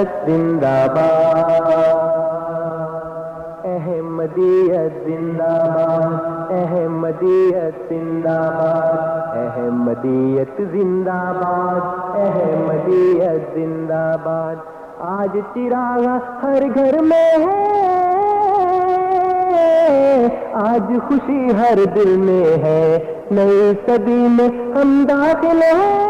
احمدیت زندہ باد احمدیت زندہ باد احمدیت زندہ باد احمدیت زندہ باد احمدیت زندہ باد۔ آج چراغ ہر گھر میں ہے، آج خوشی ہر دل میں ہے۔ نئی صدی میں ہم داخل ہیں۔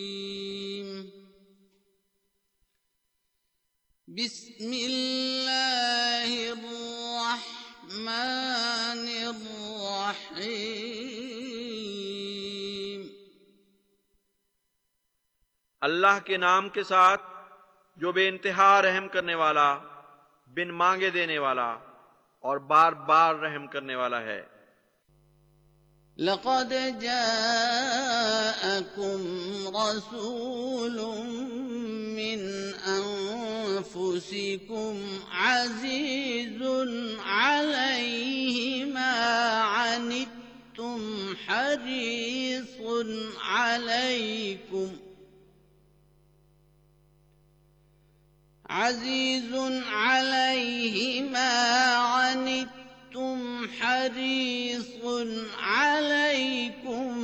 بسم الله الرحمن الرحيم. اللہ کے نام کے ساتھ جو بے انتہا رحم کرنے والا بن مانگے دینے والا اور بار بار رحم کرنے والا ہے۔ لقد جاءكم رسول من أنفسكم عزيز عليه ما عنتم حريص عليكم عزيز عليه ما عنتم حريص عليكم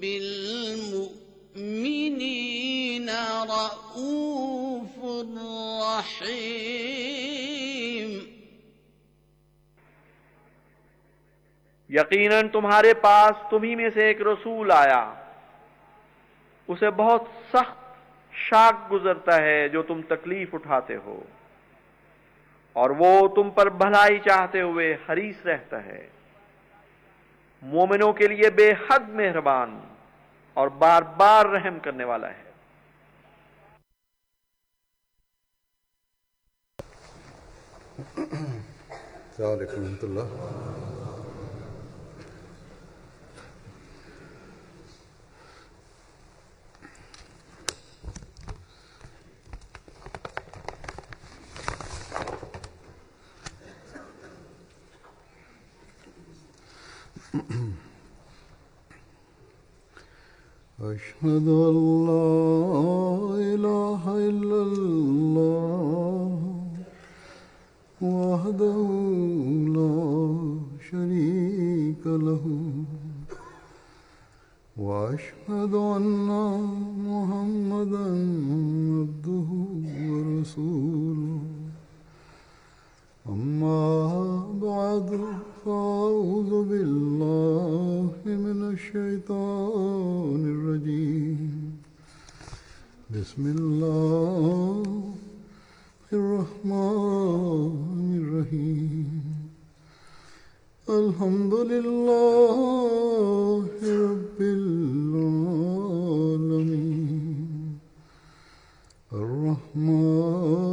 بالمؤمنين رؤوف رحيم یقیناً تمہارے پاس تمہیں میں سے ایک رسول آیا۔ اسے بہت سخت شاک گزرتا ہے جو تم تکلیف اٹھاتے ہو۔ اور وہ تم پر بھلائی چاہتے ہوئے حریص رہتا ہے۔ مومنوں کے لیے بے حد مہربان اور بار بار رحم کرنے والا ہے۔ السلام علیکم ورحمۃ اللہ أشهد أن لا إله إلا وأشهد أن محمدا عبده ورسوله. أما بعد، فأعوذ بالله من الشيطان الرجيم. بسم الله الرحمن الرحيم. الحمد لله رب العالمين. الرحمن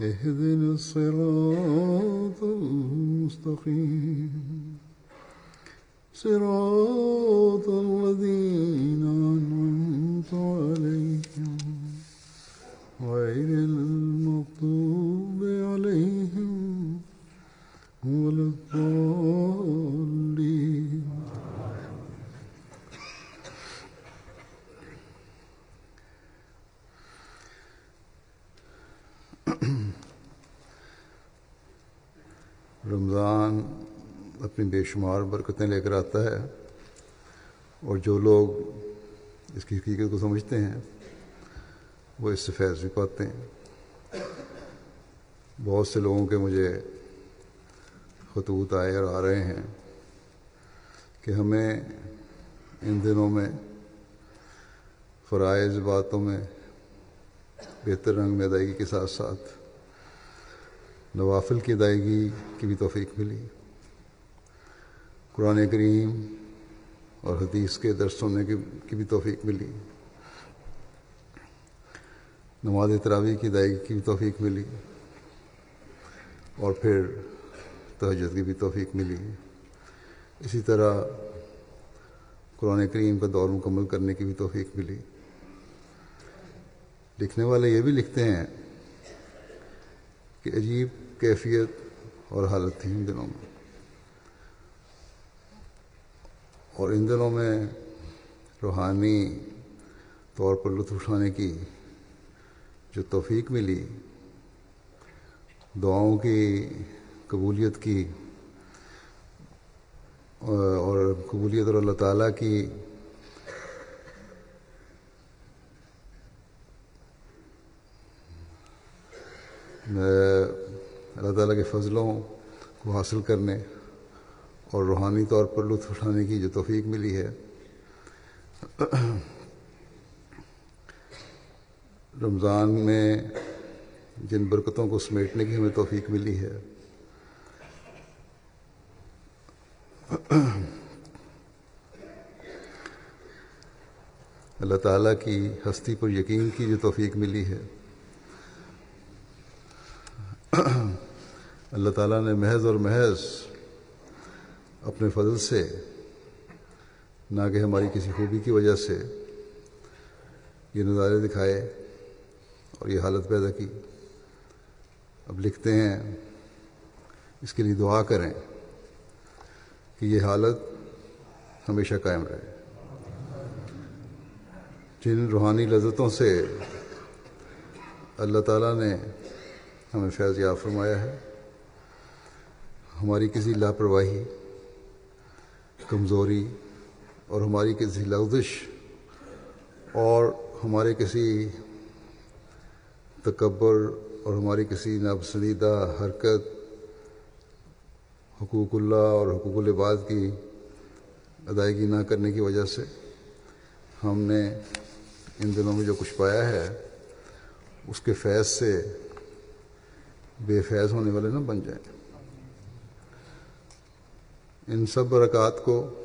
اهدنا الصراط المستقيم. صراط الذين أنعمت عليهم غير المغضوب عليهم ولا الضالين. رمضان اپنی بے شمار برکتیں لے کر آتا ہے اور جو لوگ اس کی حقیقت کو سمجھتے ہیں، وہ اس سے فیض بھی پاتے ہیں۔ بہت سے لوگوں کے مجھے خطوط آئے اور آ رہے ہیں کہ ہمیں ان دنوں میں فرائض باتوں میں بہتر رنگ میں ادائیگی کے ساتھ ساتھ نوافل کی ادائیگی کی بھی توفیق ملی۔ قرآن کریم اور حدیث کے درس سننے کی بھی توفیق ملی۔ نماز تراوی کی ادائیگی کی بھی توفیق ملی۔ اور پھر تہجد کی بھی توفیق ملی۔ اسی طرح قرآن کریم کا دور مکمل کرنے کی بھی توفیق ملی۔ لکھنے والے یہ بھی لکھتے ہیں کہ عجیب کیفیت اور حالت تھی ان دنوں میں۔ اور ان دنوں میں روحانی طور پر لطف اٹھانے کی جو توفیق ملی، دعاؤں کی، قبولیت کی، اور قبولیت اور اللہ تعالیٰ کی اللہ تعالیٰ کے فضلوں کو حاصل کرنے اور روحانی طور پر لطف اٹھانے کی جو توفیق ملی ہے۔ رمضان میں جن برکتوں کو سمیٹنے کی ہمیں توفیق ملی ہے۔ اللہ تعالیٰ کی ہستی پر یقین کی جو توفیق ملی ہے۔ اللہ تعالیٰ نے محض اور محض اپنے فضل سے، نہ کہ ہماری کسی خوبی کی وجہ سے، یہ نظارے دکھائے اور یہ حالت پیدا کی۔ اب لکھتے ہیں، اس کے لیے دعا کریں کہ یہ حالت ہمیشہ قائم رہے۔ جن روحانی لذتوں سے اللہ تعالیٰ نے ہمیں فیض یاب فرمایا ہے۔ ہماری کسی لاپرواہی، کمزوری اور ہماری کسی لغزش اور ہمارے کسی تکبر اور ہماری کسی ناپسندیدہ حرکت، حقوق اللہ اور حقوق العباد کی ادائیگی نہ کرنے کی وجہ سے ہم نے ان دنوں میں جو کچھ پایا ہے، اس کے فیض سے بے فیض ہونے والے نہ بن جائیں۔ ان سب برکات کو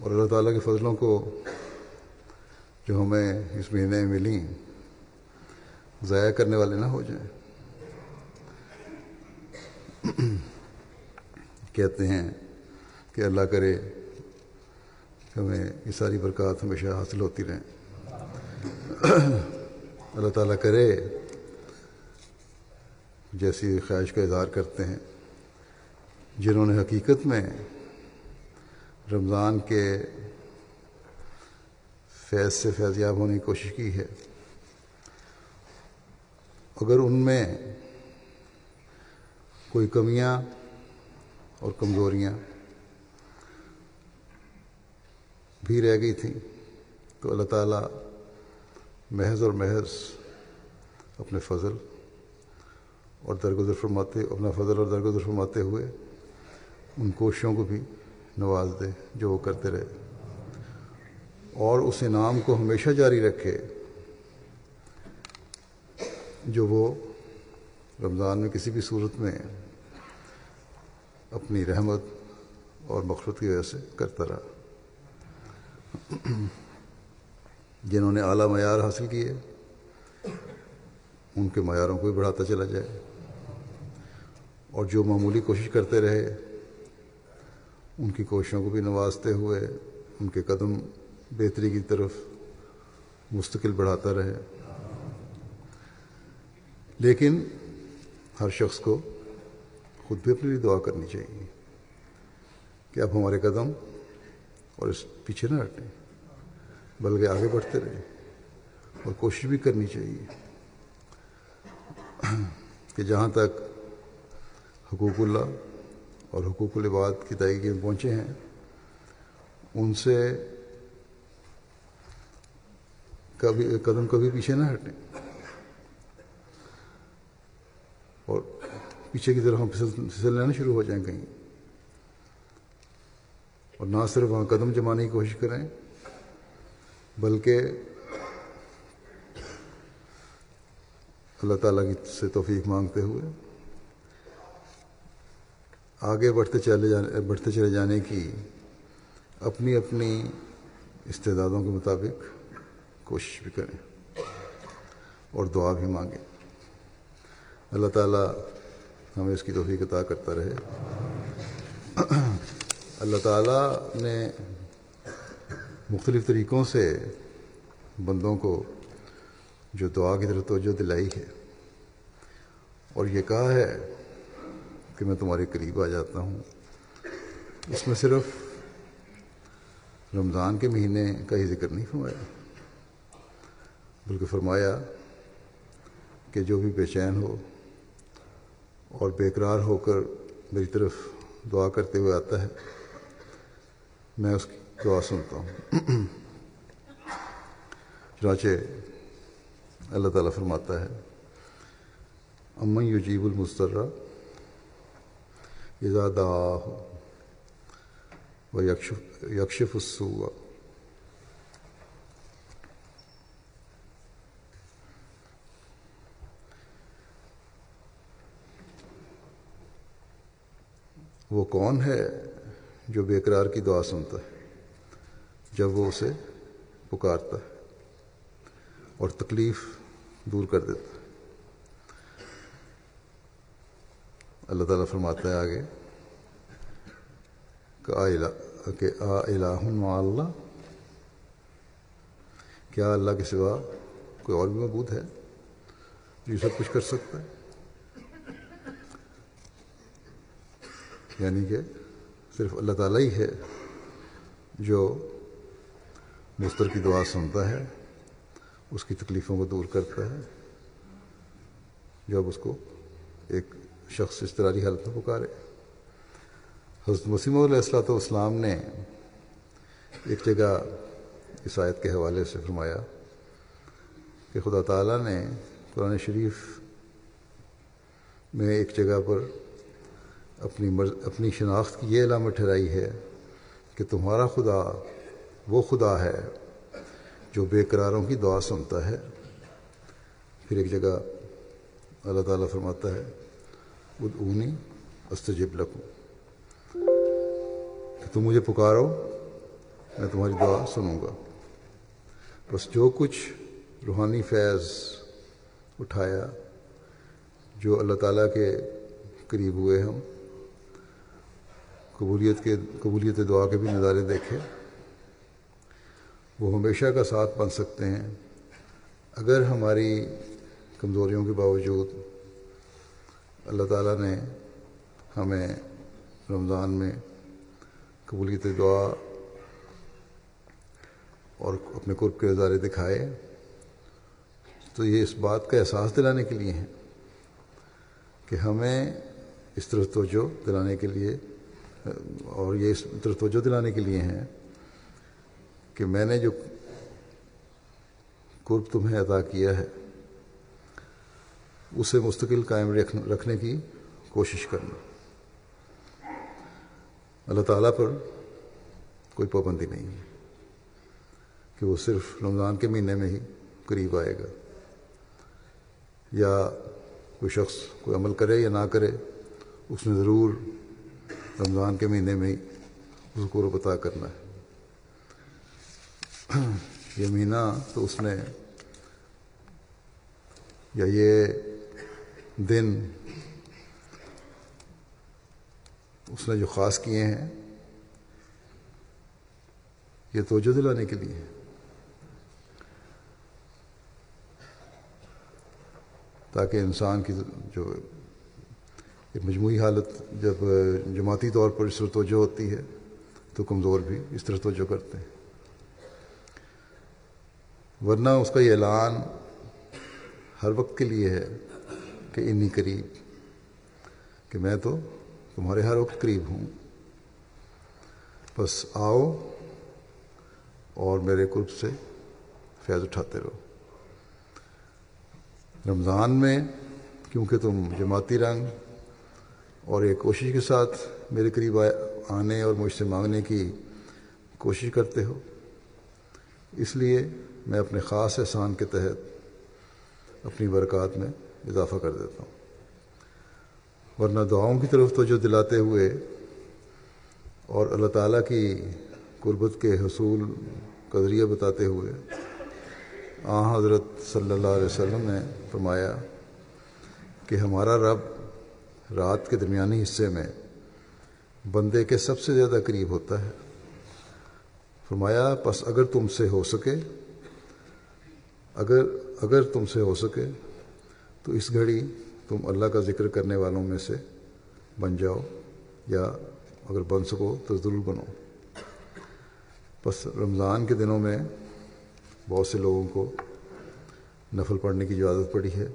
اور اللہ تعالیٰ کے فضلوں کو جو ہمیں اس مہینے میں ملیں، ضائع کرنے والے نہ ہو جائیں۔ کہتے ہیں کہ اللہ کرے کہ ہمیں یہ ساری برکات ہمیشہ حاصل ہوتی رہیں۔ اللہ تعالیٰ کرے جیسی خواہش کا اظہار کرتے ہیں، جنہوں نے حقیقت میں رمضان کے فیض سے فیضیاب ہونے کی کوشش کی ہے۔ اگر ان میں کوئی کمیاں اور کمزوریاں بھی رہ گئی تھیں، تو اللہ تعالیٰ محض اور محض اپنے فضل اور درگزر فرماتے، اپنا فضل اور درگزر فرماتے ہوئے ان کوششوں کو بھی نواز دے، جو وہ کرتے رہے۔ اور اس انعام کو ہمیشہ جاری رکھے، جو وہ رمضان میں کسی بھی صورت میں اپنی رحمت اور مقصد کی وجہ سے کرتا رہا۔ جنہوں نے اعلیٰ معیار حاصل کیے، ان کے معیاروں کو بھی بڑھاتا چلا جائے۔ اور جو معمولی کوشش کرتے رہے، ان کی کوششوں کو بھی نوازتے ہوئے، ان کے قدم بہتری کی طرف مستقل بڑھاتا رہے۔ لیکن ہر شخص کو خود بھی اپنے لیے دعا کرنی چاہیے کہ اب ہمارے قدم اور اس پیچھے نہ ہٹیں، بلکہ آگے بڑھتے رہیں اور کوشش بھی کرنی چاہیے کہ جہاں تک حقوق اللہ اور حقوق العباد کی تائیگی میں پہنچے ہیں۔ ان سے کبھی قدم کبھی پیچھے نہ ہٹیں۔ اور پیچھے کی طرف ہم پھسل پھسلنا شروع ہو جائیں کہیں۔ اور نہ صرف وہاں قدم جمانے کی کوشش کریں، بلکہ اللہ تعالیٰ کی سے توفیق مانگتے ہوئے آگے بڑھتے چلے جانے بڑھتے چلے جانے کی اپنی اپنی استعدادوں کے مطابق کوشش بھی کریں اور دعا بھی مانگیں۔ اللہ تعالیٰ ہمیں اس کی توفیق عطا کرتا رہے۔ اللہ تعالیٰ نے مختلف طریقوں سے بندوں کو جو دعا کی طرف توجہ دلائی ہے اور یہ کہا ہے کہ میں تمہارے قریب آ جاتا ہوں۔ اس میں صرف رمضان کے مہینے کا ہی ذکر نہیں فرمایا، بلکہ فرمایا کہ جو بھی بے چین ہو اور بے قرار ہو کر میری طرف دعا کرتے ہوئے آتا ہے، میں اس کی دعا سنتا ہوں۔ چنانچہ اللہ تعالیٰ فرماتا ہے، امن یجیب المسترہ ازاد و یکشف یکشف السوء. وہ کون ہے جو بے قرار کی دعا سنتا ہے؟ جب وہ اسے پکارتا ہے اور تکلیف دور کر دیتا ہے۔ اللہ تعالیٰ فرماتا ہے آگے کہ آ الہ اللہ۔ کیا اللہ کے سوا کوئی اور بھی موجود ہے جو یہ سب کچھ کر سکتا ہے؟ یعنی کہ صرف اللہ تعالیٰ ہی ہے جو مستر کی دعا سنتا ہے، اس کی تکلیفوں کو دور کرتا ہے جب اس کو ایک شخص استراری حالت میں پکارے۔ حضرت مسیم علیہ السلاۃ والسلام نے ایک جگہ اس آیت کے حوالے سے فرمایا کہ خدا تعالیٰ نے قرآن شریف میں ایک جگہ پر اپنی مرض، اپنی شناخت کی یہ علامت ٹھہرائی ہے کہ تمہارا خدا وہ خدا ہے جو بے قراروں کی دعا سنتا ہے۔ پھر ایک جگہ اللہ تعالیٰ فرماتا ہے ادعونی استجب لکھوں کہ تم مجھے پکارو، میں تمہاری دعا سنوں گا۔ بس جو کچھ روحانی فیض اٹھایا، جو اللہ تعالیٰ کے قریب ہوئے ہم، قبولیت کے، قبولیت دعا کے بھی نظارے دیکھے، وہ ہمیشہ کا ساتھ بن سکتے ہیں۔ اگر ہماری کمزوریوں کے باوجود اللہ تعالیٰ نے ہمیں رمضان میں قبولیت دعا اور اپنے قرب کے نظارے دکھائے۔ تو یہ اس بات کا احساس دلانے کے لیے ہیں کہ ہمیں اس طرح توجہ دلانے کے لیے اور یہ اس طرح توجہ دلانے کے لیے ہیں کہ میں نے جو قرب تمہیں عطا کیا ہے اسے مستقل قائم رکھنے کی کوشش کرنا۔ اللہ تعالیٰ پر کوئی پابندی نہیں ہے کہ وہ صرف رمضان کے مہینے میں ہی قریب آئے گا۔ یا کوئی شخص کوئی عمل کرے یا نہ کرے، اس نے ضرور رمضان کے مہینے میں ہی اس کو پتہ کرنا ہے۔ یہ مہینہ تو اس نے یا یہ دن اس نے جو خاص کیے ہیں، یہ توجہ دلانے کے لیے تاکہ انسان کی جو ایک مجموعی حالت جب جماعتی طور پر اس طرح توجہ ہوتی ہے، تو کمزور بھی اس طرح توجہ کرتے ہیں۔ ورنہ اس کا یہ اعلان ہر وقت کے لیے ہے کہ انی قریب، کہ میں تو تمہارے ہر وقت قریب ہوں۔ بس آؤ اور میرے قرب سے فیض اٹھاتے رہو۔ رمضان میں کیونکہ تم جماعتی رنگ اور ایک کوشش کے ساتھ میرے قریب آنے اور مجھ سے مانگنے کی کوشش کرتے ہو، اس لیے میں اپنے خاص احسان کے تحت اپنی برکات میں اضافہ کر دیتا ہوں۔ ورنہ دعاؤں کی طرف توجہ دلاتے ہوئے اور اللہ تعالیٰ کی قربت کے حصول کا ذریعہ بتاتے ہوئے آ، حضرت صلی اللہ علیہ وسلم نے فرمایا کہ ہمارا رب رات کے درمیانی حصے میں بندے کے سب سے زیادہ قریب ہوتا ہے۔ فرمایا، پس اگر تم سے ہو سکے، اگر اگر تم سے ہو سکے تو اس گھڑی تم اللہ کا ذکر کرنے والوں میں سے بن جاؤ یا اگر بن سکو تو ضرور بنو۔ بس رمضان کے دنوں میں بہت سے لوگوں کو نفل پڑھنے کی اجازت پڑی ہے۔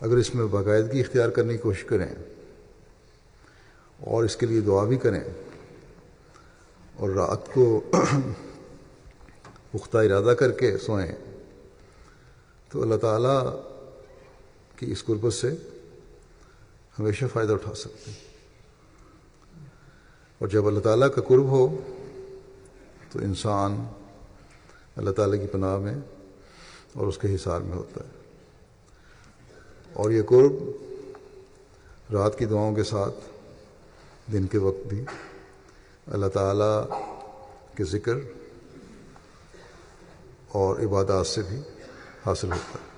اگر اس میں باقاعدگی اختیار کرنے کی کوشش کریں اور اس کے لیے دعا بھی کریں اور رات کو پختہ ارادہ کر کے سوئیں تو اللہ تعالیٰ کی اس قربت سے ہمیشہ فائدہ اٹھا سکتے ہیں۔ اور جب اللہ تعالیٰ کا قرب ہو تو انسان اللہ تعالیٰ کی پناہ میں اور اس کے حصار میں ہوتا ہے۔ اور یہ قرب رات کی دعاؤں کے ساتھ دن کے وقت بھی اللہ تعالیٰ کے ذکر اور عبادات سے بھی حاصل ہوتا ہے۔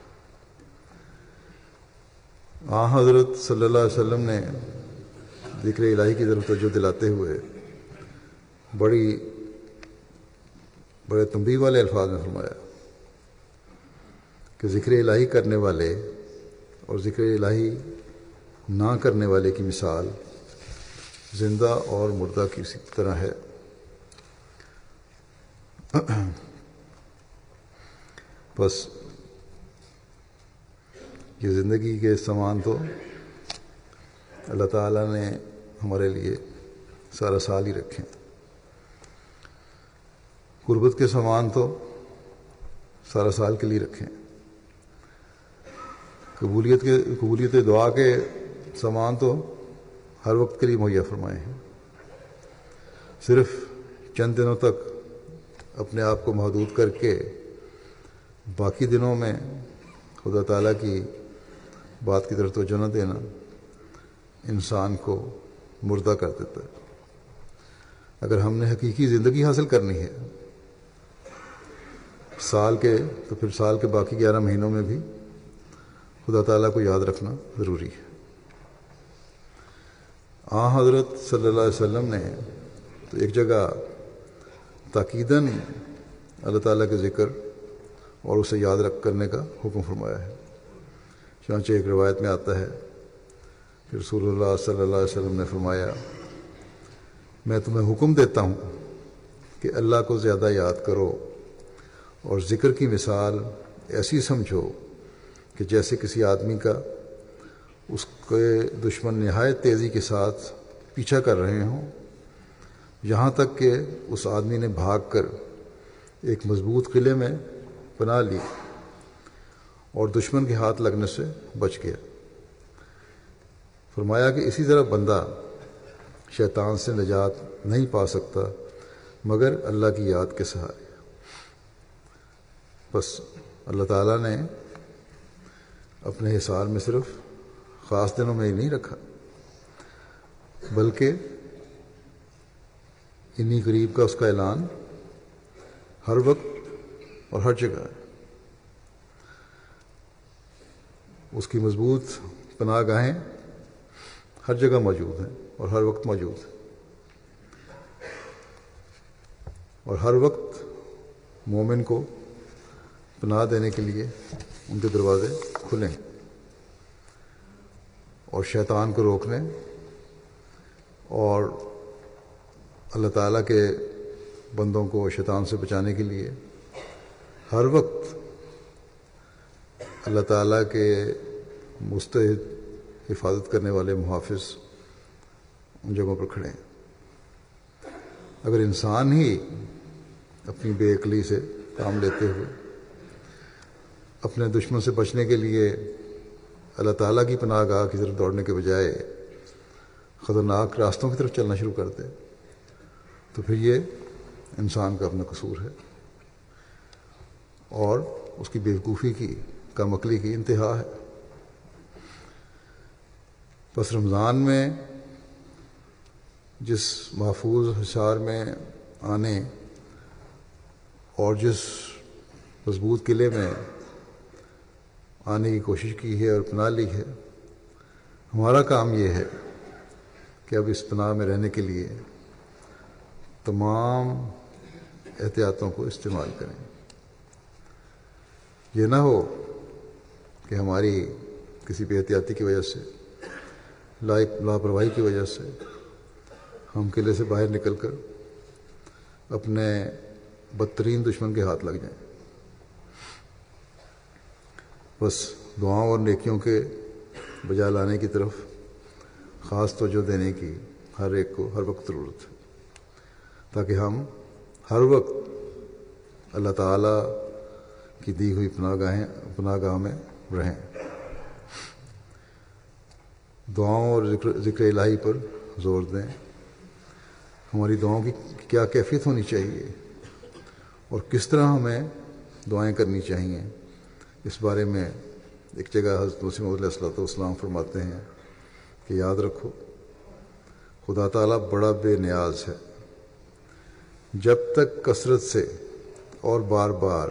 آ، حضرت صلی اللہ علیہ وسلم نے ذکر الہی کی طرف توجہ دلاتے ہوئے بڑی، بڑے تنبیہ والے الفاظ میں فرمایا کہ ذکر الہی کرنے والے اور ذکر الہی نہ کرنے والے کی مثال زندہ اور مردہ کی طرح ہے۔ بس یہ زندگی کے سامان تو اللہ تعالیٰ نے ہمارے لیے سارا سال ہی رکھے قربت کے سامان تو سارا سال کے لیے رکھیں قبولیت کے، قبولیت دعا کے سامان تو ہر وقت کے لیے مہیا فرمائے ہیں۔ صرف چند دنوں تک اپنے آپ کو محدود کر کے باقی دنوں میں خدا تعالیٰ کی بات کی طرف توجہ نہ دینا، انسان کو مردہ کر دیتا ہے۔ اگر ہم نے حقیقی زندگی حاصل کرنی ہے، سال کے، تو پھر سال کے باقی گیارہ مہینوں میں بھی خدا تعالیٰ کو یاد رکھنا ضروری ہے۔ آ، حضرت صلی اللہ علیہ وسلم نے تو ایک جگہ تاکیدن اللہ تعالیٰ کے ذکر اور اسے یاد رکھ کرنے کا حکم فرمایا ہے۔ چانچہ ایک روایت میں آتا ہے کہ رسول اللہ صلی اللہ علیہ وسلم نے فرمایا، میں تمہیں حکم دیتا ہوں کہ اللہ کو زیادہ یاد کرو اور ذکر کی مثال ایسی سمجھو کہ جیسے کسی آدمی کا اس کے دشمن نہایت تیزی کے ساتھ پیچھا کر رہے ہوں، یہاں تک کہ اس آدمی نے بھاگ کر ایک مضبوط قلعے میں بنا لی۔ اور دشمن کے ہاتھ لگنے سے بچ گیا۔ فرمایا کہ اسی طرح بندہ شیطان سے نجات نہیں پا سکتا، مگر اللہ کی یاد کے سہارے۔ بس اللہ تعالیٰ نے اپنے حصار میں صرف خاص دنوں میں ہی نہیں رکھا، بلکہ انہی غریب کا اس کا اعلان ہر وقت اور ہر جگہ ہے۔ اس کی مضبوط پناہ گاہیں ہر جگہ موجود ہیں اور ہر وقت موجود ہیں۔ اور ہر وقت مومن کو پناہ دینے کے لیے ان کے دروازے کھلیں اور شیطان کو روکنے اور اللہ تعالیٰ کے بندوں کو شیطان سے بچانے کے لیے ہر وقت اللہ تعالیٰ کے مستحد حفاظت کرنے والے محافظ ان جگہوں پر کھڑے ہیں۔ اگر انسان ہی اپنی بے عقلی سے کام لیتے ہوئے، اپنے دشمن سے بچنے کے لیے اللہ تعالیٰ کی پناہ گاہ کی طرف دوڑنے کے بجائے خطرناک راستوں کی طرف چلنا شروع کر دے تو پھر یہ انسان کا اپنا قصور ہے۔ اور اس کی بیوقوفی کی کم عقلی کی انتہا ہے۔ بس رمضان میں جس محفوظ حصار میں آنے اور جس مضبوط قلعے میں آنے کی کوشش کی ہے اور پناہ لی ہے، ہمارا کام یہ ہے کہ اب اس پناہ میں رہنے کے لیے تمام احتیاطوں کو استعمال کریں۔ یہ نہ ہو کہ ہماری کسی بے احتیاطی کی وجہ سے لاپرواہی کی وجہ سے ہم قلعے سے باہر نکل کر اپنے بدترین دشمن کے ہاتھ لگ جائیں۔ بس دعاؤں اور نیکیوں کے بجا لانے کی طرف خاص توجہ دینے کی ہر ایک کو ہر وقت ضرورت ہے، تاکہ ہم ہر وقت اللہ تعالیٰ کی دی ہوئی پناہ گاہیں، پناہ گاہ میں رہیں۔ دعاؤں اور ذکر ذکر الہی پر زور دیں۔ ہماری دعاؤں کی کیا کیفیت ہونی چاہیے؟ اور کس طرح ہمیں دعائیں کرنی چاہیے؟ اس بارے میں ایک جگہ حضرت مسیم علیہ السلۃ والسلام فرماتے ہیں کہ یاد رکھو، خدا تعالیٰ بڑا بے نیاز ہے۔ جب تک کثرت سے اور بار بار،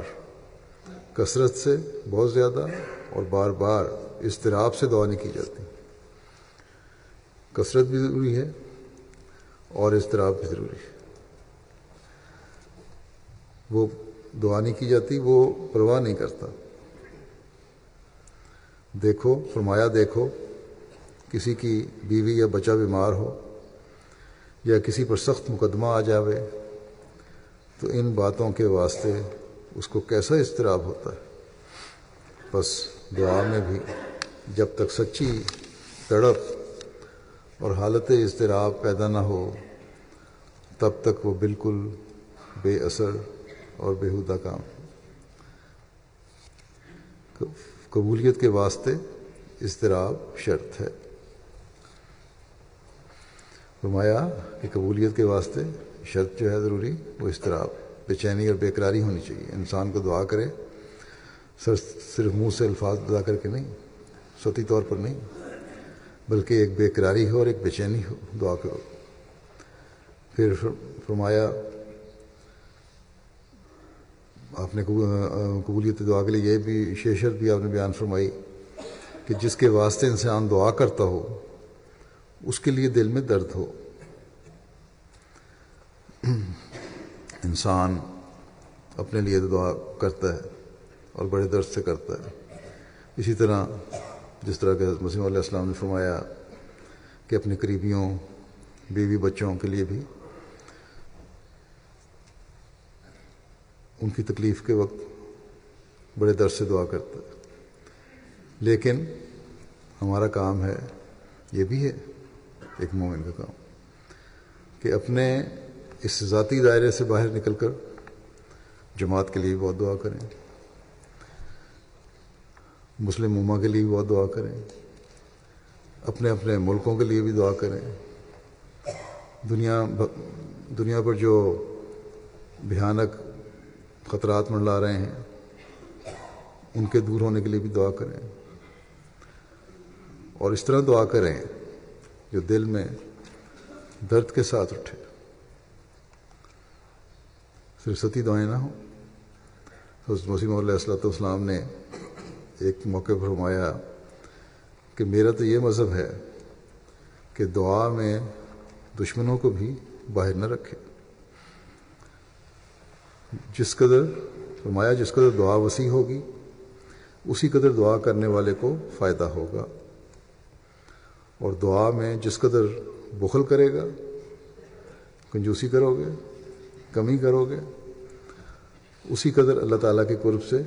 کثرت سے بہت زیادہ اور بار بار اضطراب سے دعا نہیں کی جاتی۔ کثرت بھی ضروری ہے اور اضطراب بھی ضروری ہے۔ وہ دعا نہیں کی جاتی، وہ پرواہ نہیں کرتا۔ دیکھو، فرمایا دیکھو، کسی کی بیوی یا بچہ بیمار ہو یا کسی پر سخت مقدمہ آ جاوے، تو ان باتوں کے واسطے اس کو کیسا اضطراب ہوتا ہے؟ بس دعا میں بھی جب تک سچی تڑپ اور حالت اضطراب پیدا نہ ہو، تب تک وہ بالکل بے اثر اور بےحودہ کام قبولیت کے واسطے اضطراب شرط ہے۔ فرمایا کہ قبولیت کے واسطے شرط جو ہے ضروری، وہ اضطراب، بے چینی اور بے قراری ہونی چاہیے۔ انسان کو دعا کرے سر صرف منہ سے الفاظ ادا کر کے نہیں سطحی طور پر نہیں، بلکہ ایک بے قراری ہو اور ایک بے چینی ہو، دعا کرو۔ پھر فرمایا، آپ نے قبولیت دعا کے لیے یہ بھی شیشر بھی آپ نے بیان فرمائی کہ جس کے واسطے انسان دعا کرتا ہو، اس کے لیے دل میں درد ہو۔ انسان اپنے لیے دعا کرتا ہے۔ اور بڑے درد سے کرتا ہے۔ اسی طرح جس طرح کہ مسیم علیہ السلام نے فرمایا کہ اپنے قریبیوں، بیوی بچوں کے لیے بھی ان کی تکلیف کے وقت بڑے درد سے دعا کرتا ہے۔ لیکن ہمارا کام ہے، یہ بھی ہے، ایک مومن کا کام، کہ اپنے اس ذاتی دائرے سے باہر نکل کر جماعت کے لیے بھی بہت دعا کریں۔ مسلم اما کے لیے بھی بہت دعا کریں۔ اپنے اپنے ملکوں کے لیے بھی دعا کریں۔ دنیا دنیا پر جو بھیانک خطرات منڈلا رہے ہیں، ان کے دور ہونے کے لیے بھی دعا کریں۔ اور اس طرح دعا کریں جو دل میں درد کے ساتھ اٹھے۔ صرف ستی دعائیں نہ ہوں۔ حضرت مسیم علیہ السلۃ والسلام نے ایک موقع پر فرمایا کہ میرا تو یہ مذہب ہے کہ دعا میں دشمنوں کو بھی باہر نہ رکھے۔ جس قدر فرمایا جس قدر دعا وسیع ہوگی، اسی قدر دعا کرنے والے کو فائدہ ہوگا۔ اور دعا میں جس قدر بخل کرے گا، کنجوسی کرو گے، کمی کرو گے، اسی قدر اللہ تعالیٰ کے قرب سے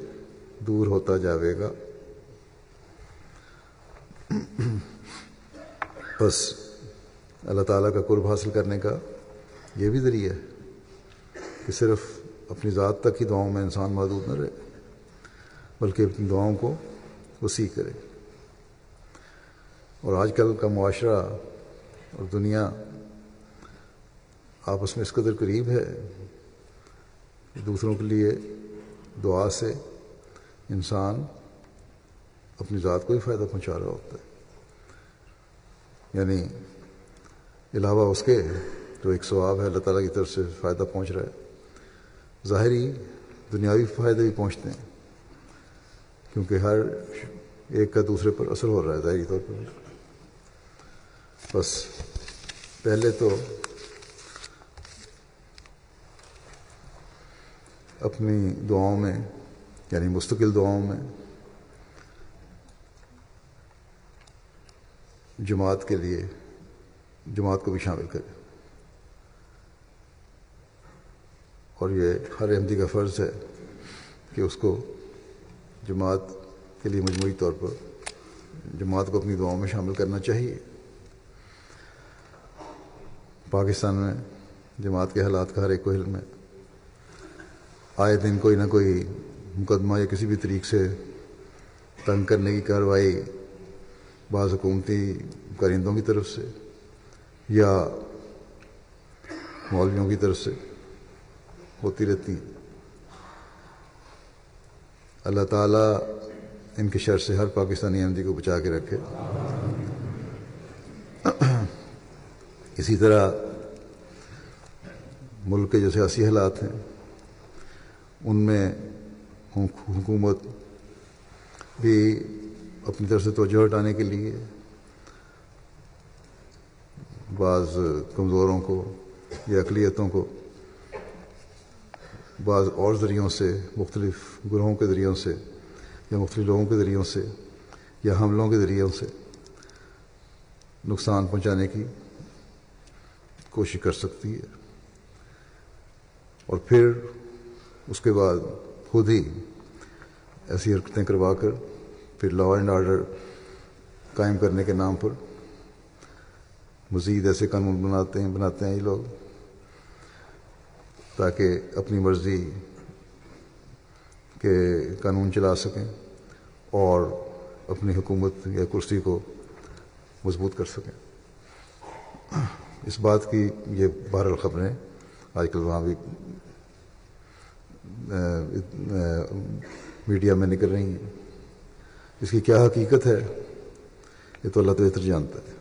دور ہوتا جاوے گا۔ بس، اللہ تعالیٰ کا قرب حاصل کرنے کا یہ بھی ذریعہ ہے کہ صرف اپنی ذات تک ہی دعاؤں میں انسان محدود نہ رہے، بلکہ اپنی دعاؤں کو وسیع کرے۔ اور آج کل کا معاشرہ اور دنیا آپس میں اس قدر قریب ہے دوسروں کے لیے دعا سے انسان اپنی ذات کو ہی فائدہ پہنچا رہا ہوتا ہے۔ یعنی علاوہ اس کے جو ایک ثواب ہے، اللہ تعالیٰ کی طرف سے فائدہ پہنچ رہا ہے۔ ظاہری دنیاوی فائدے بھی پہنچتے ہیں، کیونکہ ہر ایک کا دوسرے پر اثر ہو رہا ہے ظاہری طور پر۔ بس پہلے تو اپنی دعاؤں میں یعنی مستقل دعاؤں میں جماعت کے لیے، جماعت کو بھی شامل کرے اور یہ ہر احمدی کا فرض ہے کہ اس کو جماعت کے لیے مجموعی طور پر جماعت کو اپنی دعاؤں میں شامل کرنا چاہیے۔ پاکستان میں جماعت کے حالات کا ہر ایک کو علم ہے آئے دن کوئی نہ کوئی مقدمہ یا کسی بھی طریق سے تنگ کرنے کی کارروائی بعض حکومتی کرندوں کی طرف سے یا مولویوں کی طرف سے ہوتی رہتی ہیں۔ اللہ تعالیٰ ان کے شر سے ہر پاکستانی احمدی جی کو بچا کے رکھے۔ اسی طرح ملک کے جو سیاسی حالات ہیں، ان میں حکومت بھی اپنی طرف سے توجہ ہٹانے کے لیے، بعض کمزوروں کو یا اقلیتوں کو، بعض اور ذریعوں سے، مختلف گروہوں کے ذریعوں سے یا مختلف لوگوں کے ذریعوں سے یا حملوں کے ذریعوں سے نقصان پہنچانے کی کوشش کر سکتی ہے۔ اور پھر اس کے بعد خود ہی ایسی حرکتیں کروا کر پھر لا اینڈ آرڈر قائم کرنے کے نام پر مزید ایسے قانون بناتے ہیں بناتے ہیں یہ لوگ تاکہ اپنی مرضی کے قانون چلا سکیں اور اپنی حکومت یا کرسی کو مضبوط کر سکیں۔ اس بات کی یہ بہرحال خبریں آج کل وہاں بھی میڈیا میں نکل رہی ہیں۔ اس کی کیا حقیقت ہے؟ یہ تو اللہ بہتر جانتا ہے۔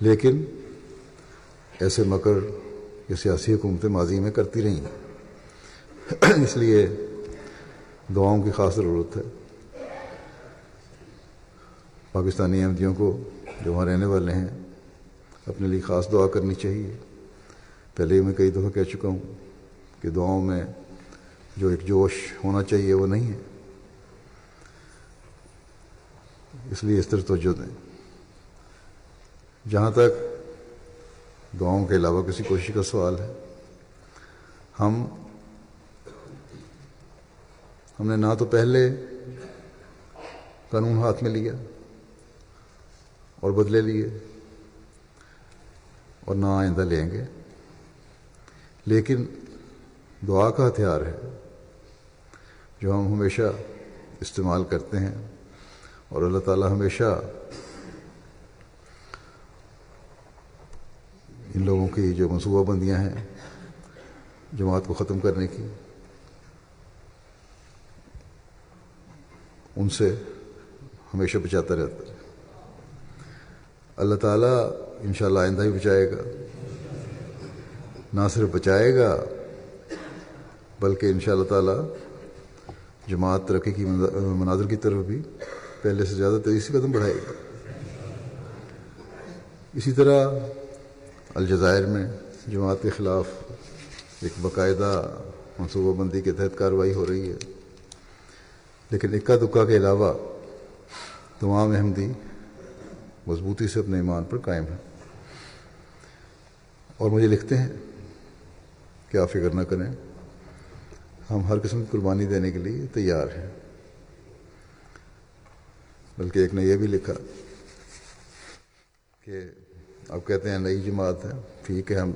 لیکن ایسے مکر یہ سیاسی حکومتیں ماضی میں کرتی رہی ہیں۔ اس لیے دعاؤں کی خاص ضرورت ہے۔ پاکستانی احمدیوں کو جو وہاں رہنے والے ہیں، اپنے لیے خاص دعا کرنی چاہیے۔ پہلے میں کئی دفعہ کہہ چکا ہوں کہ دعاؤں میں جو ایک جوش ہونا چاہیے وہ نہیں ہے۔ اس لیے اس طرح توجہ دیں۔ جہاں تک دعاؤں کے علاوہ کسی کوشش کا سوال ہے، ہم ہم نے نہ تو پہلے قانون ہاتھ میں لیا اور بدلے لیے اور نہ آئندہ لیں گے۔ لیکن دعا کا ہتھیار ہے جو ہم ہمیشہ استعمال کرتے ہیں۔ اور اللہ تعالیٰ ہمیشہ ان لوگوں کی جو منصوبہ بندیاں ہیں، جماعت کو ختم کرنے کی، ان سے ہمیشہ بچاتا رہتا ہے۔ اللہ تعالیٰ انشاءاللہ آئندہ ہی بچائے گا۔ نہ صرف بچائے گا، بلکہ ان شاء اللہ تعالیٰ جماعت ترقی کی مناظر کی طرف بھی پہلے سے زیادہ تیزی سے قدم بڑھائے گا اسی طرح الجزائر میں جماعت کے خلاف ایک باقاعدہ منصوبہ بندی کے تحت کارروائی ہو رہی ہے۔ لیکن اکا دکا کے علاوہ تمام احمدی مضبوطی سے اپنے ایمان پر قائم ہیں۔ اور مجھے لکھتے ہیں کہ آپ فکر نہ کریں، ہم ہر قسم کی قربانی دینے کے لیے تیار ہیں۔ بلکہ ایک نے یہ بھی لکھا کہ آپ کہتے ہیں نئی جماعت ہے، ٹھیک ہے، ہم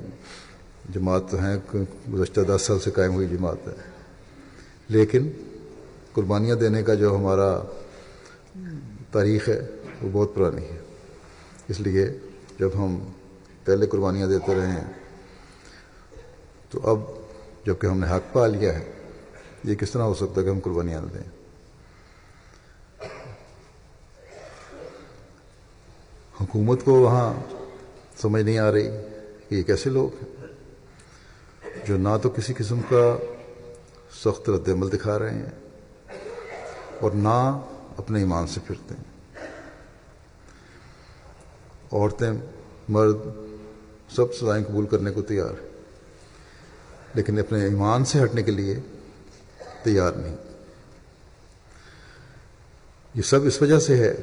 جماعت تو ہیں، گزشتہ دس سال سے قائم ہوئی جماعت ہے۔ لیکن قربانیاں دینے کا جو ہمارا تاریخ ہے، وہ بہت پرانی ہے۔ اس لیے جب ہم پہلے قربانیاں دیتے رہے ہیں، تو اب جبکہ ہم نے حق پا لیا ہے، یہ کس طرح ہو سکتا ہے کہ ہم قربانیاں دیں؟ حکومت کو وہاں سمجھ نہیں آ رہی کہ یہ کیسے لوگ ہیں۔ جو نہ تو کسی قسم کا سخت رد عمل دکھا رہے ہیں اور نہ اپنے ایمان سے پھرتے ہیں۔ عورتیں مرد سب سزائیں قبول کرنے کو تیار ہیں، لیکن اپنے ایمان سے ہٹنے کے لیے تیار نہیں۔ یہ سب اس وجہ سے ہے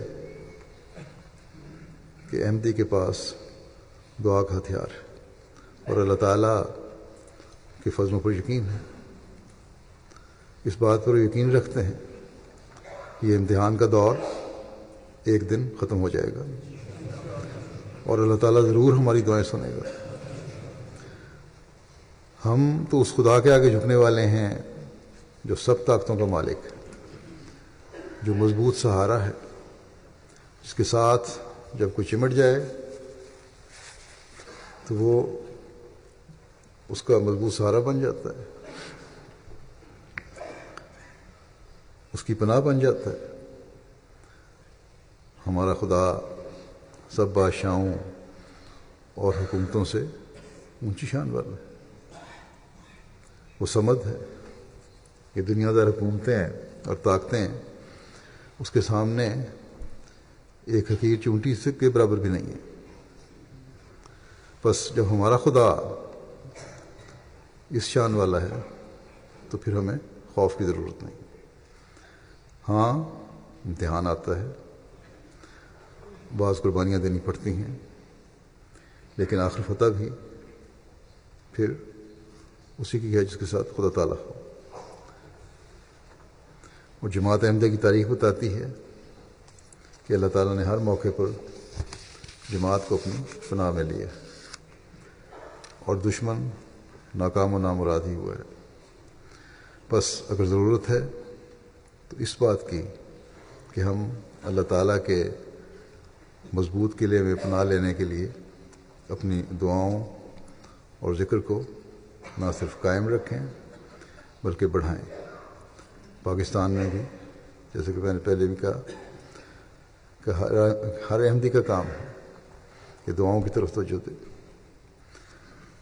کہ احمدی کے پاس دعا کا ہتھیار ہے۔ اور اللہ تعالیٰ کے فضلوں پر یقین ہے۔ اس بات پر یقین رکھتے ہیں یہ امتحان کا دور ایک دن ختم ہو جائے گا۔ اور اللہ تعالیٰ ضرور ہماری دعائیں سنے گا۔ ہم تو اس خدا کے آگے جھکنے والے ہیں جو سب طاقتوں کا مالک ہے، جو مضبوط سہارا ہے، جس کے ساتھ جب کوئی چمٹ جائے تو وہ اس کا مضبوط سہارا بن جاتا ہے۔ اس کی پناہ بن جاتا ہے۔ ہمارا خدا سب بادشاہوں اور حکومتوں سے اونچی شان والا ہے۔ وہ سمجھ ہے۔ کہ دنیا دار حکومتیں اور طاقتیں اس کے سامنے ایک حقیر چونٹی سے کے برابر بھی نہیں ہے۔ بس جب ہمارا خدا اس شان والا ہے تو پھر ہمیں خوف کی ضرورت نہیں۔ ہاں امتحان آتا ہے۔ بعض قربانیاں دینی پڑتی ہیں۔ لیکن آخر فتح بھی پھر اسی کی ہے جس کے ساتھ خدا تعالیٰ ہو۔ اور جماعت احمدہ کی تاریخ بتاتی ہے۔ کہ اللہ تعالیٰ نے ہر موقع پر جماعت کو اپنی پناہ میں لیا اور دشمن ناکام و نامراد ہی ہوا ہے۔ بس اگر ضرورت ہے تو اس بات کی کہ ہم اللہ تعالیٰ کے مضبوط قلعے میں پناہ لینے کے لیے اپنی دعاؤں اور ذکر کو نہ صرف قائم رکھیں بلکہ بڑھائیں۔ پاکستان میں بھی، جیسے کہ میں نے پہلے بھی کہا کہ ہر ہر احمدی کا کام ہے کہ دعاؤں کی طرف توجہ دے۔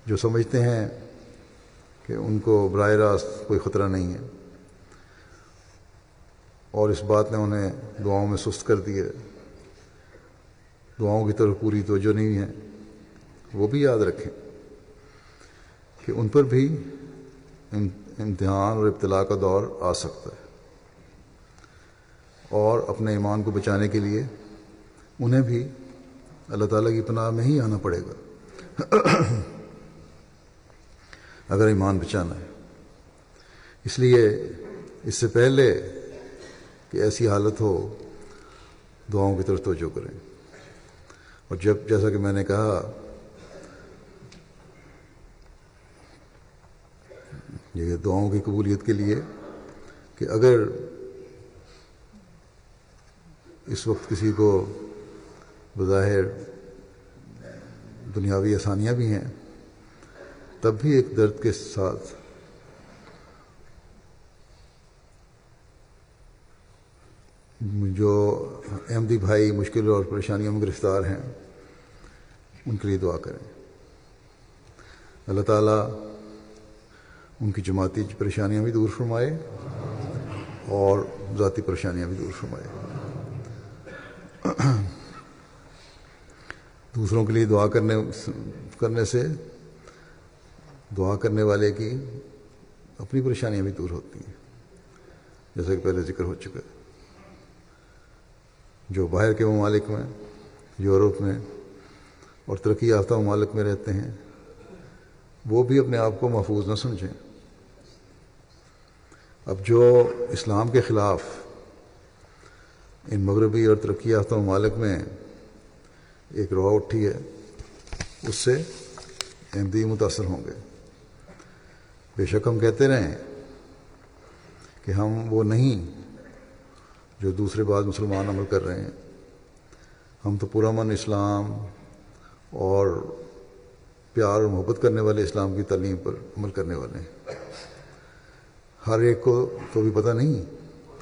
جو سمجھتے ہیں کہ ان کو براہ راست کوئی خطرہ نہیں ہے۔ اور اس بات نے انہیں دعاؤں میں سست کر دیا۔ دعاؤں کی طرف پوری توجہ نہیں ہے۔ وہ بھی یاد رکھیں کہ ان پر بھی امتحان اور ابتلاء کا دور آ سکتا ہے۔ اور اپنے ایمان کو بچانے کے لیے انہیں بھی اللہ تعالیٰ کی پناہ میں ہی آنا پڑے گا۔ اگر ایمان بچانا ہے۔ اس لیے اس سے پہلے کہ ایسی حالت ہو، دعاؤں کی طرف توجہ کریں۔ اور جب جیسا کہ میں نے کہا، یہ دعاؤں کی قبولیت کے لیے کہ اگر اس وقت کسی کو بظاہر دنیاوی آسانیاں بھی ہیں، تب بھی ایک درد کے ساتھ۔ جو احمدی بھائی مشکل اور پریشانیوں میں گرفتار ہیں، ان کے لیے دعا کریں۔ اللہ تعالیٰ ان کی جماعتی پریشانیاں بھی دور فرمائے اور ذاتی پریشانیاں بھی دور فرمائے۔ دوسروں کے لیے دعا کرنے کرنے سے، دعا کرنے والے کی اپنی پریشانیاں بھی دور ہوتی ہیں۔ جیسا کہ پہلے ذکر ہو چکا ہے۔ جو باہر کے ممالک میں، یورپ میں اور ترقی یافتہ ممالک میں رہتے ہیں، وہ بھی اپنے آپ کو محفوظ نہ سمجھیں۔ اب جو اسلام کے خلاف ان مغربی اور ترقی یافتہ ممالک میں ایک روا اٹھی ہے، اس سے احمدی متاثر ہوں گے۔ بے شک ہم کہتے رہیں کہ ہم وہ نہیں جو دوسرے بعد مسلمان عمل کر رہے ہیں۔ ہم تو پورا من اسلام اور پیار اور محبت کرنے والے اسلام کی تعلیم پر عمل کرنے والے ہیں۔ ہر ایک کو تو بھی پتہ نہیں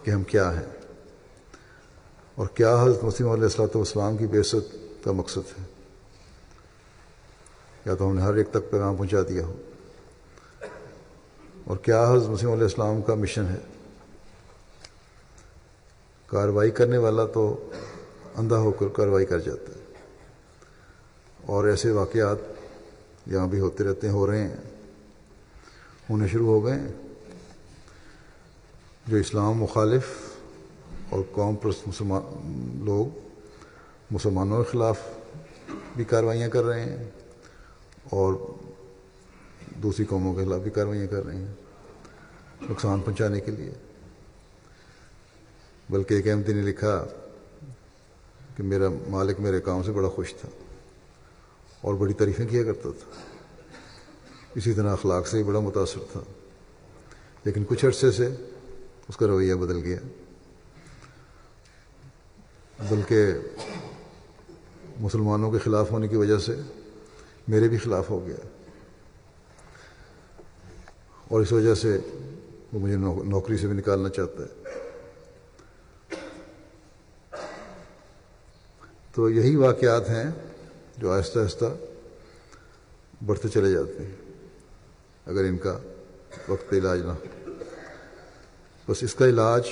کہ ہم کیا ہیں۔ اور کیا حضرت مسلم علیہ السلاۃ والسلام کی بیست کا مقصد ہے؟ یا تو ہم نے ہر ایک تک پیغام پہنچا دیا ہو؟ اور کیا حضرت مسیم علیہ السلام کا مشن ہے؟ کارروائی کرنے والا تو اندھا ہو کر کارروائی کر جاتا ہے۔ اور ایسے واقعات یہاں بھی ہوتے رہتے ہیں، ہو رہے ہیں، ہونے شروع ہو گئے ہیں۔ جو اسلام مخالف اور قوم پرست مسلمان لوگ، مسلمانوں کے خلاف بھی کاروائیاں کر رہے ہیں اور دوسری قوموں کے خلاف بھی کاروائیاں کر رہے ہیں نقصان پہنچانے کے لیے۔ بلکہ ایک احمدی نے لکھا کہ میرا مالک میرے کام سے بڑا خوش تھا اور بڑی تعریفیں کیا کرتا تھا۔ اسی طرح اخلاق سے ہی بڑا متاثر تھا، لیکن کچھ عرصے سے اس کا رویہ بدل گیا۔ بلکہ مسلمانوں کے خلاف ہونے کی وجہ سے میرے بھی خلاف ہو گیا اور اس وجہ سے وہ مجھے نوکری سے بھی نکالنا چاہتا ہے۔ تو یہی واقعات ہیں جو آہستہ آہستہ بڑھتے چلے جاتے ہیں۔ اگر ان کا وقت علاج نہ ہو۔ بس اس کا علاج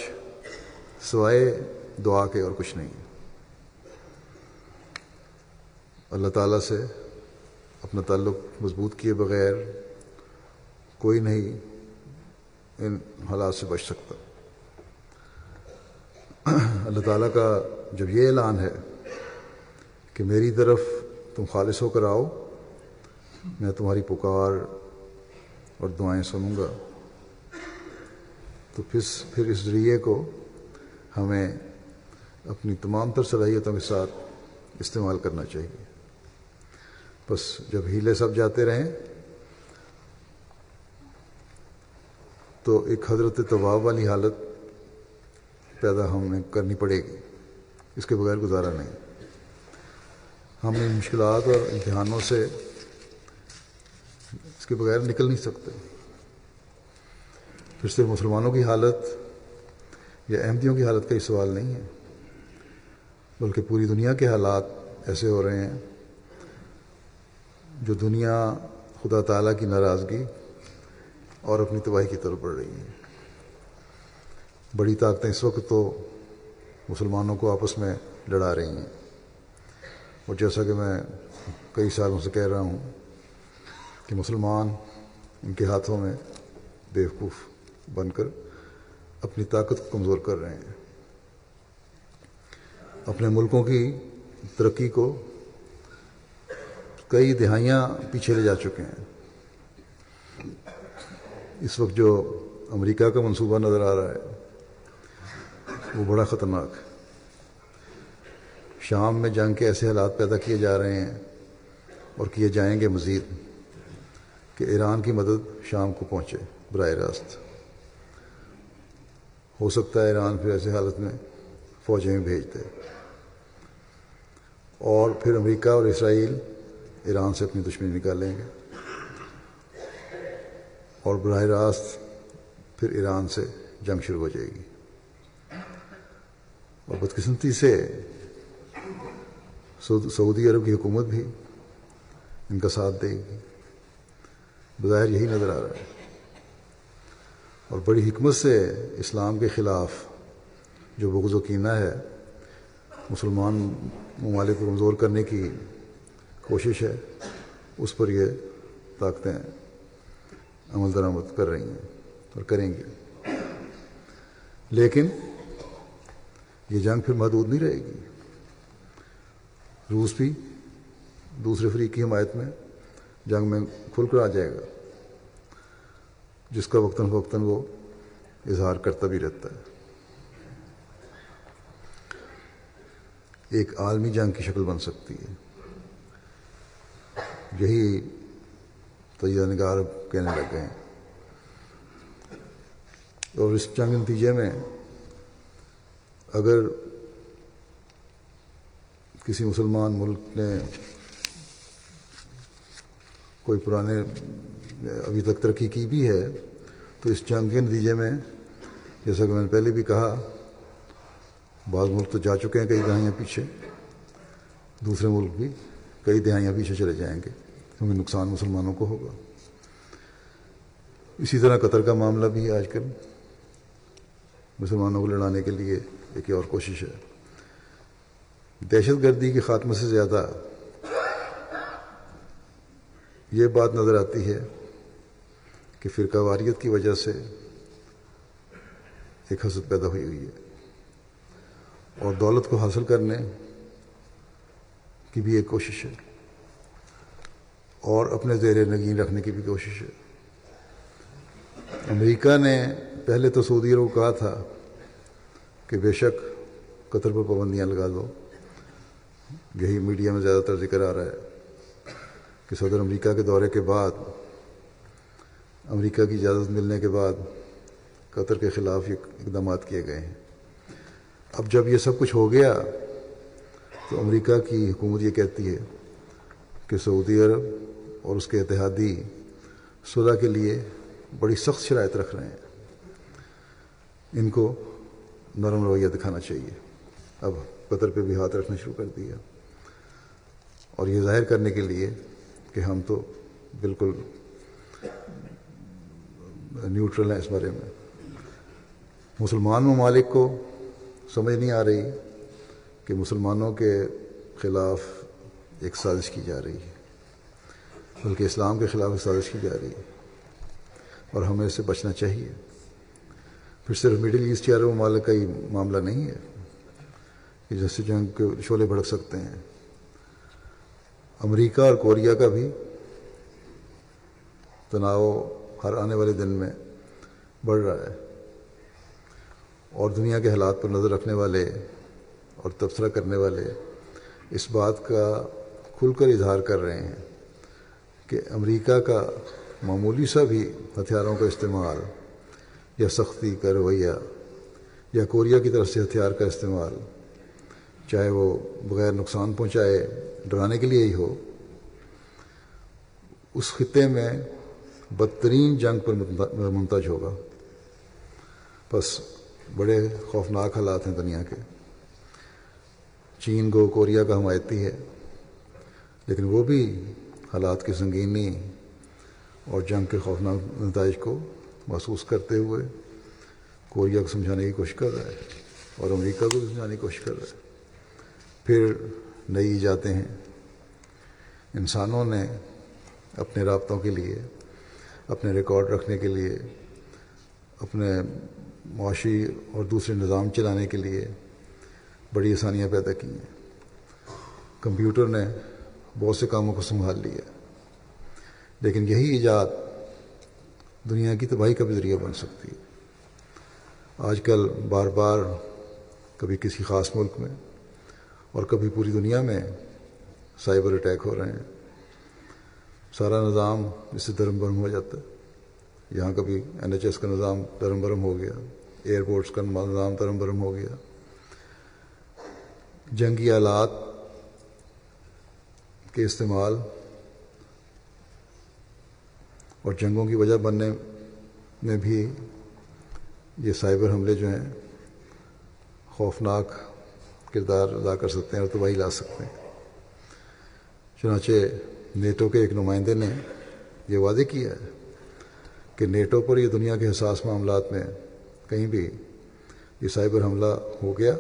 سوائے دعا کے اور کچھ نہیں۔ اللہ تعالیٰ سے اپنا تعلق مضبوط کیے بغیر کوئی نہیں ان حالات سے بچ سکتا۔ اللہ تعالیٰ کا جب یہ اعلان ہے کہ میری طرف تم خالص ہو کر آؤ، میں تمہاری پکار اور دعائیں سنوں گا۔ تو پھر پھر اس ذریعے کو ہمیں اپنی تمام تر صلاحیتوں کے ساتھ استعمال کرنا چاہیے۔ بس جب ہیلے سب جاتے رہیں، تو ایک حضرت طباب والی حالت پیدا ہمیں کرنی پڑے گی۔ اس کے بغیر گزارا نہیں۔ ہم ان مشکلات اور امتحانوں سے اس کے بغیر نکل نہیں سکتے۔ پھر صرف مسلمانوں کی حالت یا احمدیوں کی حالت کا ہی سوال نہیں ہے۔ بلکہ پوری دنیا کے حالات ایسے ہو رہے ہیں جو دنیا خدا تعالیٰ کی ناراضگی اور اپنی تباہی کی طرف بڑھ رہی ہیں۔ بڑی طاقتیں اس وقت تو مسلمانوں کو آپس میں لڑا رہی ہیں۔ اور جیسا کہ میں کئی سالوں سے کہہ رہا ہوں کہ مسلمان ان کے ہاتھوں میں بیوقوف بن کر اپنی طاقت کو کمزور کر رہے ہیں۔ اپنے ملکوں کی ترقی کو کئی دہائیاں پیچھے لے جا چکے ہیں۔ اس وقت جو امریکہ کا منصوبہ نظر آ رہا ہے، وہ بڑا خطرناک۔ ہے شام میں جنگ کے ایسے حالات پیدا کیے جا رہے ہیں اور کیے جائیں گے مزید کہ ایران کی مدد شام کو پہنچے براہ راست۔ ہو سکتا ہے ایران پھر ایسے حالت میں فوجیں بھیج دے۔ اور پھر امریکہ اور اسرائیل ایران سے اپنی دشمنی نکالیں گے۔ اور براہ راست پھر ایران سے جنگ شروع ہو جائے گی۔ اور بدقسمتی سے سعودی عرب کی حکومت بھی ان کا ساتھ دے گی۔ بظاہر یہی نظر آ رہا ہے۔ اور بڑی حکمت سے اسلام کے خلاف جو بغض و کینہ ہے، مسلمان ممالک کو کمزور کرنے کی کوشش ہے، اس پر یہ طاقتیں عمل درآمد کر رہی ہیں اور کریں گی لیکن یہ جنگ پھر محدود نہیں رہے گی۔ روس بھی دوسرے فریق کی حمایت میں جنگ میں کھل کر آ جائے گا، جس کا وقتاً فوقتاً وہ اظہار کرتا بھی رہتا ہے۔ ایک عالمی جنگ کی شکل بن سکتی ہے۔ یہی تجزیہ نگار کہنے لگ گئے ہیں۔ اور اس جنگ نتیجے میں اگر کسی مسلمان ملک نے کوئی پرانے، ابھی تک ترقی کی بھی ہے، تو اس جنگ کے نتیجے میں، جیسا کہ میں نے پہلے بھی کہا بعض ملک تو جا چکے ہیں، کئی دہائیاں پیچھے۔ دوسرے ملک بھی کئی دہائیاں پیچھے چلے جائیں گے۔ کیونکہ نقصان مسلمانوں کو ہوگا۔ اسی طرح قطر کا معاملہ بھی آج کل۔ مسلمانوں کو لڑانے کے لیے ایک اور کوشش ہے۔ دہشت گردی کے خاتمے سے زیادہ یہ بات نظر آتی ہے کہ فرقہ واریت کی وجہ سے ایک حسد پیدا ہوئی ہوئی ہے۔ اور دولت کو حاصل کرنے کی بھی ایک کوشش ہے اور اپنے زیر نگین رکھنے کی بھی کوشش ہے۔ امریکہ نے پہلے تو سعودی عرب کو کہا تھا کہ بے شک قطر پر پابندیاں لگا دو۔ یہی میڈیا میں زیادہ تر ذکر آ رہا ہے کہ صدر امریکہ کے دورے کے بعد، امریکہ کی اجازت ملنے کے بعد قطر کے خلاف یہ اقدامات کیے گئے ہیں۔ اب جب یہ سب کچھ ہو گیا تو امریکہ کی حکومت یہ کہتی ہے کہ سعودی عرب اور اس کے اتحادی صلح کے لیے بڑی سخت شرائط رکھ رہے ہیں۔ ان کو نرم رویہ دکھانا چاہیے۔ اب قطر پہ بھی ہاتھ رکھنا شروع کر دیا۔ اور یہ ظاہر کرنے کے لیے کہ ہم تو بالکل نیوٹرل ہیں اس بارے میں۔ مسلمان ممالک کو سمجھ نہیں آ رہی کہ مسلمانوں کے خلاف ایک سازش کی جا رہی ہے، بلکہ اسلام کے خلاف ایک سازش کی جا رہی ہے۔ اور ہمیں اس سے بچنا چاہیے۔ پھر صرف مڈل ایسٹ یا عرب ممالک کا ہی معاملہ نہیں ہے کہ جیسے جنگ کے شعلے بھڑک سکتے ہیں۔ امریکہ اور کوریا کا بھی تناؤ ہر آنے والے دن میں بڑھ رہا ہے۔ اور دنیا کے حالات پر نظر رکھنے والے اور تبصرہ کرنے والے اس بات کا کھل کر اظہار کر رہے ہیں کہ امریکہ کا معمولی سا بھی ہتھیاروں کا استعمال یا سختی کا رویہ یا کوریا کی طرف سے ہتھیار کا استعمال چاہے وہ بغیر نقصان پہنچائے ڈرانے کے لیے ہی ہو، اس خطے میں بدترین جنگ پر ممتاز ہوگا۔ بس بڑے خوفناک حالات ہیں دنیا کے۔ چین کو کوریا کا حمایتی ہے، لیکن وہ بھی حالات کی سنگینی اور جنگ کے خوفناک نتائج کو محسوس کرتے ہوئے کوریا کو سمجھانے کی کوشش کر رہا ہے اور امریکہ کو بھی سمجھانے کی کوشش کر رہا ہے۔ پھر نئی ایجادیں ہیں۔ انسانوں نے اپنے رابطوں کے لیے، اپنے ریکارڈ رکھنے کے لیے، اپنے معاشی اور دوسرے نظام چلانے کے لیے بڑی آسانیاں پیدا کی ہیں۔ کمپیوٹر نے بہت سے کاموں کو سنبھال لیا لیکن یہی ایجاد دنیا کی تباہی کا بھی ذریعہ بن سکتی ہے۔ آج کل بار بار کبھی کسی خاص ملک میں اور کبھی پوری دنیا میں سائبر اٹیک ہو رہے ہیں۔ سارا نظام اس سے درم برم ہو جاتا ہے۔ یہاں کبھی این ایچ ایس کا نظام درم برم ہو گیا۔ ایئرپورٹس کا نظام درم برم ہو گیا۔ جنگی آلات کے استعمال اور جنگوں کی وجہ بننے میں بھی یہ سائبر حملے جو ہیں خوفناک کردار ادا کر سکتے ہیں اور تباہی لا سکتے ہیں۔ چنانچہ نیٹو کے ایک نمائندے نے یہ وعدے کیا ہے کہ نیٹو پر یہ دنیا کے حساس معاملات میں کہیں بھی یہ سائبر حملہ ہو گیا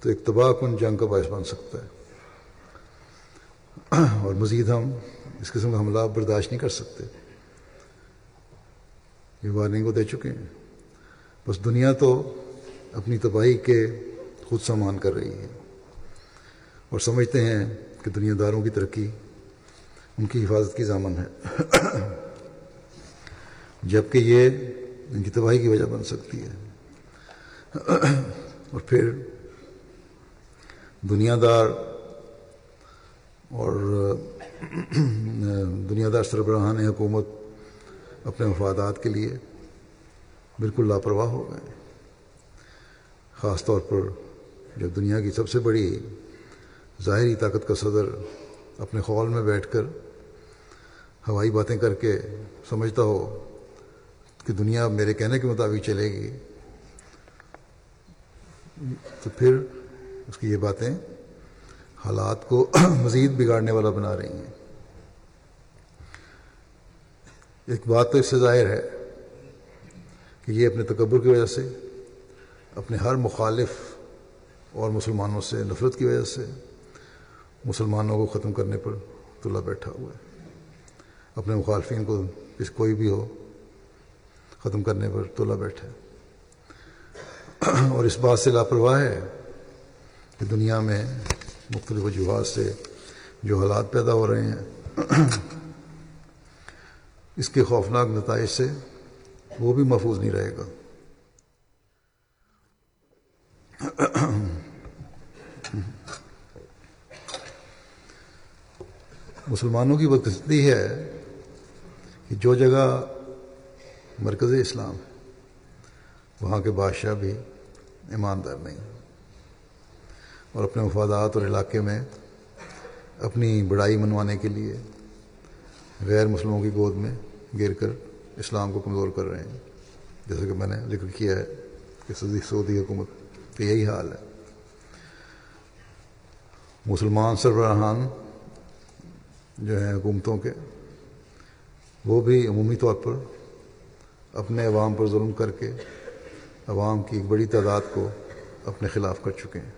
تو ایک تباہ کن جنگ کا باعث بن سکتا ہے۔ اور مزید ہم اس قسم کا حملہ برداشت نہیں کر سکتے۔ یہ وارننگ کو دے چکے ہیں۔ بس دنیا تو اپنی تباہی کے خود سامان کر رہی ہے۔ اور سمجھتے ہیں کہ دنیا داروں کی ترقی ان کی حفاظت کی ضامن ہے۔ جبکہ یہ ان کی تباہی کی وجہ بن سکتی ہے۔ اور پھر دنیا دار اور دنیا دار سربراہان حکومت اپنے مفادات کے لیے بالکل لاپرواہ ہو گئے۔ خاص طور پر جب دنیا کی سب سے بڑی ظاہری طاقت کا صدر اپنے خول میں بیٹھ کر ہوائی باتیں کر کے سمجھتا ہو کہ دنیا میرے کہنے کے مطابق چلے گی۔ تو پھر اس کی یہ باتیں حالات کو مزید بگاڑنے والا بنا رہی ہیں۔ ایک بات تو اس سے ظاہر ہے کہ یہ اپنے تکبر کی وجہ سے، اپنے ہر مخالف اور مسلمانوں سے نفرت کی وجہ سے مسلمانوں کو ختم کرنے پر تلا بیٹھا ہوا ہے۔ اپنے مخالفین کو کوئی بھی ہو ختم کرنے پر تلا بیٹھا ہے اور اس بات سے لاپرواہ ہے کہ دنیا میں مختلف وجوہات سے جو حالات پیدا ہو رہے ہیں، اس کے خوفناک نتائج سے وہ بھی محفوظ نہیں رہے گا۔ مسلمانوں کی بدقسمتی ہے کہ جو جگہ مرکز اسلام۔ ہے وہاں کے بادشاہ بھی ایماندار نہیں۔ اور اپنے مفادات اور علاقے میں اپنی بڑائی منوانے کے لیے غیر مسلموں کی گود میں گر کر اسلام کو کمزور کر رہے ہیں۔ جیسا کہ میں نے ذکر کیا ہے کہ سعودی حکومت کا یہی حال ہے۔ مسلمان سربراہان جو ہیں حکومتوں کے، وہ بھی عمومی طور پر اپنے عوام پر ظلم کر کے عوام کی ایک بڑی تعداد کو اپنے خلاف کر چکے ہیں۔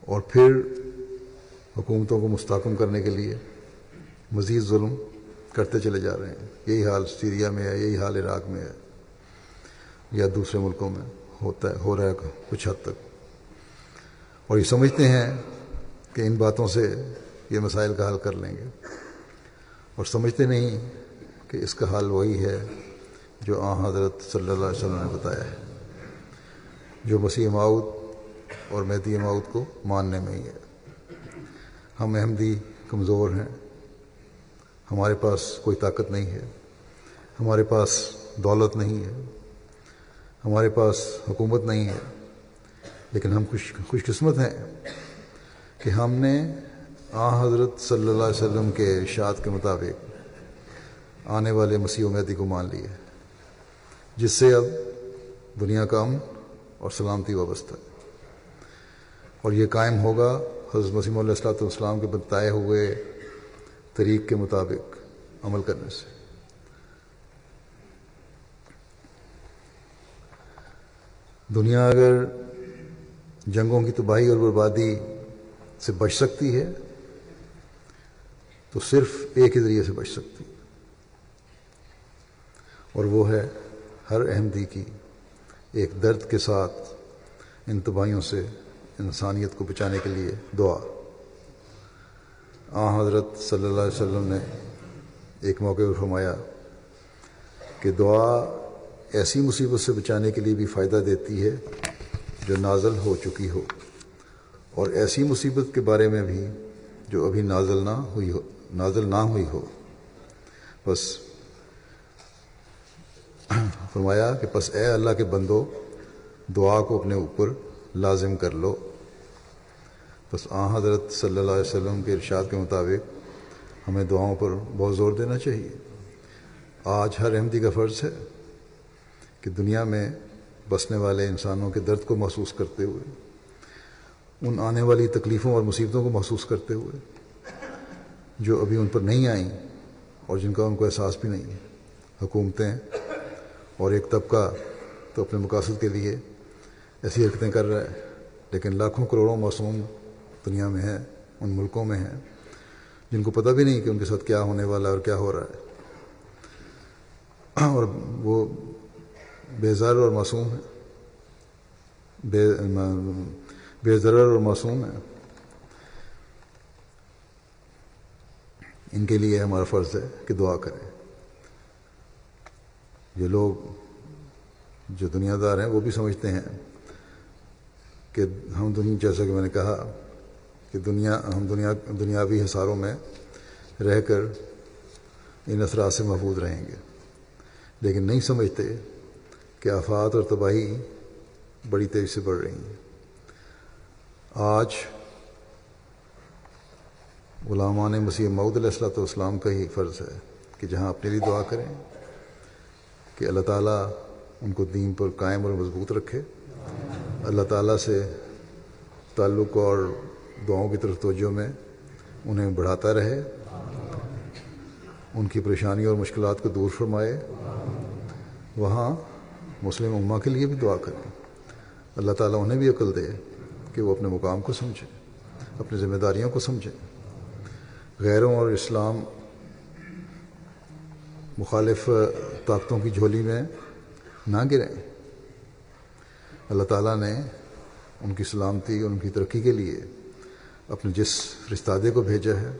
اور پھر حکومتوں کو مستحکم کرنے کے لیے مزید ظلم کرتے چلے جا رہے ہیں۔ یہی حال سیریا میں ہے، یہی حال عراق میں ہے، یا دوسرے ملکوں میں ہوتا ہے، ہو رہا ہے کچھ حد تک۔ اور یہ سمجھتے ہیں کہ ان باتوں سے یہ مسائل کا حل کر لیں گے۔ اور سمجھتے نہیں کہ اس کا حل وہی ہے جو آ حضرت صلی اللہ علیہ وسلم نے بتایا ہے، جو مسیح ماؤد اور مہدی ماؤد کو ماننے میں ہی ہے۔ ہم احمدی کمزور ہیں، ہمارے پاس کوئی طاقت نہیں ہے، ہمارے پاس دولت نہیں ہے، ہمارے پاس حکومت نہیں ہے، لیکن ہم خوش خوش قسمت ہیں کہ ہم نے آ حضرت صلی اللہ علیہ وسلم کے ارشاد کے مطابق آنے والے مسیح و مہدی کو مان لیے جس سے اب دنیا کا امن اور سلامتی وابستہ ہے۔ اور یہ قائم ہوگا حضرت مسیم علیہ السلاۃ والسلام کے بتائے ہوئے طریق کے مطابق عمل کرنے سے۔ دنیا اگر جنگوں کی تباہی اور بربادی سے بچ سکتی ہے، تو صرف ایک ہی ذریعے سے بچ سکتی۔ اور وہ ہے ہر احمدی کی ایک درد کے ساتھ ان تباہیوں سے انسانیت کو بچانے کے لیے دعا۔ آ حضرت صلی اللہ علیہ وسلم نے ایک موقع پر فرمایا کہ دعا ایسی مصیبت سے بچانے کے لیے بھی فائدہ دیتی ہے جو نازل ہو چکی ہو، اور ایسی مصیبت کے بارے میں بھی جو ابھی نازل نہ ہوئی ہو، نازل نہ ہوئی ہو۔ بس فرمایا کہ بس اے اللہ کے بندو، دعا کو اپنے اوپر لازم کر لو۔ بس آ حضرت صلی اللہ علیہ وسلم کے ارشاد کے مطابق ہمیں دعاؤں پر بہت زور دینا چاہیے۔ آج ہر احمدی کا فرض ہے کہ دنیا میں بسنے والے انسانوں کے درد کو محسوس کرتے ہوئے، ان آنے والی تکلیفوں اور مصیبتوں کو محسوس کرتے ہوئے، جو ابھی ان پر نہیں آئیں اور جن کا ان کو احساس بھی نہیں ہے، حکومتیں اور ایک طبقہ تو اپنے مقاصد کے لیے ایسی حرکتیں کر رہا ہے، لیکن لاکھوں کروڑوں معصوم دنیا میں ہیں، ان ملکوں میں ہیں، جن کو پتہ بھی نہیں کہ ان کے ساتھ کیا ہونے والا ہے اور کیا ہو رہا ہے۔ اور وہ بے زر اور معصوم ہیں۔ بے بے ضرر اور معصوم ہیں۔ ان کے لیے ہمارا فرض ہے کہ دعا کریں۔ یہ لوگ جو دنیا دار ہیں وہ بھی سمجھتے ہیں کہ ہم دنیا جیسا کہ میں نے کہا کہ دنیا، ہم دنیا، دنیاوی حصاروں میں رہ کر ان اثرات سے محفوظ رہیں گے۔ لیکن نہیں سمجھتے کہ آفات اور تباہی بڑی تیزی سے بڑھ رہی ہیں۔ آج غلامان مسیح معود علیہ السلۃ والسلام کا ہی فرض ہے کہ جہاں اپنے لیے دعا کریں کہ اللہ تعالیٰ ان کو دین پر قائم اور مضبوط رکھے۔ اللہ تعالیٰ سے تعلق اور دعاؤں کی طرف توجہ میں انہیں بڑھاتا رہے، ان کی پریشانی اور مشکلات کو دور فرمائے۔ وہاں مسلم امہ کے لیے بھی دعا کریں۔ اللہ تعالیٰ انہیں بھی عقل دے کہ وہ اپنے مقام کو سمجھیں، اپنی ذمہ داریوں کو سمجھیں۔ غیروں اور اسلام مخالف طاقتوں کی جھولی میں نہ گریں اللہ تعالیٰ نے ان کی سلامتی اور ان کی ترقی کے لیے اپنے جس رشتادے کو بھیجا ہے،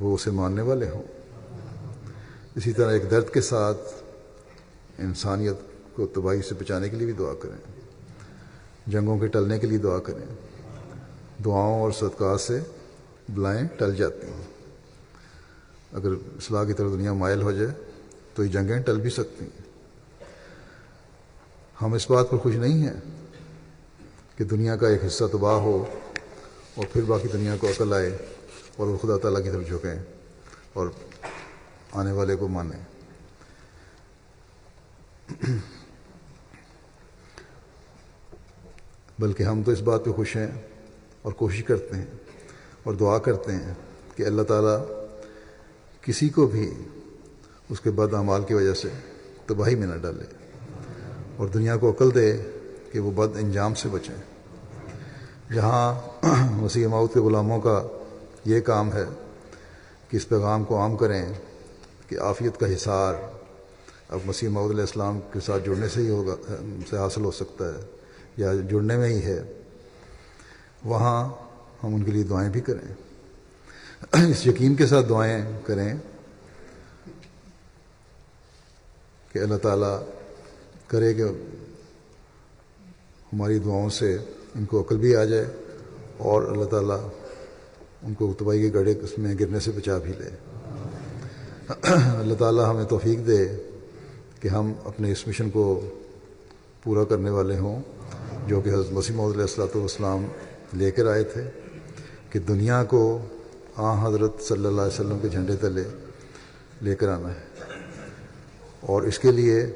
وہ اسے ماننے والے ہوں۔ اسی طرح ایک درد کے ساتھ انسانیت کو تباہی سے بچانے کے لیے بھی دعا کریں۔ جنگوں کے ٹلنے کے لیے دعا کریں۔ دعاؤں اور صدقات سے بلائیں ٹل جاتی ہیں۔ اگر اصلاح کی طرف دنیا مائل ہو جائے تو یہ جنگیں ٹل بھی سکتی ہیں۔ ہم اس بات پر خوش نہیں ہیں کہ دنیا کا ایک حصہ تباہ ہو اور پھر باقی دنیا کو عقل آئے اور وہ خدا تعالیٰ کی طرف جھکیں اور آنے والے کو مانیں۔ بلکہ ہم تو اس بات پہ خوش ہیں اور کوشش کرتے ہیں اور دعا کرتے ہیں کہ اللہ تعالیٰ کسی کو بھی اس کے بد اعمال کی وجہ سے تباہی میں نہ ڈالے اور دنیا کو عقل دے کہ وہ بد انجام سے بچیں۔ جہاں وسیع ماؤت کے غلاموں کا یہ کام ہے کہ اس پیغام کو عام کریں کہ عافیت کا حصار اب مسیح محدود علیہ السلام کے ساتھ جڑنے سے ہی ہوگا، سے حاصل ہو سکتا ہے یا جڑنے میں ہی ہے۔ وہاں ہم ان کے لیے دعائیں بھی کریں۔ اس یقین کے ساتھ دعائیں کریں کہ اللہ تعالیٰ کرے کہ ہماری دعاؤں سے ان کو عقل بھی آ جائے اور اللہ تعالیٰ ان کو تباہی کے گڑھے اس میں گرنے سے بچا بھی لے۔ اللہ تعالیٰ ہمیں توفیق دے کہ ہم اپنے اس مشن کو پورا کرنے والے ہوں جو کہ حضرت مسیم علیہ السلاۃ والسلام لے کر آئے تھے کہ دنیا کو آ حضرت صلی اللہ علیہ وسلم کے جھنڈے تلے لے کر آنا ہے۔ اور اس کے لیے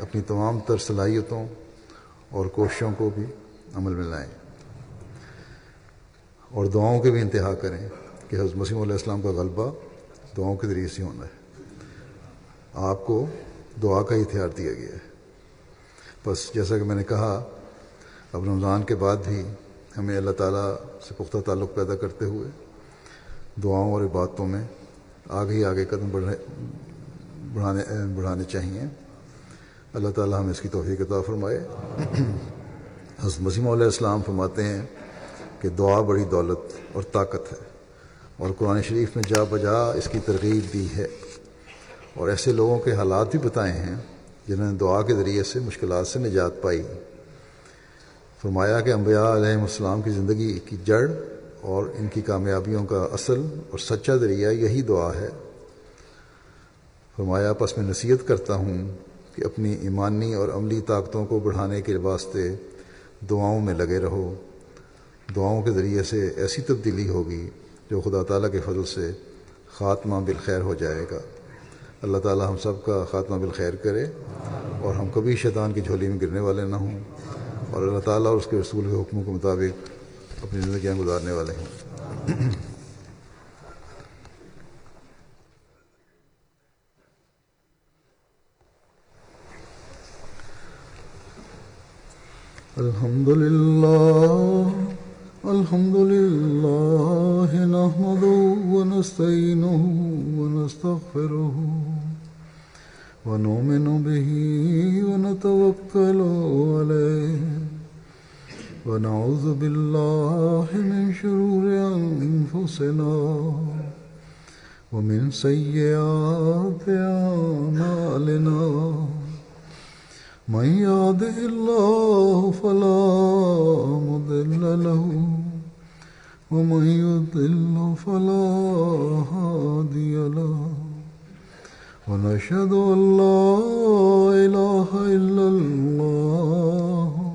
اپنی تمام تر صلاحیتوں اور کوششوں کو بھی عمل میں لائیں۔ اور دعاؤں کے بھی انتہا کریں کہ حضرت مسیم علیہ السلام کا غلبہ دعاؤں کے ذریعے سے ہونا ہے۔ آپ کو دعا کا ہی ہتھیار دیا گیا ہے۔ بس جیسا کہ میں نے کہا، اب رمضان کے بعد بھی ہمیں اللہ تعالیٰ سے پختہ تعلق پیدا کرتے ہوئے دعاؤں اور عبادتوں میں آگے ہی آگے قدم بڑھنے بڑھانے بڑھانے چاہیے۔ اللہ تعالیٰ ہمیں اس کی توفیق عطا فرمائے۔ حضرت مسیم علیہ السلام فرماتے ہیں کہ دعا بڑی دولت اور طاقت ہے اور قرآن شریف میں جا بجا اس کی ترغیب دی ہے۔ اور ایسے لوگوں کے حالات بھی بتائے ہیں جنہوں نے دعا کے ذریعے سے مشکلات سے نجات پائی۔ فرمایا کہ انبیاء علیہ السلام کی زندگی کی جڑ اور ان کی کامیابیوں کا اصل اور سچا ذریعہ یہی دعا ہے۔ فرمایا، پس میں نصیحت کرتا ہوں کہ اپنی ایمانی اور عملی طاقتوں کو بڑھانے کے واسطے دعاؤں میں لگے رہو۔ دعاؤں کے ذریعے سے ایسی تبدیلی ہوگی جو خدا تعالیٰ کے فضل سے خاتمہ بالخیر ہو جائے گا۔ اللہ تعالیٰ ہم سب کا خاتمہ بالخیر کرے اور ہم کبھی شیطان کی جھولی میں گرنے والے نہ ہوں۔ اور اللہ تعالیٰ اور اس کے رسول کے حکموں کے مطابق اپنی زندگیاں گزارنے والے ہوں الحمد للہ الحمد لله نحمده ونستعينه ونستغفره ونؤمن به ونتوكل عليه ونعوذ بالله من شرور أنفسنا ومن سيئات أعمالنا. من يهده الله فلا مضل له، ومن يضل فلا هادي له. ونشهد أن لا إله إلا الله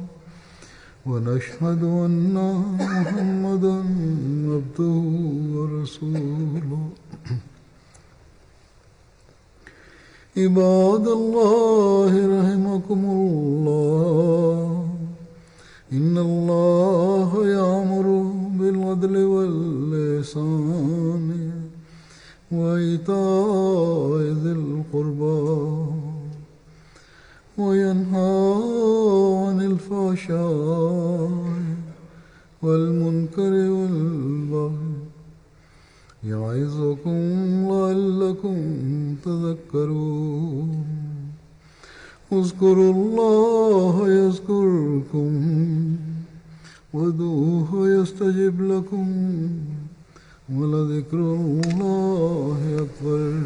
ونشهد أن محمدا عبده ورسوله. عباد الله رحمكم الله. إن الله يأمر بالعدل واللسان وإيتاء ذي القربى. وينهى عن الفحشاء والمنكر والبغي يعظكم لعلكم تذكرون اذكروا الله يذكركم ودوه يستجب لكم ولذكر الله أكبر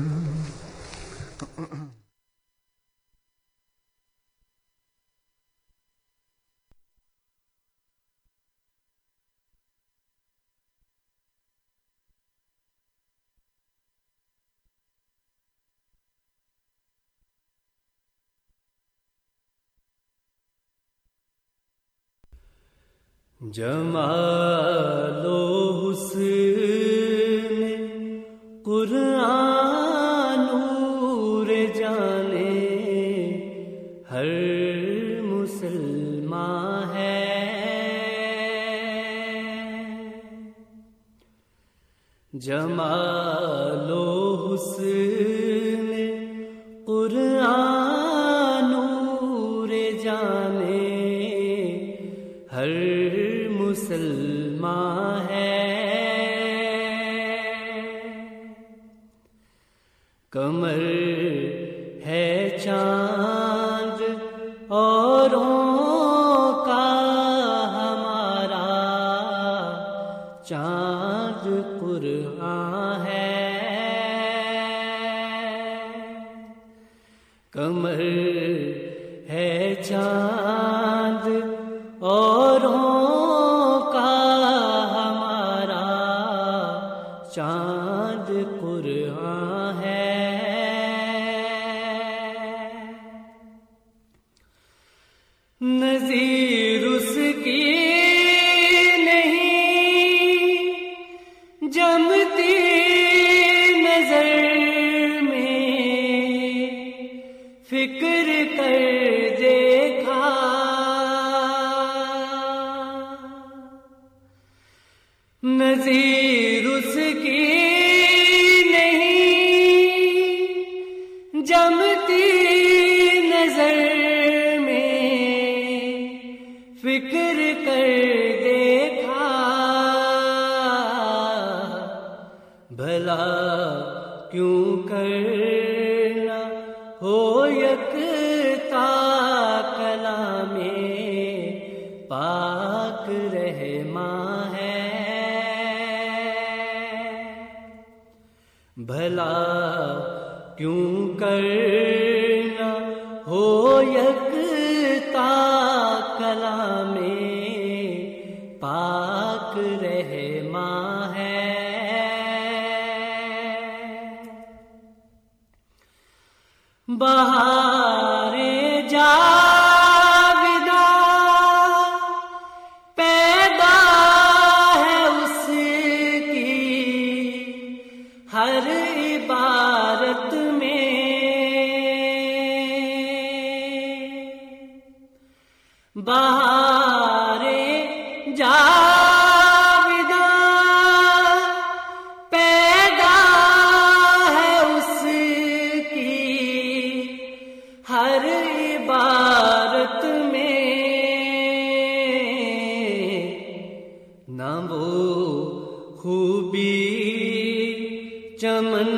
جمال و حسن قرآن نور جانے ہر مسلمان ہے۔ جمال و حسن قرآن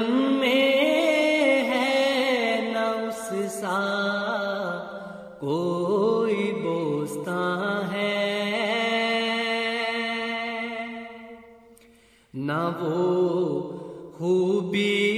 میں ہے اس بوستا ہے نہ وہ خوبی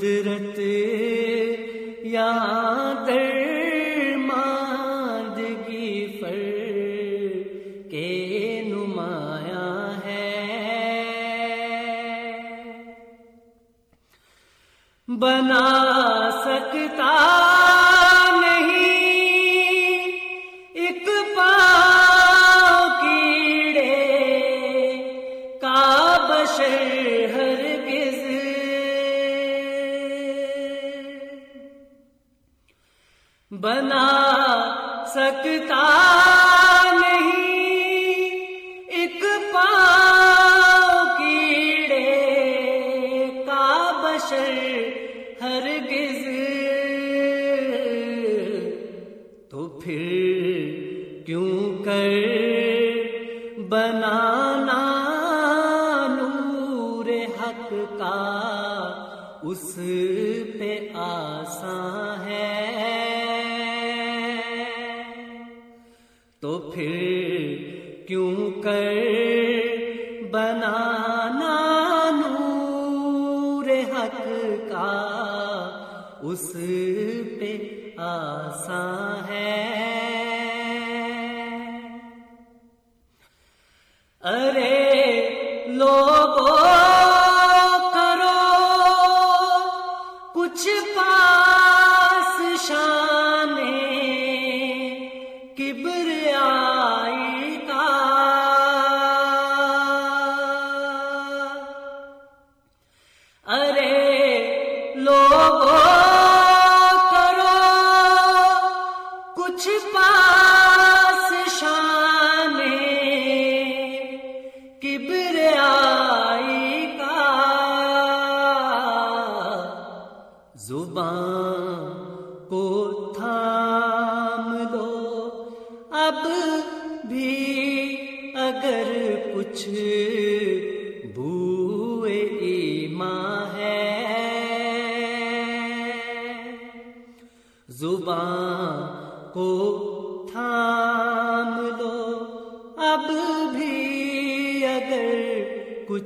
قدرت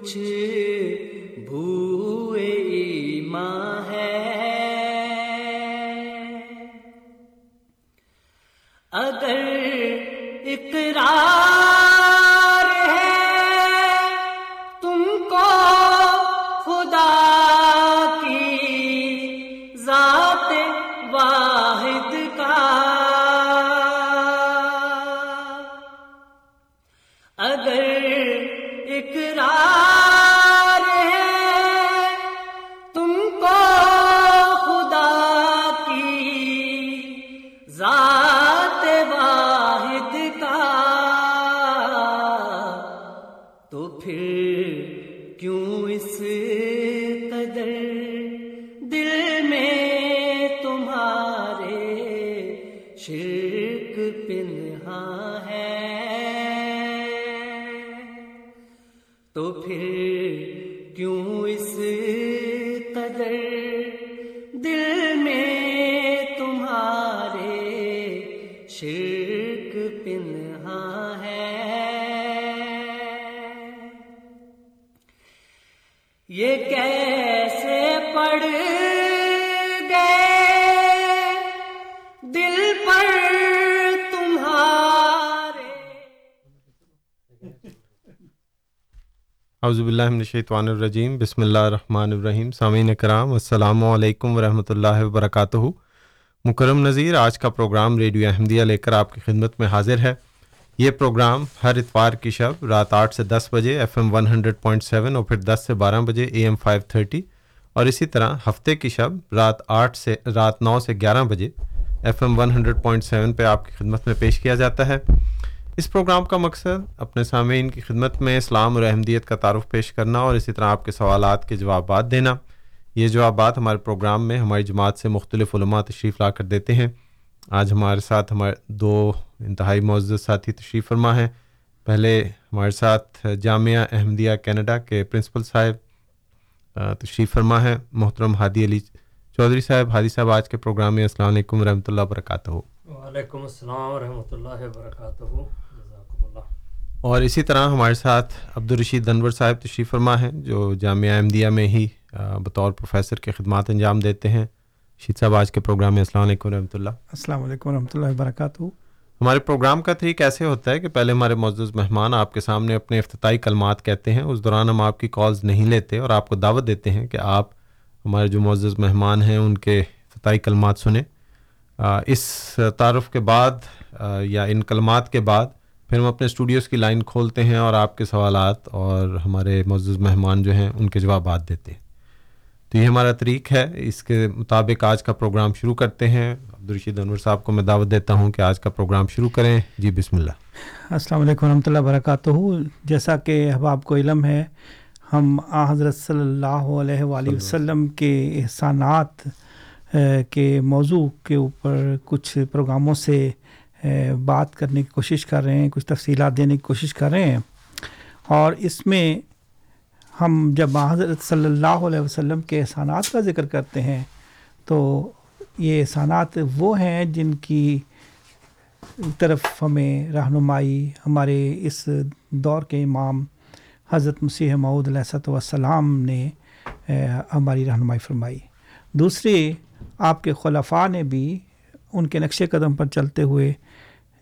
کچھ باللہ من الشیطان الرجیم، بسم اللہ الرحمن الرحیم، سامعین کرام، السلام علیکم ورحمۃ اللہ وبرکاتہ۔ مکرم نظیر آج کا پروگرام ریڈیو احمدیہ لے کر آپ کی خدمت میں حاضر ہے۔ یہ پروگرام ہر اتوار کی شب رات آٹھ سے دس بجے F M one hundred point seven, اور پھر دس سے بارہ بجے اے ایم فائیو تھرٹی۔ اور اسی طرح ہفتے کی شب رات آٹھ سے رات نو سے گیارہ بجے F M one hundred point seven پہ آپ کی خدمت میں پیش کیا جاتا ہے۔ اس پروگرام کا مقصد اپنے سامعین کی خدمت میں اسلام اور احمدیت کا تعارف پیش کرنا اور اسی طرح آپ کے سوالات کے جوابات دینا۔ یہ جوابات ہمارے پروگرام میں ہماری جماعت سے مختلف علماء تشریف لا کر دیتے ہیں۔ آج ہمارے ساتھ ہمارے دو انتہائی معزز ساتھی تشریف فرما ہیں۔ پہلے ہمارے ساتھ جامعہ احمدیہ کینیڈا کے پرنسپل صاحب تشریف فرما ہے محترم ہادی علی چودھری صاحب، ہادی صاحب، آج کے پروگرام میں السلام علیکم ورحمۃ اللہ وبرکاتہ۔ وعلیکم السلام ورحمۃ اللہ وبرکاتہ۔ اور اسی طرح ہمارے ساتھ عبدالرشید دنور صاحب تشریف فرما ہیں جو جامعہ احمدیہ میں ہی بطور پروفیسر کے خدمات انجام دیتے ہیں۔ شید صاحب آج کے پروگرام میں السلام علیکم ورحمۃ اللہ۔ السلام علیکم ورحمۃ اللہ وبرکاتہ۔ ہمارے پروگرام کا طریق ایسے ہوتا ہے کہ پہلے ہمارے معزز مہمان آپ کے سامنے اپنے افتتاحی کلمات کہتے ہیں اس دوران ہم آپ کی کالز نہیں لیتے اور آپ کو دعوت دیتے ہیں کہ آپ ہمارے جو معزز مہمان ہیں ان کے افتتاحی کلمات سنیں۔ اس تعارف کے بعد یا ان کلمات کے بعد پھر ہم اپنے اسٹوڈیوز کی لائن کھولتے ہیں اور آپ کے سوالات اور ہمارے معزز مہمان جو ہیں ان کے جوابات دیتے ہیں۔ تو یہ ہمارا طریق ہے۔ اس کے مطابق آج کا پروگرام شروع کرتے ہیں۔ عبدالرشید انور صاحب کو میں دعوت دیتا ہوں کہ آج کا پروگرام شروع کریں۔ جی بسم اللہ۔ السلام علیکم ورحمۃ اللہ وبرکاتہ۔ جیسا کہ اب آپ کو علم ہے ہم آ حضرت صلی اللہ علیہ وآلہ وسلم کے احسانات کے موضوع کے اوپر کچھ پروگراموں سے بات کرنے کی کوشش کر رہے ہیں، کچھ تفصیلات دینے کی کوشش کر رہے ہیں۔ اور اس میں ہم جب حضرت صلی اللہ علیہ وسلم کے احسانات کا ذکر کرتے ہیں، تو یہ احسانات وہ ہیں جن کی طرف ہمیں رہنمائی ہمارے اس دور کے امام حضرت مسیح معود علیہ وسلام نے ہماری رہنمائی فرمائی۔ دوسری، آپ کے خلفاء نے بھی ان کے نقش قدم پر چلتے ہوئے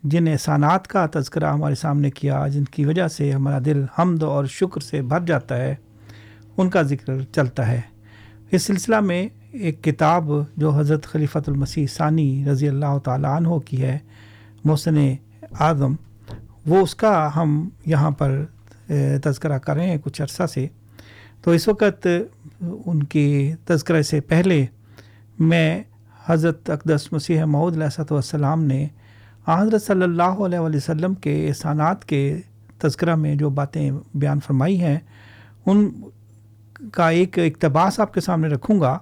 جن احسانات کا تذکرہ ہمارے سامنے کیا، جن کی وجہ سے ہمارا دل حمد اور شکر سے بھر جاتا ہے، ان کا ذکر چلتا ہے۔ اس سلسلہ میں ایک کتاب جو حضرت خلیفۃ المسیح ثانی رضی اللہ تعالیٰ عنہ کی ہے، محسن اعظم، وہ اس کا ہم یہاں پر تذکرہ کر رہے ہیں کچھ عرصہ سے۔ تو اس وقت ان کی تذکرہ سے پہلے میں حضرت اقدس مسیح معود علیہ والسلام نے حضرت صلی اللہ علیہ وسلم کے احسانات کے تذکرہ میں جو باتیں بیان فرمائی ہیں، ان کا ایک اقتباس آپ کے سامنے رکھوں گا۔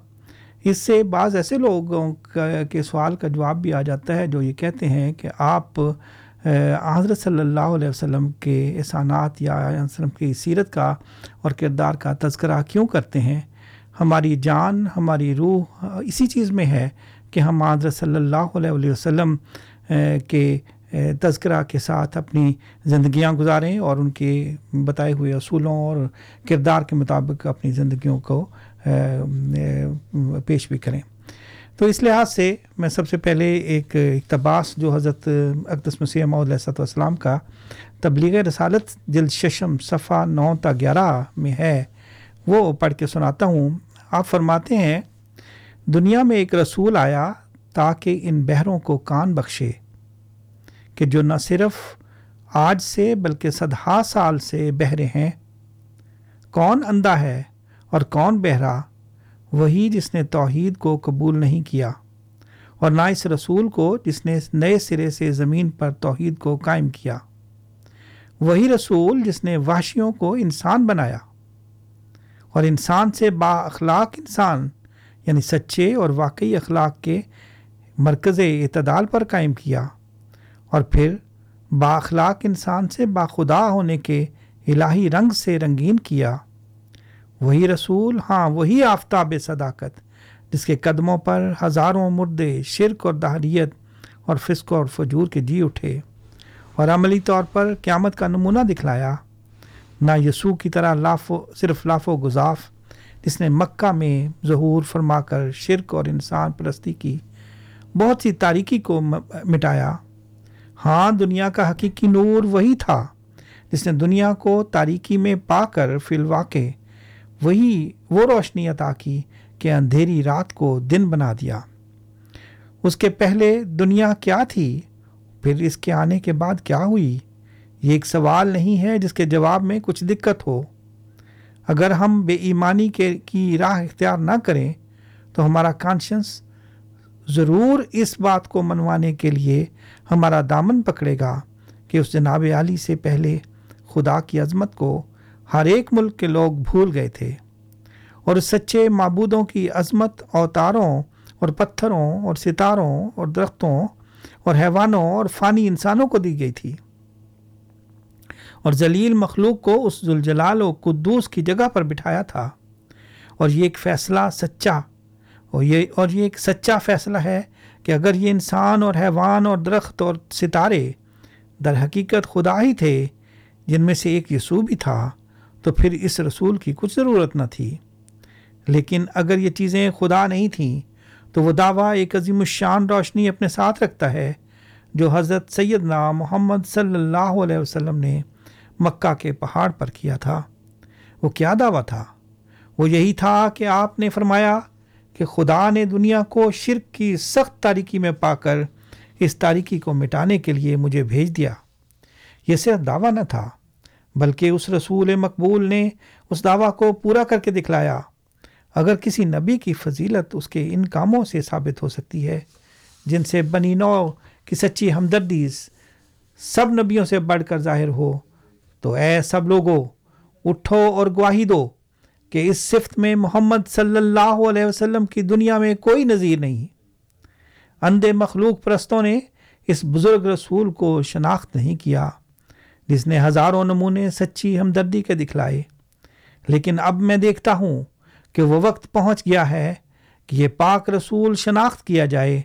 اس سے بعض ایسے لوگوں کے سوال کا جواب بھی آ جاتا ہے جو یہ کہتے ہیں کہ آپ حضرت صلی اللہ علیہ وسلم کے احسانات یا وسلم کی سیرت کا اور کردار کا تذکرہ کیوں کرتے ہیں؟ ہماری جان، ہماری روح، اسی چیز میں ہے کہ ہم حضرت صلی اللہ علیہ وسلم کے تذکرہ کے ساتھ اپنی زندگیاں گزاریں اور ان کے بتائے ہوئے اصولوں اور کردار کے مطابق اپنی زندگیوں کو پیش بھی کریں۔ تو اس لحاظ سے میں سب سے پہلے ایک اقتباس جو حضرت اقدس مسیح علیہ والسلام کا تبلیغ رسالت جلد ششم صفحہ نو تا گیارہ میں ہے، وہ پڑھ کے سناتا ہوں۔ آپ فرماتے ہیں، دنیا میں ایک رسول آیا تاکہ ان بہروں کو کان بخشے۔ کہ جو نہ صرف آج سے بلکہ صدہا سال سے بہرے ہیں۔ کون اندھا ہے اور کون بہرا؟ وہی جس نے توحید کو قبول نہیں کیا اور نہ اس رسول کو جس نے نئے سرے سے زمین پر توحید کو قائم کیا۔ وہی رسول جس نے وحشیوں کو انسان بنایا۔ اور انسان سے با اخلاق انسان یعنی سچے اور واقعی اخلاق کے مرکز اعتدال پر قائم کیا۔ اور پھر باخلاق انسان سے باخدا ہونے کے الہی رنگ سے رنگین کیا۔ وہی رسول ہاں وہی آفتاب صداقت، جس کے قدموں پر ہزاروں مردے شرک اور دہریت اور فسق اور فجور کے جی اٹھے اور عملی طور پر قیامت کا نمونہ دکھلایا۔ نہ یسوع کی طرح لاف و صرف لاف و گزاف، جس نے مکہ میں ظہور فرما کر شرک اور انسان پرستی کی بہت سی تاریکی کو مٹایا۔ ہاں دنیا کا حقیقی نور وہی تھا جس نے دنیا کو تاریکی میں پا کر فی الواقع وہی وہ روشنی عطا کی کہ اندھیری رات کو دن بنا دیا۔ اس کے پہلے دنیا کیا تھی؟ پھر اس کے آنے کے بعد کیا ہوئی؟ یہ ایک سوال نہیں ہے جس کے جواب میں کچھ دقت ہو۔ اگر ہم بے ایمانی کے کی راہ اختیار نہ کریں، تو ہمارا کانشنس ضرور اس بات کو منوانے کے لیے ہمارا دامن پکڑے گا کہ اس جناب عالی سے پہلے خدا کی عظمت کو ہر ایک ملک کے لوگ بھول گئے تھے اور سچے معبودوں کی عظمت اوتاروں اور پتھروں اور ستاروں اور درختوں اور حیوانوں اور فانی انسانوں کو دی گئی تھی اور ذلیل مخلوق کو اس زلجلال و قدوس کی جگہ پر بٹھایا تھا اور یہ ایک فیصلہ سچا اور یہ اور یہ ایک سچا فیصلہ ہے کہ اگر یہ انسان اور حیوان اور درخت اور ستارے در حقیقت خدا ہی تھے، جن میں سے ایک یسوع بھی تھا، تو پھر اس رسول کی کچھ ضرورت نہ تھی۔ لیکن اگر یہ چیزیں خدا نہیں تھیں، تو وہ دعویٰ ایک عظیم الشان روشنی اپنے ساتھ رکھتا ہے، جو حضرت سیدنا محمد صلی اللہ علیہ وسلم نے مکہ کے پہاڑ پر کیا تھا۔ وہ کیا دعویٰ تھا؟ وہ یہی تھا کہ آپ نے فرمایا کہ خدا نے دنیا کو شرک کی سخت تاریکی میں پا کر اس تاریکی کو مٹانے کے لیے مجھے بھیج دیا۔ یہ صرف دعویٰ نہ تھا، بلکہ اس رسول مقبول نے اس دعویٰ کو پورا کر کے دکھلایا۔ اگر کسی نبی کی فضیلت اس کے ان کاموں سے ثابت ہو سکتی ہے، جن سے بنی نو کی سچی ہمدردی سب نبیوں سے بڑھ کر ظاہر ہو، تو اے سب لوگوں اٹھو اور گواہی دو۔ کہ اس صفت میں محمد صلی اللہ علیہ وسلم کی دنیا میں کوئی نظیر نہیں اندھے مخلوق پرستوں نے اس بزرگ رسول کو شناخت نہیں کیا، جس نے ہزاروں نمونے سچی ہمدردی کے دکھلائے۔ لیکن اب میں دیکھتا ہوں کہ وہ وقت پہنچ گیا ہے کہ یہ پاک رسول شناخت کیا جائے۔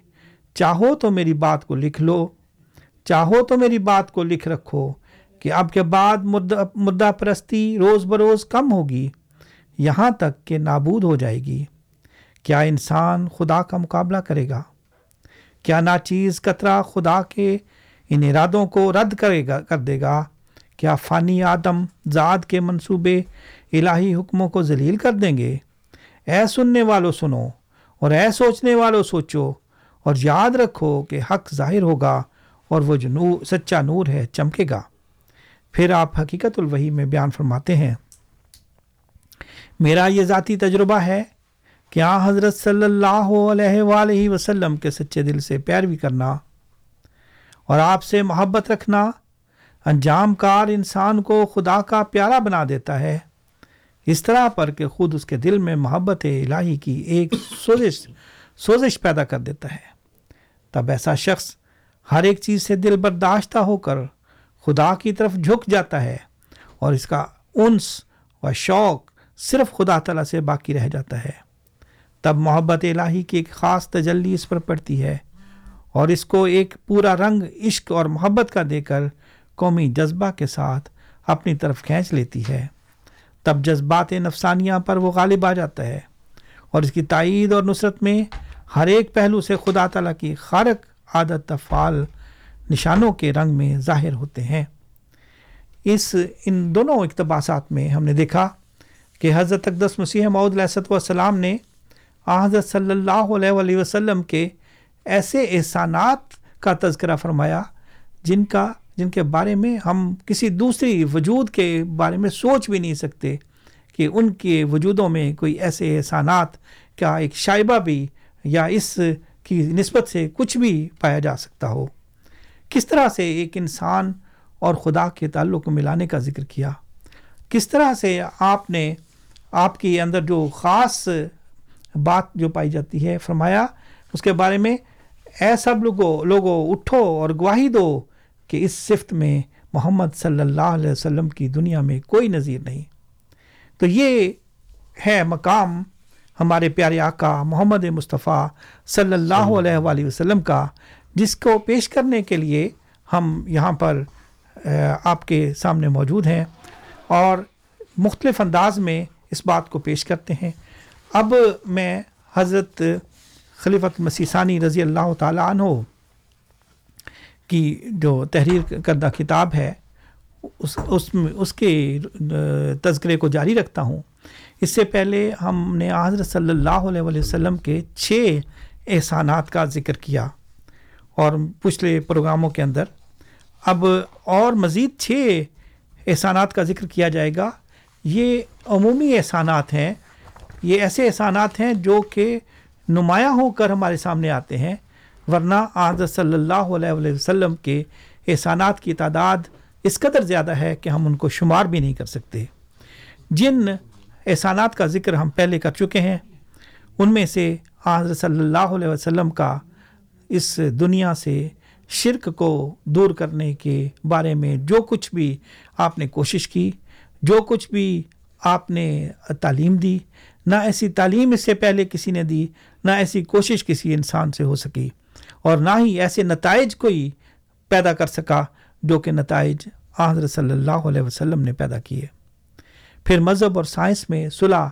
چاہو تو میری بات کو لکھ لو، چاہو تو میری بات کو لکھ رکھو کہ اب کے بعد مردہ پرستی روز بروز کم ہوگی۔ یہاں تک کہ نابود ہو جائے گی۔ کیا انسان خدا کا مقابلہ کرے گا؟ کیا ناچیز قطرہ خدا کے ان ارادوں کو رد کرے گا کر دے گا؟ کیا فانی آدم ذات کے منصوبے الہی حکموں کو ذلیل کر دیں گے؟ اے سننے والوں سنو اور اے سوچنے والوں سوچو اور یاد رکھو کہ حق ظاہر ہوگا اور وہ جو نور سچا نور ہے، چمکے گا۔ پھر آپ حقیقت الوحی میں بیان فرماتے ہیں۔ میرا یہ ذاتی تجربہ ہے کہ آ حضرت صلی اللہ علیہ وآلہ وسلم کے سچے دل سے پیروی کرنا اور آپ سے محبت رکھنا انجام کار انسان کو خدا کا پیارا بنا دیتا ہے، اس طرح پر کہ خود اس کے دل میں محبت الہی کی ایک سوزش سوزش پیدا کر دیتا ہے۔ تب ایسا شخص ہر ایک چیز سے دل برداشتہ ہو کر خدا کی طرف جھک جاتا ہے اور اس کا انس و شوق صرف خدا تعالیٰ سے باقی رہ جاتا ہے۔ تب محبت الہی کی ایک خاص تجلی اس پر پڑتی ہے اور اس کو ایک پورا رنگ، عشق اور محبت کا دے کر قومی جذبہ کے ساتھ اپنی طرف کھینچ لیتی ہے۔ تب جذبات نفسانیہ پر وہ غالب آ جاتا ہے اور اس کی تائید اور نصرت میں ہر ایک پہلو سے خدا تعالیٰ کی خارق، عادت، افعال، نشانوں کے رنگ میں ظاہر ہوتے ہیں۔ اس ان دونوں اقتباسات میں ہم نے دیکھا کہ حضرت اقدس مسیح معود علیہ والسلام نے حضرت صلی اللہ علیہ وسلم کے ایسے احسانات کا تذکرہ فرمایا جن کا جن کے بارے میں ہم کسی دوسری وجود کے بارے میں سوچ بھی نہیں سکتے کہ ان کے وجودوں میں کوئی ایسے احسانات کا ایک شائبہ بھی یا اس کی نسبت سے کچھ بھی پایا جا سکتا ہو۔ کس طرح سے ایک انسان اور خدا کے تعلق کو ملانے کا ذکر کیا؟ کس طرح سے آپ نے آپ کے اندر جو خاص بات جو پائی جاتی ہے، فرمایا، اس کے بارے میں اے سب لوگوں لوگوں اٹھو اور گواہی دو کہ اس صفت میں محمد صلی اللہ علیہ وسلم کی دنیا میں کوئی نظیر نہیں۔ تو یہ ہے مقام ہمارے پیارے آقا محمد مصطفیٰ صلی اللہ علیہ وآلہ وسلم کا، جس کو پیش کرنے کے لیے ہم یہاں پر آپ کے سامنے موجود ہیں۔ اور مختلف انداز میں اس بات کو پیش کرتے ہیں۔ اب میں حضرت خلیفۃ مسیح ثانی رضی اللہ تعالیٰ عنہ کی جو تحریر کردہ کتاب ہے، اس اس اس کے تذکرے کو جاری رکھتا ہوں۔ اس سے پہلے ہم نے حضرت صلی اللہ علیہ وسلم کے چھ احسانات کا ذکر کیا اور پچھلے پروگراموں کے اندر۔ اب اور مزید چھ احسانات کا ذکر کیا جائے گا۔ یہ عمومی احسانات ہیں، یہ ایسے احسانات ہیں جو کہ نمایاں ہو کر ہمارے سامنے آتے ہیں، ورنہ حضرت صلی اللہ علیہ وسلم کے احسانات کی تعداد اس قدر زیادہ ہے کہ ہم ان کو شمار بھی نہیں کر سکتے۔ جن احسانات کا ذکر ہم پہلے کر چکے ہیں، ان میں سے حضرت صلی اللہ علیہ وسلم کا اس دنیا سے شرک کو دور کرنے کے بارے میں جو کچھ بھی آپ نے کوشش کی، جو کچھ بھی آپ نے تعلیم دی، نہ ایسی تعلیم اس سے پہلے کسی نے دی، نہ ایسی کوشش کسی انسان سے ہو سکی۔ اور نہ ہی ایسے نتائج کوئی پیدا کر سکا جو کہ نتائج حضرت صلی اللہ علیہ وسلم نے پیدا کیے۔ پھر مذہب اور سائنس میں صلح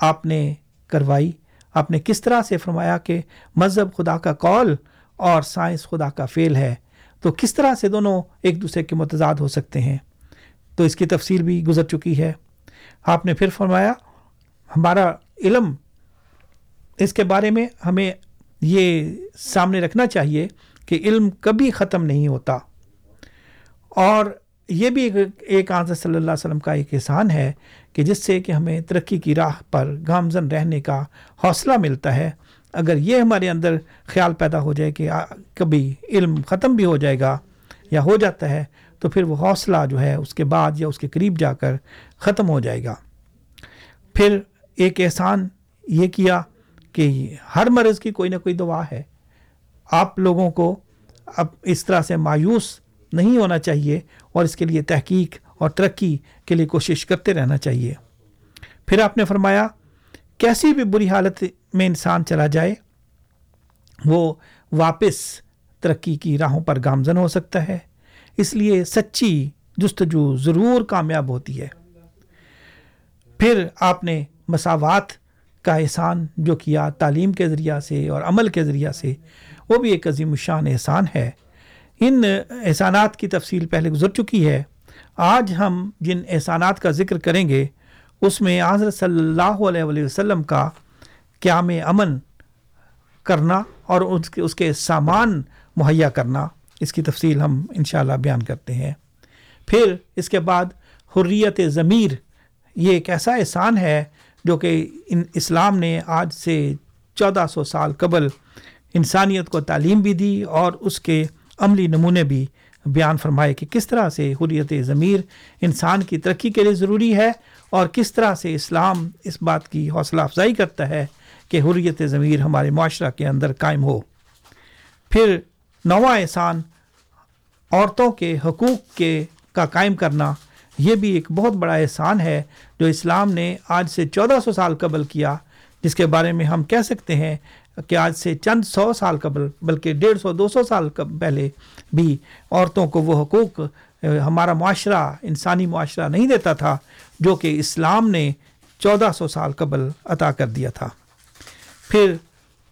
آپ نے کروائی۔ آپ نے کس طرح سے فرمایا کہ مذہب خدا کا قول اور سائنس خدا کا فعل ہے؟ تو کس طرح سے دونوں ایک دوسرے کے متضاد ہو سکتے ہیں؟ تو اس کی تفصیل بھی گزر چکی ہے۔ آپ نے پھر فرمایا، ہمارا علم اس کے بارے میں ہمیں یہ سامنے رکھنا چاہیے کہ علم کبھی ختم نہیں ہوتا۔ اور یہ بھی ایک آنظر صلی اللہ علیہ وسلم کا ایک احسان ہے کہ جس سے کہ ہمیں ترقی کی راہ پر گامزن رہنے کا حوصلہ ملتا ہے۔ اگر یہ ہمارے اندر خیال پیدا ہو جائے کہ کبھی علم ختم بھی ہو جائے گا یا ہو جاتا ہے تو پھر وہ حوصلہ جو ہے اس کے بعد یا اس کے قریب جا کر ختم ہو جائے گا۔ پھر ایک احسان یہ کیا کہ ہر مرض کی کوئی نہ کوئی دعا ہے۔ آپ لوگوں کو اب اس طرح سے مایوس نہیں ہونا چاہیے اور اس کے لیے تحقیق اور ترقی کے لیے کوشش کرتے رہنا چاہیے۔ پھر آپ نے فرمایا، کیسی بھی بری حالت میں انسان چلا جائے، وہ واپس ترقی کی راہوں پر گامزن ہو سکتا ہے۔ اس لیے سچی جستجو ضرور کامیاب ہوتی ہے۔ پھر آپ نے مساوات کا احسان جو کیا تعلیم کے ذریعہ سے اور عمل کے ذریعہ سے، وہ بھی ایک عظیم الشان احسان ہے۔ ان احسانات کی تفصیل پہلے گزر چکی ہے۔ آج ہم جن احسانات کا ذکر کریں گے، اس میں حضرت صلی اللہ علیہ وسلم کا قیام امن کرنا اور اس کے اس کے سامان مہیا کرنا۔ اس کی تفصیل ہم انشاءاللہ بیان کرتے ہیں۔ پھر اس کے بعد حریت ضمیر، یہ ایک ایسا احسان ہے جو کہ ان اسلام نے آج سے چودہ سو سال قبل انسانیت کو تعلیم بھی دی اور اس کے عملی نمونے بھی بیان فرمائے کہ کس طرح سے حریت ضمیر انسان کی ترقی کے لیے ضروری ہے اور کس طرح سے اسلام اس بات کی حوصلہ افزائی کرتا ہے کہ حریت ضمیر ہمارے معاشرہ کے اندر قائم ہو۔ پھر نواں احسان عورتوں کے حقوق کے کا قائم کرنا، یہ بھی ایک بہت بڑا احسان ہے جو اسلام نے آج سے چودہ سو سال قبل کیا، جس کے بارے میں ہم کہہ سکتے ہیں کہ آج سے چند سو سال قبل، بلکہ ڈیڑھ سو، دو سو سال پہلے بھی عورتوں کو وہ حقوق ہمارا معاشرہ انسانی معاشرہ نہیں دیتا تھا، جو کہ اسلام نے چودہ سو سال قبل عطا کر دیا تھا۔ پھر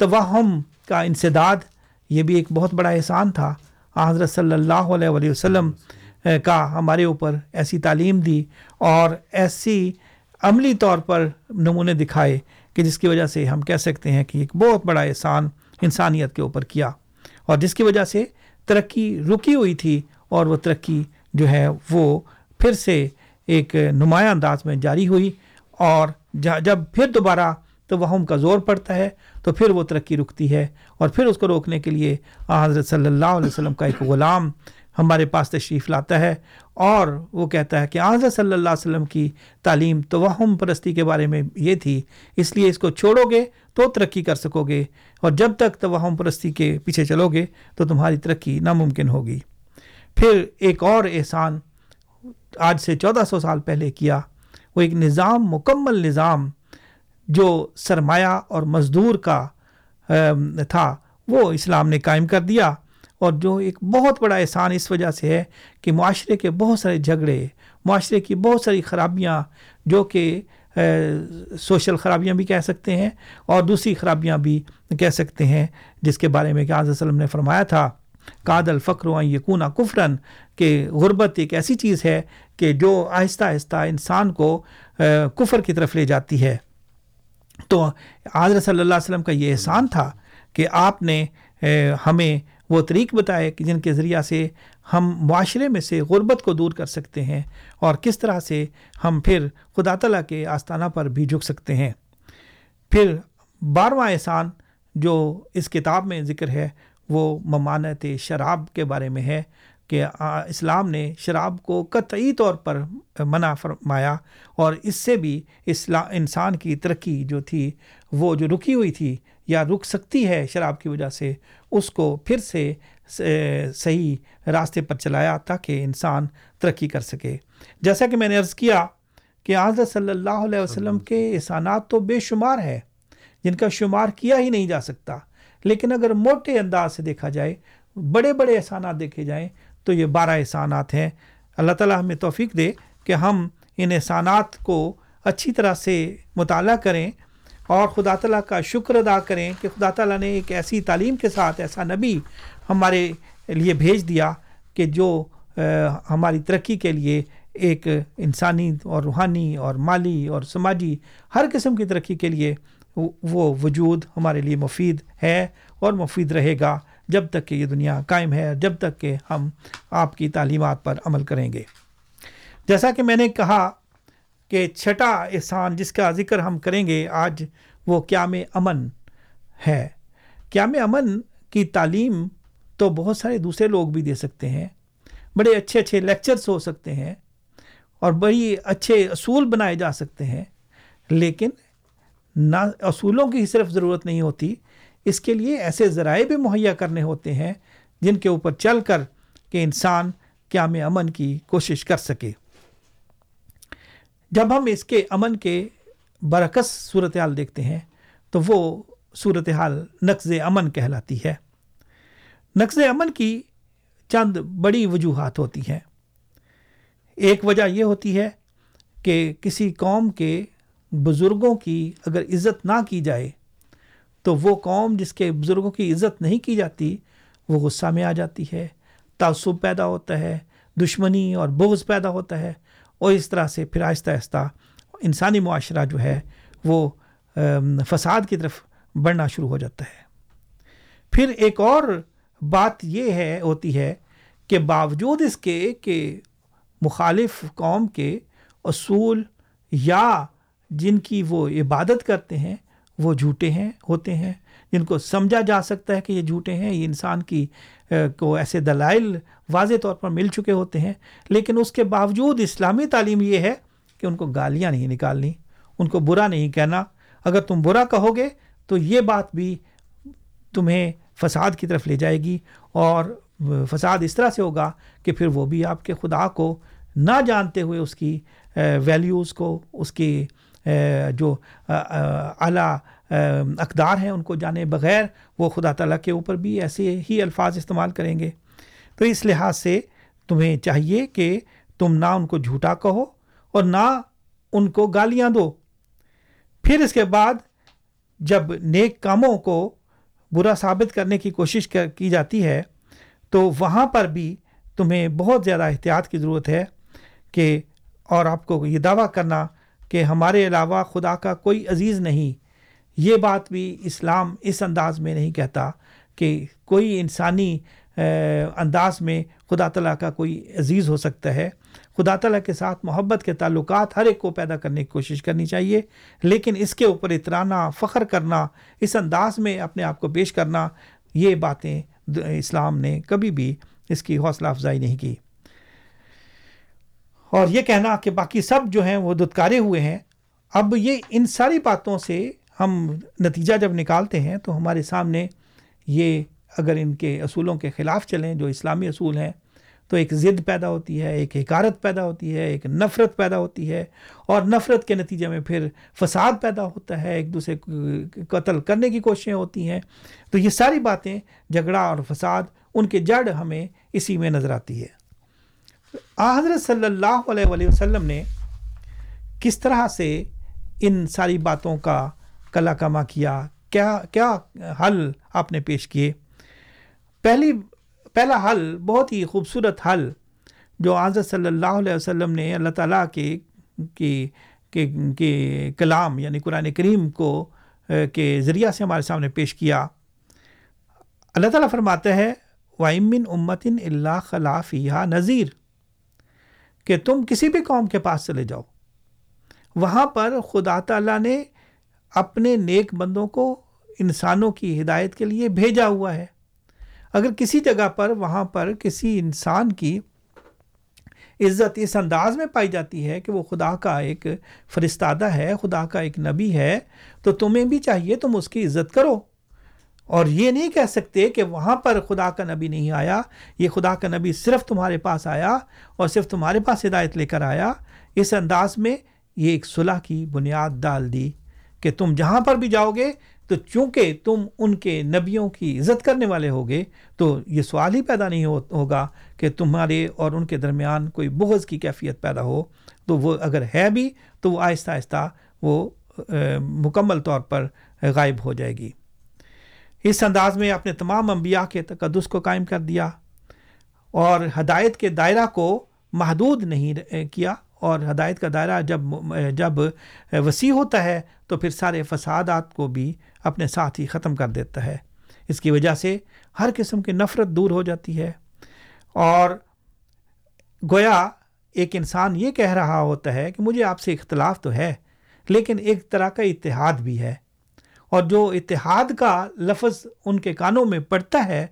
توہم کا انسداد یہ بھی ایک بہت بڑا احسان تھا۔ حضرت صلی اللہ علیہ وسلم کا ہمارے اوپر ایسی تعلیم دی اور ایسی عملی طور پر نمونے دکھائے کہ جس کی وجہ سے ہم کہہ سکتے ہیں کہ ایک بہت بڑا احسان انسانیت کے اوپر کیا۔ اور جس کی وجہ سے ترقی رکی ہوئی تھی اور وہ ترقی جو ہے وہ پھر سے ایک نمایاں انداز میں جاری ہوئی اور جب پھر دوبارہ تو وہم کا زور پڑتا ہے، تو پھر وہ ترقی رکتی ہے۔ اور پھر اس کو روکنے کے لیے حضرت صلی اللہ علیہ وسلم کا ایک غلام ہمارے پاس تشریف لاتا ہے۔ اور وہ کہتا ہے کہ حضرت صلی اللہ علیہ وسلم کی تعلیم توہم پرستی کے بارے میں یہ تھی، اس لیے اس کو چھوڑو گے تو ترقی کر سکو گے۔ اور جب تک توہم پرستی کے پیچھے چلو گے تو تمہاری ترقی ناممکن ہوگی۔ پھر ایک اور احسان آج سے چودہ سو سال پہلے کیا۔ وہ ایک نظام، مکمل نظام جو سرمایہ اور مزدور کا تھا، وہ اسلام نے قائم کر دیا۔ اور جو ایک بہت بڑا احسان اس وجہ سے ہے کہ معاشرے کے بہت سارے جھگڑے، معاشرے کی بہت ساری خرابیاں، جو کہ سوشل خرابیاں بھی کہہ سکتے ہیں اور دوسری خرابیاں بھی کہہ سکتے ہیں، جس کے بارے میں کہ آج وسلم نے فرمایا تھا کاد الفقر و یقون کفرن کہ غربت ایک ایسی چیز ہے کہ جو آہستہ آہستہ انسان کو کفر کی طرف لے جاتی ہے۔ تو حضرت صلی اللہ علیہ وسلم کا یہ احسان تھا کہ آپ نے ہمیں وہ طریق بتائے کہ جن کے ذریعہ سے ہم معاشرے میں سے غربت کو دور کر سکتے ہیں اور کس طرح سے ہم پھر خدا تعالیٰ کے آستانہ پر بھی جھک سکتے ہیں۔ پھر بارہواں احسان جو اس کتاب میں ذکر ہے وہ ممانت شراب کے بارے میں ہے۔ کہ اسلام نے شراب کو قطعی طور پر منع فرمایا اور اس سے بھی اسلام انسان کی ترقی جو تھی، وہ جو رکی ہوئی تھی یا رک سکتی ہے شراب کی وجہ سے، اس کو پھر سے صحیح راستے پر چلایا تاکہ انسان ترقی کر سکے۔ جیسا کہ میں نے عرض کیا کہ حضرت صلی اللہ علیہ وسلم کے احسانات تو بے شمار ہے جن کا شمار کیا ہی نہیں جا سکتا۔ لیکن اگر موٹے انداز سے دیکھا جائے، بڑے بڑے احسانات دیکھے جائیں تو یہ بارہ احسانات ہیں۔ اللہ تعالیٰ ہمیں توفیق دے کہ ہم ان احسانات کو اچھی طرح سے مطالعہ کریں اور خدا تعالیٰ کا شکر ادا کریں کہ خدا تعالیٰ نے ایک ایسی تعلیم کے ساتھ ایسا نبی ہمارے لیے بھیج دیا کہ جو ہماری ترقی کے لیے ایک انسانی اور روحانی اور مالی اور سماجی ہر قسم کی ترقی کے لیے وہ وجود ہمارے لیے مفید ہے اور مفید رہے گا۔ جب تک کہ یہ دنیا قائم ہے، جب تک کہ ہم آپ کی تعلیمات پر عمل کریں گے۔ جیسا کہ میں نے کہا کہ چھٹا احسان جس کا ذکر ہم کریں گے آج، وہ قیام امن ہے۔ قیام امن کی تعلیم تو بہت سارے دوسرے لوگ بھی دے سکتے ہیں۔ بڑے اچھے اچھے لیکچرس ہو سکتے ہیں اور بڑی اچھے اصول بنائے جا سکتے ہیں، لیکن نہ اصولوں کی صرف ضرورت نہیں ہوتی اس کے لیے ایسے ذرائع بھی مہیا کرنے ہوتے ہیں جن کے اوپر چل کر کہ انسان قیام امن کی کوشش کر سکے۔ جب ہم اس کے امن کے برعکس صورتحال دیکھتے ہیں تو وہ صورتحال نقض امن کہلاتی ہے۔ نقض امن کی چند بڑی وجوہات ہوتی ہیں۔ ایک وجہ یہ ہوتی ہے کہ کسی قوم کے بزرگوں کی اگر عزت نہ کی جائے تو وہ قوم جس کے بزرگوں کی عزت نہیں کی جاتی، وہ غصہ میں آ جاتی ہے، تعصب پیدا ہوتا ہے، دشمنی اور بغض پیدا ہوتا ہے اور اس طرح سے پھر آہستہ آہستہ انسانی معاشرہ جو ہے وہ فساد کی طرف بڑھنا شروع ہو جاتا ہے۔ پھر ایک اور بات یہ ہے، ہوتی ہے کہ باوجود اس کے کہ مخالف قوم کے اصول یا جن کی وہ عبادت کرتے ہیں وہ جھوٹے ہیں، ہوتے ہیں۔ جن کو سمجھا جا سکتا ہے کہ یہ جھوٹے ہیں، یہ انسان کی کو ایسے دلائل واضح طور پر مل چکے ہوتے ہیں۔ لیکن اس کے باوجود اسلامی تعلیم یہ ہے کہ ان کو گالیاں نہیں نکالنی، ان کو برا نہیں کہنا۔ اگر تم برا کہو گے تو یہ بات بھی تمہیں فساد کی طرف لے جائے گی اور فساد اس طرح سے ہوگا کہ پھر وہ بھی آپ کے خدا کو نہ جانتے ہوئے اس کی ویلیوز کو، اس کی جو اعلیٰ اقدار ہیں ان کو جانے بغیر وہ خدا تعالیٰ کے اوپر بھی ایسے ہی الفاظ استعمال کریں گے۔ تو اس لحاظ سے تمہیں چاہیے کہ تم نہ ان کو جھوٹا کہو اور نہ ان کو گالیاں دو۔ پھر اس کے بعد جب نیک کاموں کو برا ثابت کرنے کی کوشش کی جاتی ہے، تو وہاں پر بھی تمہیں بہت زیادہ احتیاط کی ضرورت ہے کہ اور آپ کو یہ دعویٰ کرنا کہ ہمارے علاوہ خدا کا کوئی عزیز نہیں۔ یہ بات بھی اسلام اس انداز میں نہیں کہتا کہ کوئی انسانی انداز میں خدا تعالیٰ کا کوئی عزیز ہو سکتا ہے۔ خدا تعالیٰ کے ساتھ محبت کے تعلقات ہر ایک کو پیدا کرنے کی کوشش کرنی چاہیے، لیکن اس کے اوپر اترانا، فخر کرنا، اس انداز میں اپنے آپ کو پیش کرنا، یہ باتیں اسلام نے کبھی بھی اس کی حوصلہ افزائی نہیں کی۔ اور یہ کہنا کہ باقی سب جو ہیں وہ دتکارے ہوئے ہیں۔ اب یہ ان ساری باتوں سے ہم نتیجہ جب نکالتے ہیں تو ہمارے سامنے یہ اگر ان کے اصولوں کے خلاف چلیں جو اسلامی اصول ہیں تو ایک ضد پیدا ہوتی ہے، ایک حکارت پیدا ہوتی ہے، ایک نفرت پیدا ہوتی ہے اور نفرت کے نتیجے میں پھر فساد پیدا ہوتا ہے، ایک دوسرے قتل کرنے کی کوششیں ہوتی ہیں۔ تو یہ ساری باتیں جھگڑا اور فساد، ان کے جڑ ہمیں اسی میں نظر آتی ہے۔ حضرت صلی اللہ علیہ وسلم نے کس طرح سے ان ساری باتوں کا کلا کما کیا؟ کیا کیا حل آپ نے پیش کیے؟ پہلی، پہلا حل بہت ہی خوبصورت حل جو حضرت صلی اللہ علیہ وسلم نے اللہ تعالیٰ کے کے کے کلام یعنی قرآن کریم کو کے ذریعہ سے ہمارے سامنے پیش کیا۔ اللہ تعالیٰ فرماتا ہے وائمن امتن اللہ خلافیہ نذیر کہ تم کسی بھی قوم کے پاس چلے جاؤ۔ وہاں پر خدا تعالیٰ نے اپنے نیک بندوں کو انسانوں کی ہدایت کے لیے بھیجا ہوا ہے۔ اگر کسی جگہ پر وہاں پر کسی انسان کی عزت اس انداز میں پائی جاتی ہے کہ وہ خدا کا ایک فرستادہ ہے، خدا کا ایک نبی ہے، تو تمہیں بھی چاہیے تم اس کی عزت کرو۔ اور یہ نہیں کہہ سکتے کہ وہاں پر خدا کا نبی نہیں آیا، یہ خدا کا نبی صرف تمہارے پاس آیا اور صرف تمہارے پاس ہدایت لے کر آیا۔ اس انداز میں یہ ایک صلح کی بنیاد ڈال دی کہ تم جہاں پر بھی جاؤ گے، تو چونکہ تم ان کے نبیوں کی عزت کرنے والے ہوگے تو یہ سوال ہی پیدا نہیں ہوگا کہ تمہارے اور ان کے درمیان کوئی بغض کی کیفیت پیدا ہو۔ تو وہ اگر ہے بھی، تو وہ آہستہ آہستہ وہ مکمل طور پر غائب ہو جائے گی۔ اس انداز میں اپنے تمام انبیاء کے تقدس کو قائم کر دیا اور ہدایت کے دائرہ کو محدود نہیں کیا اور ہدایت کا دائرہ جب جب وسیع ہوتا ہے تو پھر سارے فسادات کو بھی اپنے ساتھ ہی ختم کر دیتا ہے۔ اس کی وجہ سے ہر قسم کی نفرت دور ہو جاتی ہے۔ اور گویا ایک انسان یہ کہہ رہا ہوتا ہے کہ مجھے آپ سے اختلاف تو ہے، لیکن ایک طرح کا اتحاد بھی ہے۔ اور جو اتحاد کا لفظ ان کے کانوں میں پڑتا ہے،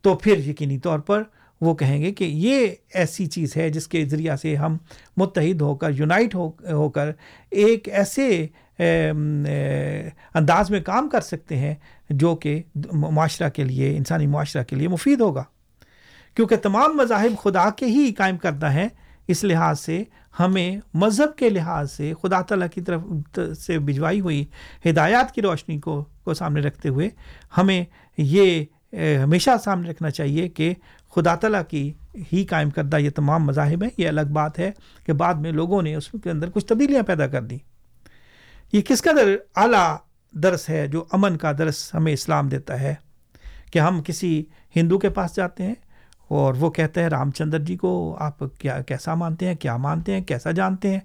تو پھر یقینی طور پر وہ کہیں گے کہ یہ ایسی چیز ہے جس کے ذریعہ سے ہم متحد ہو کر، یونائٹ ہو ہو کر ایک ایسے انداز میں کام کر سکتے ہیں جو کہ معاشرہ کے لیے، انسانی معاشرہ کے لیے مفید ہوگا۔ کیونکہ تمام مذاہب خدا کے ہی قائم کرتا ہے اس لحاظ سے ہمیں مذہب کے لحاظ سے خدا تعالیٰ کی طرف سے بھجوائی ہوئی ہدایات کی روشنی کو کو سامنے رکھتے ہوئے ہمیں یہ ہمیشہ سامنے رکھنا چاہیے کہ خدا تعالیٰ کی ہی قائم کردہ یہ تمام مذاہب ہیں۔ یہ الگ بات ہے کہ بعد میں لوگوں نے اس کے اندر کچھ تبدیلیاں پیدا کر دیں۔ یہ کس قدر اعلیٰ درس ہے جو امن کا درس ہمیں اسلام دیتا ہے کہ ہم کسی ہندو کے پاس جاتے ہیں اور وہ کہتے ہیں رام چندر جی کو آپ کیا کیسا مانتے ہیں، کیا مانتے ہیں، کیسا جانتے ہیں؟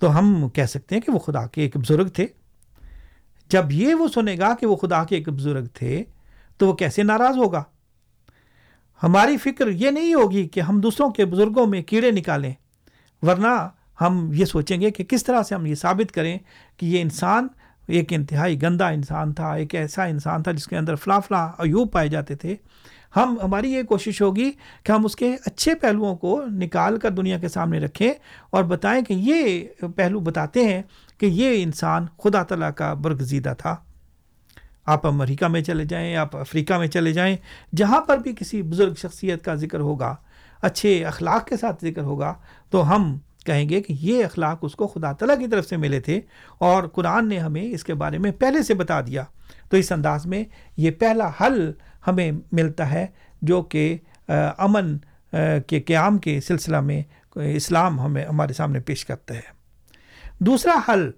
تو ہم کہہ سکتے ہیں کہ وہ خدا کے ایک بزرگ تھے۔ جب یہ وہ سنے گا کہ وہ خدا کے ایک بزرگ تھے، تو وہ کیسے ناراض ہوگا؟ ہماری فکر یہ نہیں ہوگی کہ ہم دوسروں کے بزرگوں میں کیڑے نکالیں، ورنہ ہم یہ سوچیں گے کہ کس طرح سے ہم یہ ثابت کریں کہ یہ انسان ایک انتہائی گندا انسان تھا، ایک ایسا انسان تھا جس کے اندر فلاں فلاں ایوب پائے جاتے تھے۔ ہم، ہماری یہ کوشش ہوگی کہ ہم اس کے اچھے پہلوؤں کو نکال کر دنیا کے سامنے رکھیں اور بتائیں کہ یہ پہلو بتاتے ہیں کہ یہ انسان خدا تعالیٰ کا برگزیدہ تھا۔ آپ امریکہ میں چلے جائیں، آپ افریقہ میں چلے جائیں، جہاں پر بھی کسی بزرگ شخصیت کا ذکر ہوگا، اچھے اخلاق کے ساتھ ذکر ہوگا، تو ہم کہیں گے کہ یہ اخلاق اس کو خدا تعالیٰ کی طرف سے ملے تھے اور قرآن نے ہمیں اس کے بارے میں پہلے سے بتا دیا۔ تو اس انداز میں یہ پہلا حل ہمیں ملتا ہے، جو کہ امن کے قیام کے سلسلہ میں اسلام ہمیں ہمارے سامنے پیش کرتا ہے۔ دوسرا حل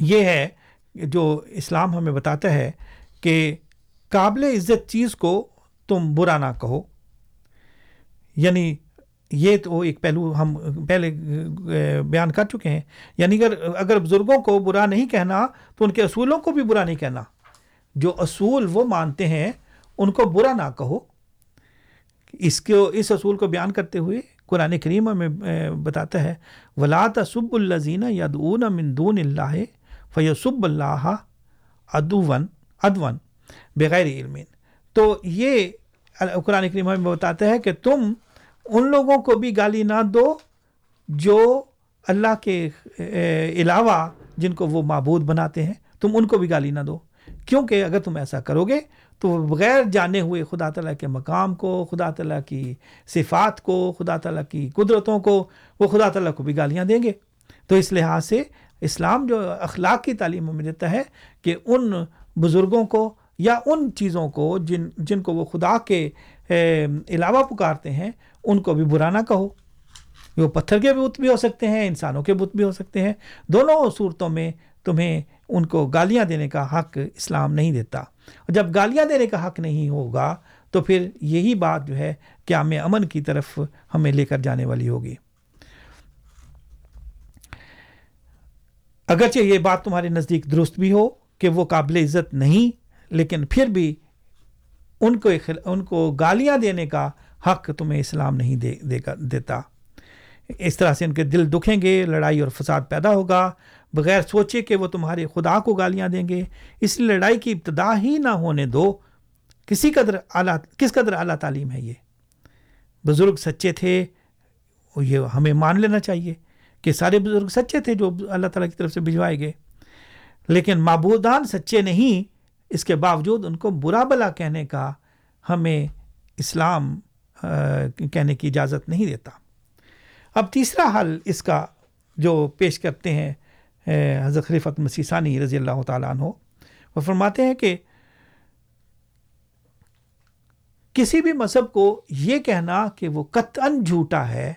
یہ ہے، جو اسلام ہمیں بتاتا ہے کہ قابل عزت چیز کو تم برا نہ کہو۔ یعنی یہ تو ایک پہلو ہم پہلے بیان کر چکے ہیں۔ یعنی اگر اگر بزرگوں کو برا نہیں کہنا تو ان کے اصولوں کو بھی برا نہیں کہنا۔ جو اصول وہ مانتے ہیں، ان کو برا نہ کہو۔ اس کو اس اصول کو بیان کرتے ہوئے قرآن کریم میں بتاتا ہے، ولا تصب الزین یدون مندون اللہ فیصب اللہ ادون ادون بغیر علم۔ تو یہ قرآن کریم میں بتاتا ہے کہ تم ان لوگوں کو بھی گالی نہ دو جو اللہ کے علاوہ جن کو وہ معبود بناتے ہیں، تم ان کو بھی گالی نہ دو۔ کیونکہ اگر تم ایسا کرو گے تو بغیر جانے ہوئے خدا تعالیٰ کے مقام کو، خدا تعالیٰ کی صفات کو، خدا تعالیٰ کی قدرتوں کو، وہ خدا تعالیٰ کو بھی گالیاں دیں گے۔ تو اس لحاظ سے اسلام جو اخلاق کی تعلیم میں دیتا ہے کہ ان بزرگوں کو یا ان چیزوں کو جن جن کو وہ خدا کے علاوہ پکارتے ہیں، ان کو بھی برا نہ کہو۔ وہ پتھر کے بت بھی ہو سکتے ہیں، انسانوں کے بت بھی ہو سکتے ہیں۔ دونوں صورتوں میں تمہیں ان کو گالیاں دینے کا حق اسلام نہیں دیتا۔ اور جب گالیاں دینے کا حق نہیں ہوگا، تو پھر یہی بات جو ہے قیام امن کی طرف ہمیں لے کر جانے والی ہوگی۔ اگرچہ یہ بات تمہارے نزدیک درست بھی ہو کہ وہ قابل عزت نہیں، لیکن پھر بھی ان کو ان کو گالیاں دینے کا حق تمہیں اسلام نہیں دے دے دیتا۔ اس طرح سے ان کے دل دکھیں گے، لڑائی اور فساد پیدا ہوگا۔ بغیر سوچے کہ وہ تمہارے خدا کو گالیاں دیں گے۔ اس لیے لڑائی کی ابتدا ہی نہ ہونے دو۔ کسی قدر اعلیٰ، کس قدر اعلیٰ تعلیم ہے یہ؟ بزرگ سچے تھے، یہ ہمیں مان لینا چاہیے کہ سارے بزرگ سچے تھے جو اللہ تعالیٰ کی طرف سے بھجوائے گئے۔ لیکن معبودان سچے نہیں، اس کے باوجود ان کو برا بلا کہنے کا ہمیں اسلام کہنے کی اجازت نہیں دیتا۔ اب تیسرا حل اس کا جو پیش کرتے ہیں حضرت خلیفت مسیح ثانی رضی اللہ تعالیٰ عنہ، وہ فرماتے ہیں کہ کسی بھی مذہب کو یہ کہنا کہ وہ قطعا جھوٹا ہے،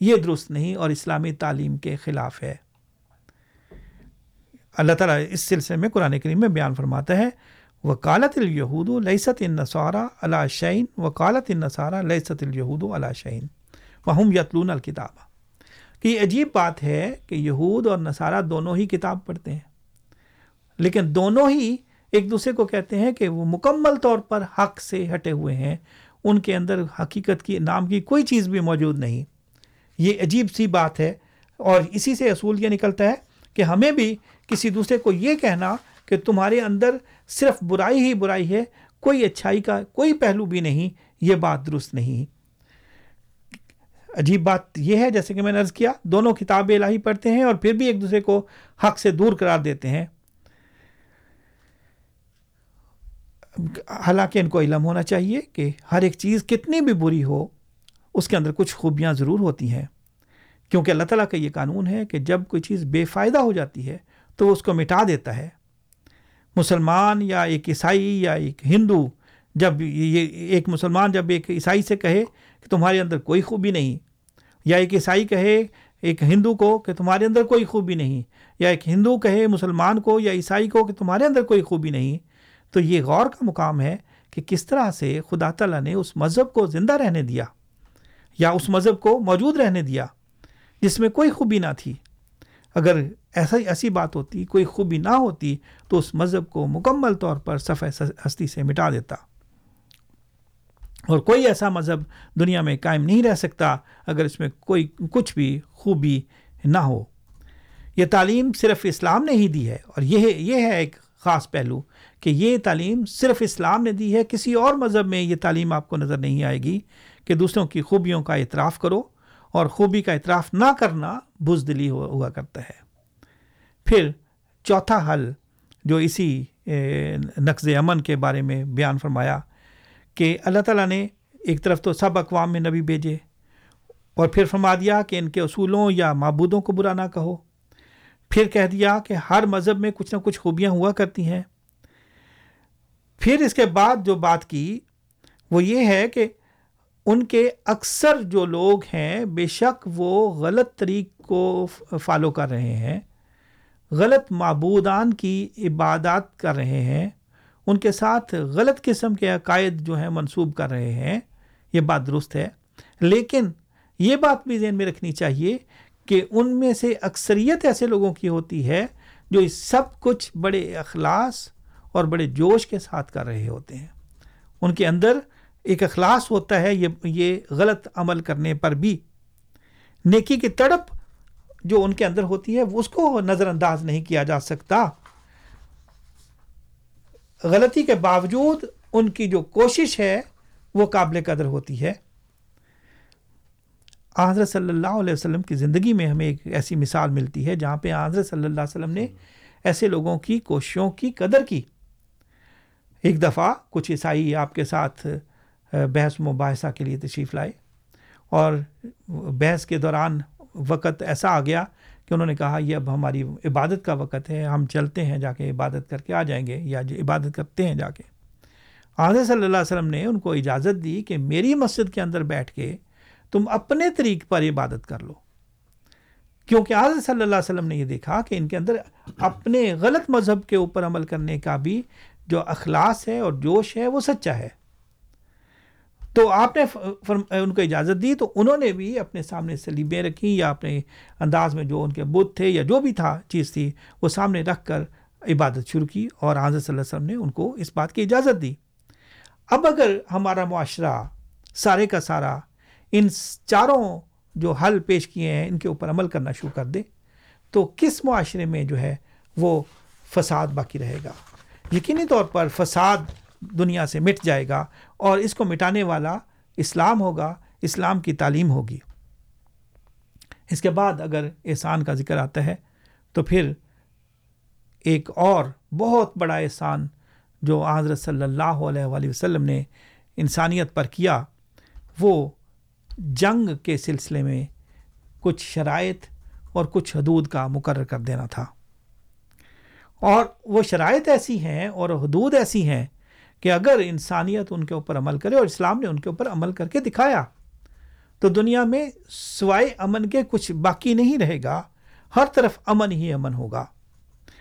یہ درست نہیں اور اسلامی تعلیم کے خلاف ہے۔ اللہ تعالیٰ اس سلسلے میں قرآن کریم میں بیان فرماتا ہے وکالت الہود لئیست ان نصارہ علا شعین وکالت ان نصارہ لئیست الہود علا شعین وہم یتلون الکتاب کہ یہ عجیب بات ہے کہ یہود اور نصارہ دونوں ہی کتاب پڑھتے ہیں۔ لیکن دونوں ہی ایک دوسرے کو کہتے ہیں کہ وہ مکمل طور پر حق سے ہٹے ہوئے ہیں۔ ان کے اندر حقیقت کی، نام کی کوئی چیز بھی موجود نہیں۔ یہ عجیب سی بات ہے اور اسی سے اصول یہ نکلتا ہے کہ ہمیں بھی کسی دوسرے کو یہ کہنا کہ تمہارے اندر صرف برائی ہی برائی ہے، کوئی اچھائی کا کوئی پہلو بھی نہیں، یہ بات درست نہیں۔ عجیب بات یہ ہے، جیسے کہ میں نے عرض کیا، دونوں کتاب الہی پڑھتے ہیں اور پھر بھی ایک دوسرے کو حق سے دور قرار دیتے ہیں۔ حالانکہ ان کو علم ہونا چاہیے کہ ہر ایک چیز کتنی بھی بری ہو، اس کے اندر کچھ خوبیاں ضرور ہوتی ہیں۔ کیونکہ اللہ تعالیٰ کا یہ قانون ہے کہ جب کوئی چیز بے فائدہ ہو جاتی ہے تو وہ اس کو مٹا دیتا ہے۔ مسلمان یا ایک عیسائی یا ایک ہندو، جب یہ ایک مسلمان جب ایک عیسائی سے کہے کہ تمہارے اندر کوئی خوبی نہیں، یا ایک عیسائی کہے، ایک ہندو کو کہ تمہارے اندر کوئی خوبی نہیں، یا ایک ہندو کہے، مسلمان کو یا عیسائی کو کہ تمہارے اندر کوئی خوبی نہیں۔ تو یہ غور کا مقام ہے کہ کس طرح سے خدا تعالیٰ نے اس مذہب کو زندہ رہنے دیا، یا اس مذہب کو موجود رہنے دیا جس میں کوئی خوبی نہ تھی۔ اگر ایسا ایسی بات ہوتی، کوئی خوبی نہ ہوتی، تو اس مذہب کو مکمل طور پر صفحہ ہستی سے مٹا دیتا۔ اور کوئی ایسا مذہب دنیا میں قائم نہیں رہ سکتا اگر اس میں کوئی کچھ بھی خوبی نہ ہو۔ یہ تعلیم صرف اسلام نے ہی دی ہے اور یہ یہ ہے ایک خاص پہلو کہ یہ تعلیم صرف اسلام نے دی ہے۔ کسی اور مذہب میں یہ تعلیم آپ کو نظر نہیں آئے گی کہ دوسروں کی خوبیوں کا اعتراف کرو اور خوبی کا اعتراف نہ کرنا بزدلی ہوا کرتا ہے۔ پھر چوتھا حل جو اسی نقض امن کے بارے میں بیان فرمایا کہ اللہ تعالیٰ نے ایک طرف تو سب اقوام میں نبی بھیجے اور پھر فرما دیا کہ ان کے اصولوں یا معبودوں کو برا نہ کہو۔ پھر کہہ دیا کہ ہر مذہب میں کچھ نہ کچھ خوبیاں ہوا کرتی ہیں۔ پھر اس کے بعد جو بات کی وہ یہ ہے کہ ان کے اکثر جو لوگ ہیں بے شک وہ غلط طریق کو فالو کر رہے ہیں، غلط معبودان کی عبادات کر رہے ہیں۔ ان کے ساتھ غلط قسم کے عقائد جو ہیں منسوب کر رہے ہیں، یہ بات درست ہے۔ لیکن یہ بات بھی ذہن میں رکھنی چاہیے کہ ان میں سے اکثریت ایسے لوگوں کی ہوتی ہے جو اس سب کچھ بڑے اخلاص اور بڑے جوش کے ساتھ کر رہے ہوتے ہیں۔ ان کے اندر ایک اخلاص ہوتا ہے، یہ یہ غلط عمل کرنے پر بھی۔ نیکی کی تڑپ جو ان کے اندر ہوتی ہے، اس کو نظر انداز نہیں کیا جا سکتا۔ غلطی کے باوجود ان کی جو کوشش ہے وہ قابل قدر ہوتی ہے۔ حضرت صلی اللہ علیہ وسلم کی زندگی میں ہمیں ایک ایسی مثال ملتی ہے جہاں پہ حضرت صلی اللہ علیہ وسلم نے ایسے لوگوں کی کوششوں کی قدر کی۔ ایک دفعہ کچھ عیسائی آپ کے ساتھ بحث مباحثہ کے لیے تشریف لائے اور بحث کے دوران وقت ایسا آ گیا کہ انہوں نے کہا یہ اب ہماری عبادت کا وقت ہے، ہم چلتے ہیں جا کے عبادت کر کے آ جائیں گے یا عبادت کرتے ہیں جا کے۔ آضر صلی اللہ علیہ وسلم نے ان کو اجازت دی کہ میری مسجد کے اندر بیٹھ کے تم اپنے طریق پر عبادت کر لو۔ کیونکہ حضرت صلی اللہ علیہ وسلم نے یہ دیکھا کہ ان کے اندر اپنے غلط مذہب کے اوپر عمل کرنے کا بھی جو اخلاص ہے اور جوش ہے وہ سچا ہے۔ تو آپ نے ان کو اجازت دی تو انہوں نے بھی اپنے سامنے سلیبیں رکھی یا اپنے انداز میں جو ان کے بدھ تھے یا جو بھی تھا چیز تھی، وہ سامنے رکھ کر عبادت شروع کی اور حضرت صلی اللہ علیہ وسلم نے ان کو اس بات کی اجازت دی۔ اب اگر ہمارا معاشرہ سارے کا سارا ان چاروں جو حل پیش کیے ہیں، ان کے اوپر عمل کرنا شروع کر دے، تو کس معاشرے میں جو ہے وہ فساد باقی رہے گا؟ یقینی طور پر فساد دنیا سے مٹ جائے گا اور اس کو مٹانے والا اسلام ہوگا، اسلام کی تعلیم ہوگی۔ اس کے بعد اگر احسان کا ذکر آتا ہے تو پھر ایک اور بہت بڑا احسان جو حضرت صلی اللہ علیہ وآلہ وسلم نے انسانیت پر کیا، وہ جنگ کے سلسلے میں کچھ شرائط اور کچھ حدود کا مقرر کر دینا تھا۔ اور وہ شرائط ایسی ہیں اور حدود ایسی ہیں کہ اگر انسانیت ان کے اوپر عمل کرے اور اسلام نے ان کے اوپر عمل کر کے دکھایا، تو دنیا میں سوائے امن کے کچھ باقی نہیں رہے گا، ہر طرف امن ہی امن ہوگا۔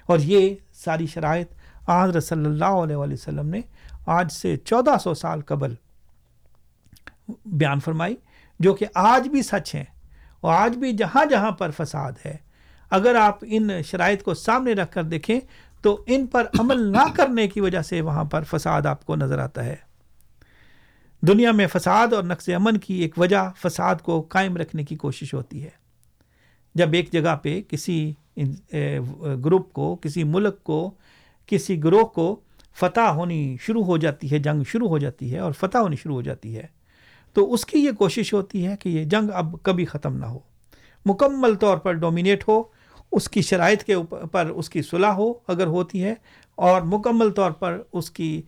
اور یہ ساری شرائط حضرت صلی اللہ علیہ وسلم نے آج سے چودہ سو سال قبل بیان فرمائی، جو کہ آج بھی سچ ہیں اور آج بھی جہاں جہاں پر فساد ہے۔ اگر آپ ان شرائط کو سامنے رکھ کر دیکھیں تو ان پر عمل نہ کرنے کی وجہ سے وہاں پر فساد آپ کو نظر آتا ہے۔ دنیا میں فساد اور نقص امن کی ایک وجہ فساد کو قائم رکھنے کی کوشش ہوتی ہے۔ جب ایک جگہ پہ کسی گروپ کو، کسی ملک کو، کسی گروہ کو فتح ہونی شروع ہو جاتی ہے، جنگ شروع ہو جاتی ہے اور فتح ہونی شروع ہو جاتی ہے، تو اس کی یہ کوشش ہوتی ہے کہ یہ جنگ اب کبھی ختم نہ ہو۔ مکمل طور پر ڈومینیٹ ہو اس کی شرائط کے اوپر اس کی صلاح ہو اگر ہوتی ہے اور مکمل طور پر اس کی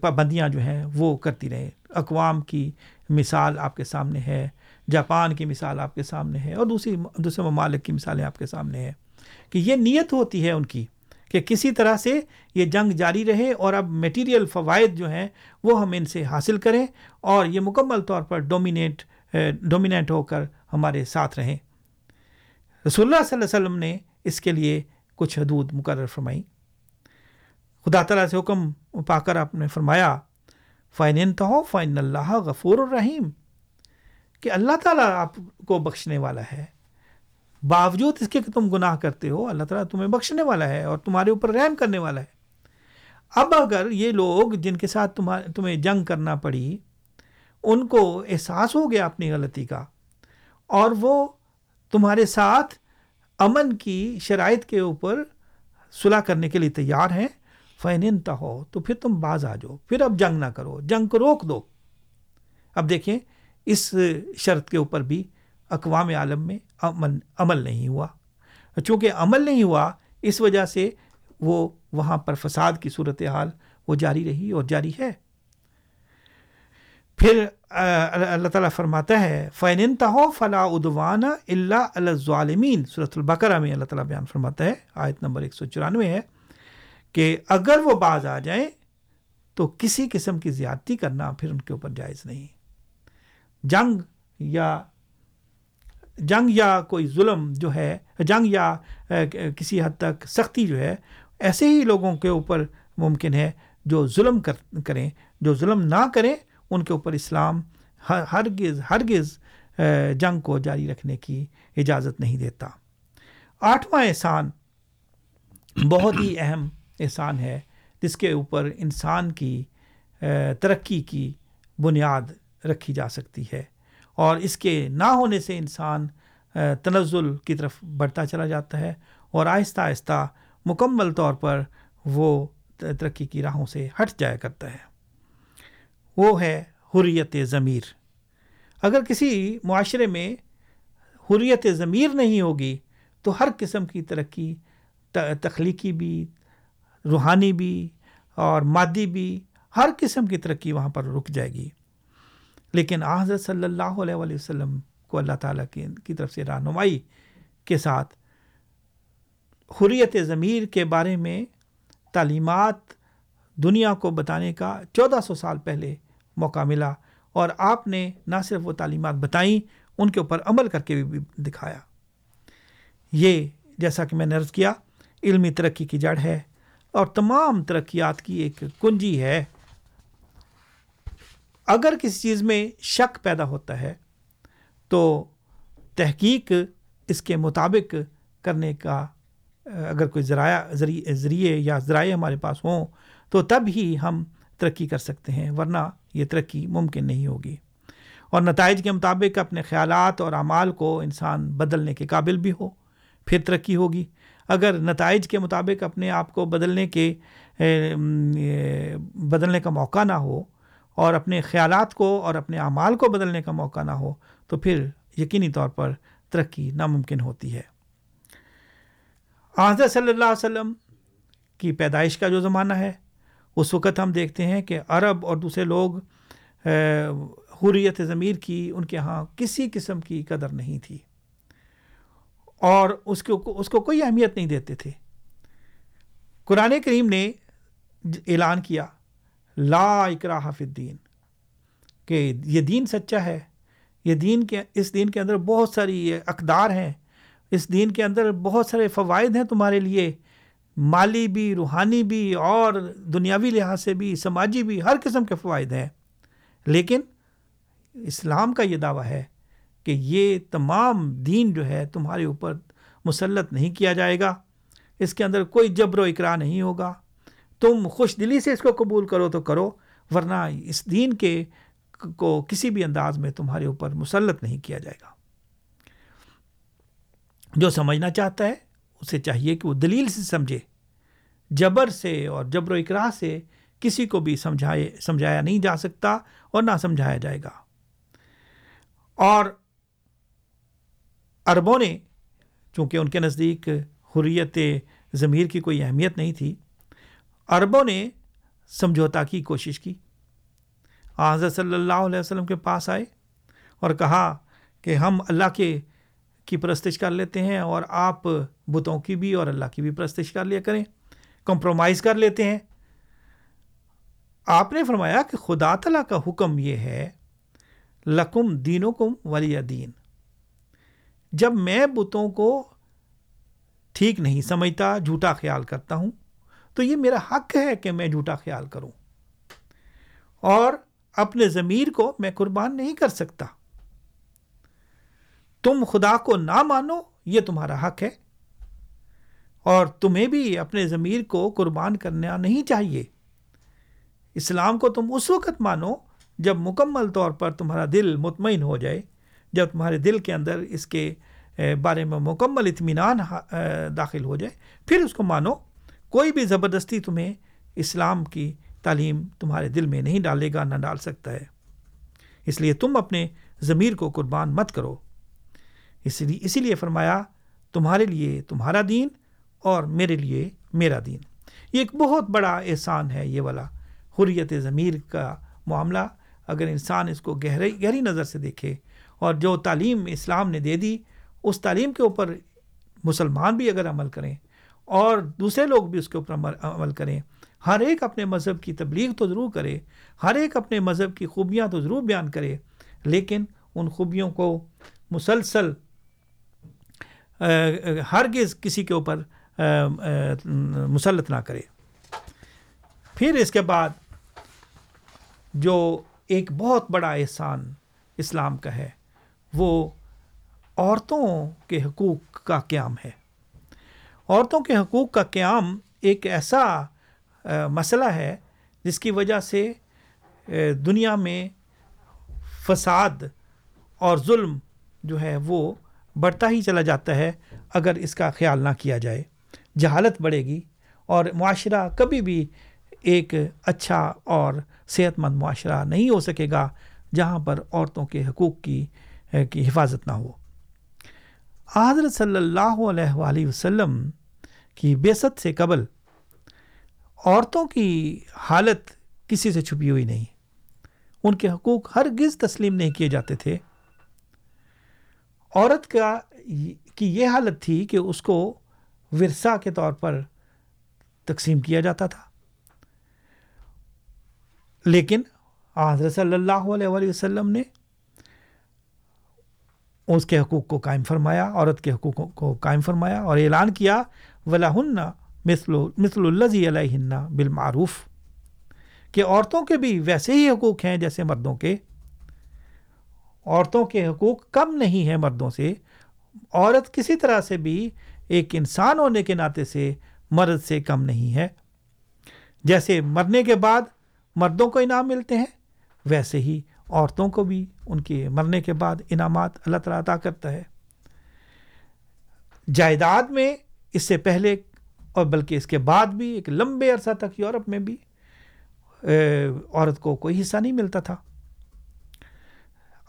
پابندیاں جو ہیں وہ کرتی رہیں۔ اقوام کی مثال آپ کے سامنے ہے، جاپان کی مثال آپ کے سامنے ہے اور دوسری، دوسرے ممالک کی مثالیں آپ کے سامنے ہیں کہ یہ نیت ہوتی ہے ان کی کہ کسی طرح سے یہ جنگ جاری رہے اور اب میٹیریل فوائد جو ہیں وہ ہم ان سے حاصل کریں اور یہ مکمل طور پر ڈومینیٹ ڈومینیٹ ہو کر ہمارے ساتھ رہیں۔ رسول اللہ صلی اللہ علیہ وسلم نے اس کے لیے کچھ حدود مقرر فرمائی۔ خدا تعالیٰ سے حکم پا کر آپ نے فرمایا فائن تو فائن اللہ غفور الرحیم کہ اللہ تعالیٰ آپ کو بخشنے والا ہے۔ باوجود اس کے کہ تم گناہ کرتے ہو، اللہ تعالیٰ تمہیں بخشنے والا ہے اور تمہارے اوپر رحم کرنے والا ہے۔ اب اگر یہ لوگ جن کے ساتھ تمہیں جنگ کرنا پڑی، ان کو احساس ہو گیا اپنی غلطی کا اور وہ تمہارے ساتھ امن کی شرائط کے اوپر صلاح کرنے کے لیے تیار ہیں۔ فین ہو تو پھر تم باز آ جاؤ۔ پھر اب جنگ نہ کرو، جنگ کو روک دو۔ اب دیکھیں، اس شرط کے اوپر بھی اقوام عالم میں عمل عمل نہیں ہوا۔ چونکہ عمل نہیں ہوا، اس وجہ سے وہ وہاں پر فساد کی صورت حال وہ جاری رہی اور جاری ہے۔ پھر اللہ تعالیٰ فرماتا ہے فین تہو فلاں ادوانہ اللہ الظالمین صورت البقرہ میں اللہ تعالیٰ بیان فرماتا ہے، آیت نمبر ایک سو چورانوے ہے کہ اگر وہ باز آ جائیں تو کسی قسم کی زیادتی کرنا پھر ان کے اوپر جائز نہیں۔ جنگ یا جنگ یا کوئی ظلم جو ہے، جنگ یا کسی حد تک سختی جو ہے، ایسے ہی لوگوں کے اوپر ممکن ہے جو ظلم کریں، جو ظلم نہ کریں ان کے اوپر اسلام ہرگز ہرگز جنگ کو جاری رکھنے کی اجازت نہیں دیتا۔ آٹھواں احسان بہت ہی اہم احسان ہے، جس کے اوپر انسان کی ترقی کی بنیاد رکھی جا سکتی ہے۔ اور اس کے نہ ہونے سے انسان تنزل کی طرف بڑھتا چلا جاتا ہے اور آہستہ آہستہ مکمل طور پر وہ ترقی کی راہوں سے ہٹ جایا کرتا ہے۔ وہ ہے حریت ضمیر۔ اگر کسی معاشرے میں حریت ضمیر نہیں ہوگی، تو ہر قسم کی ترقی تخلیقی بھی، روحانی بھی اور مادی بھی ہر قسم کی ترقی وہاں پر رک جائے گی۔ لیکن حضرت صلی اللہ علیہ وآلہ وسلم کو اللہ تعالیٰ کی کی طرف سے رہنمائی کے ساتھ حریت ضمیر کے بارے میں تعلیمات دنیا کو بتانے کا چودہ سو سال پہلے موقع ملا اور آپ نے نہ صرف وہ تعلیمات بتائیں، ان کے اوپر عمل کر کے بھی دکھایا۔ یہ جیسا کہ میں نے عرض کیا، علمی ترقی کی جڑ ہے اور تمام ترقیات کی ایک کنجی ہے۔ اگر کسی چیز میں شک پیدا ہوتا ہے، تو تحقیق اس کے مطابق کرنے کا، اگر کوئی ذرائع، ذریعے یا ذرائع ہمارے پاس ہوں تو تب ہی ہم ترقی کر سکتے ہیں، ورنہ یہ ترقی ممکن نہیں ہوگی۔ اور نتائج کے مطابق اپنے خیالات اور اعمال کو انسان بدلنے کے قابل بھی ہو، پھر ترقی ہوگی۔ اگر نتائج کے مطابق اپنے آپ کو بدلنے کے بدلنے کا موقع نہ ہو اور اپنے خیالات کو اور اپنے اعمال کو بدلنے کا موقع نہ ہو، تو پھر یقینی طور پر ترقی ناممکن ہوتی ہے۔ حضرت صلی اللہ علیہ وسلم کی پیدائش کا جو زمانہ ہے اس وقت ہم دیکھتے ہیں کہ عرب اور دوسرے لوگ حریت ضمیر کی ان کے ہاں کسی قسم کی قدر نہیں تھی۔ اور اس کو اس کو کوئی اہمیت نہیں دیتے تھے۔ قرآن کریم نے اعلان کیا، لا اکراہ فی الدین، کہ یہ دین سچا ہے۔ یہ دین کے، اس دین کے اندر بہت ساری اقدار ہیں۔ اس دین کے اندر بہت سارے فوائد ہیں تمہارے لیے۔ مالی بھی، روحانی بھی اور دنیاوی لحاظ سے بھی، سماجی بھی ہر قسم کے فوائد ہیں۔ لیکن اسلام کا یہ دعویٰ ہے کہ یہ تمام دین جو ہے تمہارے اوپر مسلط نہیں کیا جائے گا۔ اس کے اندر کوئی جبر و اقرا نہیں ہوگا۔ تم خوش دلی سے اس کو قبول کرو تو کرو، ورنہ اس دین کے کو کسی بھی انداز میں تمہارے اوپر مسلط نہیں کیا جائے گا۔ جو سمجھنا چاہتا ہے اسے چاہیے کہ وہ دلیل سے سمجھے، جبر سے اور جبر و اقرا سے کسی کو بھی سمجھائے، سمجھایا نہیں جا سکتا اور نہ سمجھایا جائے گا۔ اور عربوں نے، چونکہ ان کے نزدیک حریت ضمیر کی کوئی اہمیت نہیں تھی، عربوں نے سمجھوتا کی کوشش کی۔ حضرت صلی اللہ علیہ وسلم کے پاس آئے اور کہا کہ ہم اللہ کے کی پرستش کر لیتے ہیں اور آپ بتوں کی بھی اور اللہ کی بھی پرستش کر لیا کریں کمپرومائز کر لیتے ہیں۔ آپ نے فرمایا کہ خدا تعالیٰ کا حکم یہ ہے، لکم دینوں کم ولی دین۔ جب میں بتوں کو ٹھیک نہیں سمجھتا، جھوٹا خیال کرتا ہوں، تو یہ میرا حق ہے کہ میں جھوٹا خیال کروں۔ اور اپنے ضمیر کو میں قربان نہیں کر سکتا۔ تم خدا کو نہ مانو، یہ تمہارا حق ہے۔ اور تمہیں بھی اپنے ضمیر کو قربان کرنا نہیں چاہیے۔ اسلام کو تم اس وقت مانو جب مکمل طور پر تمہارا دل مطمئن ہو جائے، جب تمہارے دل کے اندر اس کے بارے میں مکمل اطمینان داخل ہو جائے۔ پھر اس کو مانو۔ کوئی بھی زبردستی تمہیں اسلام کی تعلیم تمہارے دل میں نہیں ڈالے گا، نہ ڈال سکتا ہے۔ اس لیے تم اپنے ضمیر کو قربان مت کرو۔ اس لیے اسی لیے فرمایا، تمہارے لیے تمہارا دین اور میرے لیے میرا دین۔ یہ ایک بہت بڑا احسان ہے یہ والا۔ حریت ضمیر کا معاملہ۔ اگر انسان اس کو گہری گہری نظر سے دیکھے اور جو تعلیم اسلام نے دے دی، اس تعلیم کے اوپر مسلمان بھی اگر عمل کریں اور دوسرے لوگ بھی اس کے اوپر عمل کریں، ہر ایک اپنے مذہب کی تبلیغ تو ضرور کرے، ہر ایک اپنے مذہب کی خوبیاں تو ضرور بیان کرے، لیکن ان خوبیوں کو مسلسل ہرگز کسی کے اوپر مسلط نہ کرے۔ پھر اس کے بعد جو ایک بہت بڑا احسان اسلام کا ہے، وہ عورتوں کے حقوق کا قیام ہے۔ عورتوں کے حقوق کا قیام ایک ایسا مسئلہ ہے جس کی وجہ سے دنیا میں فساد اور ظلم جو ہے وہ بڑھتا ہی چلا جاتا ہے اگر اس کا خیال نہ کیا جائے۔ جہالت بڑھے گی اور معاشرہ کبھی بھی ایک اچھا اور صحت مند معاشرہ نہیں ہو سکے گا جہاں پر عورتوں کے حقوق کی کی حفاظت نہ ہو۔ حضرت صلی اللہ علیہ وآلہ وسلم کی بیست سے قبل عورتوں کی حالت کسی سے چھپی ہوئی نہیں۔ ان کے حقوق ہرگز تسلیم نہیں کیے جاتے تھے۔ عورت کا کی یہ حالت تھی کہ اس کو ورثہ کے طور پر تقسیم کیا جاتا تھا۔ لیکن حضرت صلی اللہ علیہ وآلہ وسلم نے اس کے حقوق کو قائم فرمایا، عورت کے حقوق کو قائم فرمایا اور اعلان کیا ولاحن مثل مثل الزی علیہ بالمعروف۔ کہ عورتوں کے بھی ویسے ہی حقوق ہیں جیسے مردوں کے۔ عورتوں کے حقوق کم نہیں ہیں مردوں سے، عورت کسی طرح سے بھی ایک انسان ہونے کے ناطے سے مرد سے کم نہیں ہے۔ جیسے مرنے کے بعد مردوں کو انعام ملتے ہیں، ویسے ہی عورتوں کو بھی ان کے مرنے کے بعد انعامات اللہ تعالیٰ عطا کرتا ہے۔ جائیداد میں اس سے پہلے اور بلکہ اس کے بعد بھی ایک لمبے عرصہ تک یورپ میں بھی عورت کو کوئی حصہ نہیں ملتا تھا۔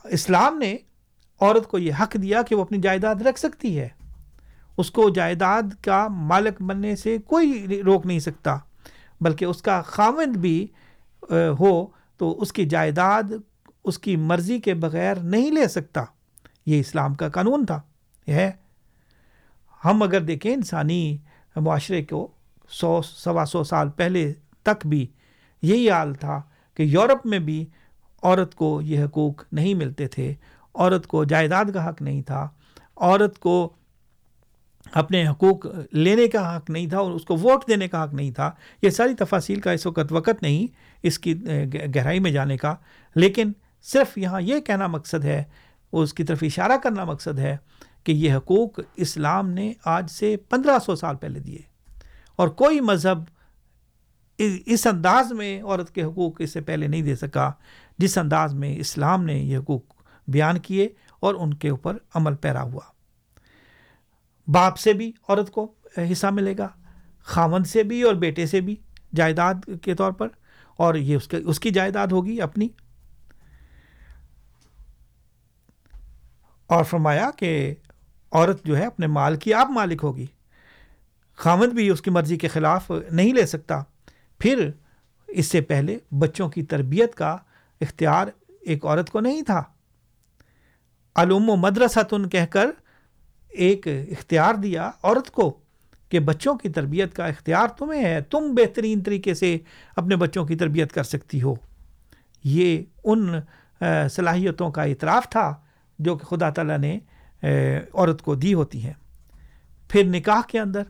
اسلام نے عورت کو یہ حق دیا کہ وہ اپنی جائیداد رکھ سکتی ہے۔ اس کو جائیداد کا مالک بننے سے کوئی روک نہیں سکتا، بلکہ اس کا خامد بھی ہو تو اس کی جائیداد اس کی مرضی کے بغیر نہیں لے سکتا۔ یہ اسلام کا قانون تھا، یہ ہے۔ ہم اگر دیکھیں انسانی معاشرے کو سو، سوا سو سال پہلے تک بھی یہی حال تھا کہ یورپ میں بھی عورت کو یہ حقوق نہیں ملتے تھے، عورت کو جائیداد کا حق نہیں تھا، عورت کو اپنے حقوق لینے کا حق نہیں تھا اور اس کو ووٹ دینے کا حق نہیں تھا۔ یہ ساری تفاصیل کا اس وقت وقت نہیں، اس کی گہرائی میں جانے کا۔ لیکن صرف یہاں یہ کہنا مقصد ہے، اس کی طرف اشارہ کرنا مقصد ہے کہ یہ حقوق اسلام نے آج سے پندرہ سو سال پہلے دیے۔ اور کوئی مذہب اس انداز میں عورت کے حقوق اس سے پہلے نہیں دے سکا جس انداز میں اسلام نے یہ حقوق بیان کیے اور ان کے اوپر عمل پیرا ہوا۔ باپ سے بھی عورت کو حصہ ملے گا خامند سے بھی اور بیٹے سے بھی جائیداد کے طور پر، اور یہ اس کے، اس کی جائیداد ہوگی اپنی۔ اور فرمایا کہ عورت جو ہے اپنے مال کی آپ مالک ہوگی۔ خامد بھی اس کی مرضی کے خلاف نہیں لے سکتا۔ پھر اس سے پہلے بچوں کی تربیت کا اختیار ایک عورت کو نہیں تھا۔ علوم و مدرسہ کہہ کر ایک اختیار دیا عورت کو کہ بچوں کی تربیت کا اختیار تمہیں ہے، تم بہترین طریقے سے اپنے بچوں کی تربیت کر سکتی ہو۔ یہ ان صلاحیتوں کا اعتراف تھا جو کہ خدا تعالیٰ نے عورت کو دی ہوتی ہیں۔ پھر نکاح کے اندر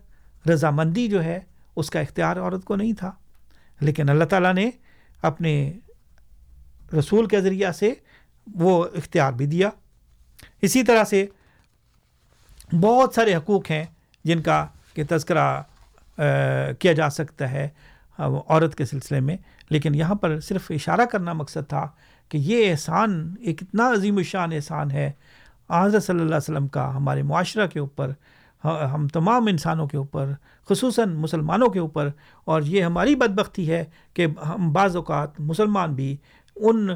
رضامندی جو ہے، اس کا اختیار عورت کو نہیں تھا۔ لیکن اللہ تعالیٰ نے اپنے رسول کے ذریعہ سے وہ اختیار بھی دیا۔ اسی طرح سے بہت سارے حقوق ہیں جن کا کہ تذکرہ کیا جا سکتا ہے عورت کے سلسلے میں، لیکن یہاں پر صرف اشارہ کرنا مقصد تھا کہ یہ احسان ایک اتنا عظیم الشان احسان ہے۔ حضرت صلی اللہ علیہ وسلم کا ہمارے معاشرہ کے اوپر ہم تمام انسانوں کے اوپر، خصوصاً مسلمانوں کے اوپر، اور یہ ہماری بدبختی ہے کہ ہم بعض اوقات مسلمان بھی ان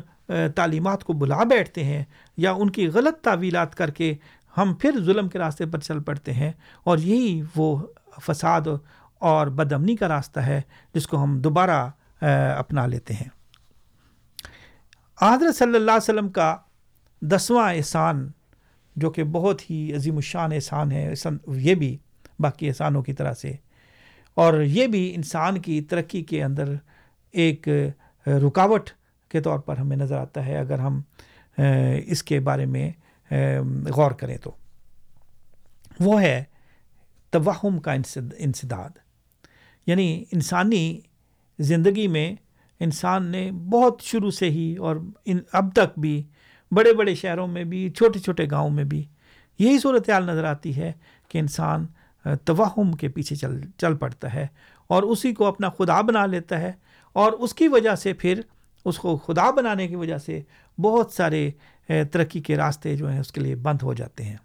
تعلیمات کو بلا بیٹھتے ہیں یا ان کی غلط تعویلات کر کے ہم پھر ظلم کے راستے پر چل پڑتے ہیں اور یہی وہ فساد اور بدمنی کا راستہ ہے جس کو ہم دوبارہ اپنا لیتے ہیں۔ حضرت صلی اللہ علیہ وسلم کا دسواں احسان جو کہ بہت ہی عظیم الشان احسان ہے یہ بھی باقی احسانوں کی طرح سے۔ اور یہ بھی انسان کی ترقی کے اندر ایک رکاوٹ کے طور پر ہمیں نظر آتا ہے اگر ہم اس کے بارے میں غور کریں تو۔ وہ ہے توہم کا انسداد۔ یعنی انسانی زندگی میں انسان نے بہت شروع سے ہی اور ان، اب تک بھی بڑے بڑے شہروں میں بھی، چھوٹے چھوٹے گاؤں میں بھی یہی صورتحال نظر آتی ہے کہ انسان توہم کے پیچھے چل چل پڑتا ہے اور اسی کو اپنا خدا بنا لیتا ہے اور اس کی وجہ سے پھر اس کو خدا بنانے کی وجہ سے بہت سارے ترقی کے راستے جو ہیں اس کے لیے بند ہو جاتے ہیں۔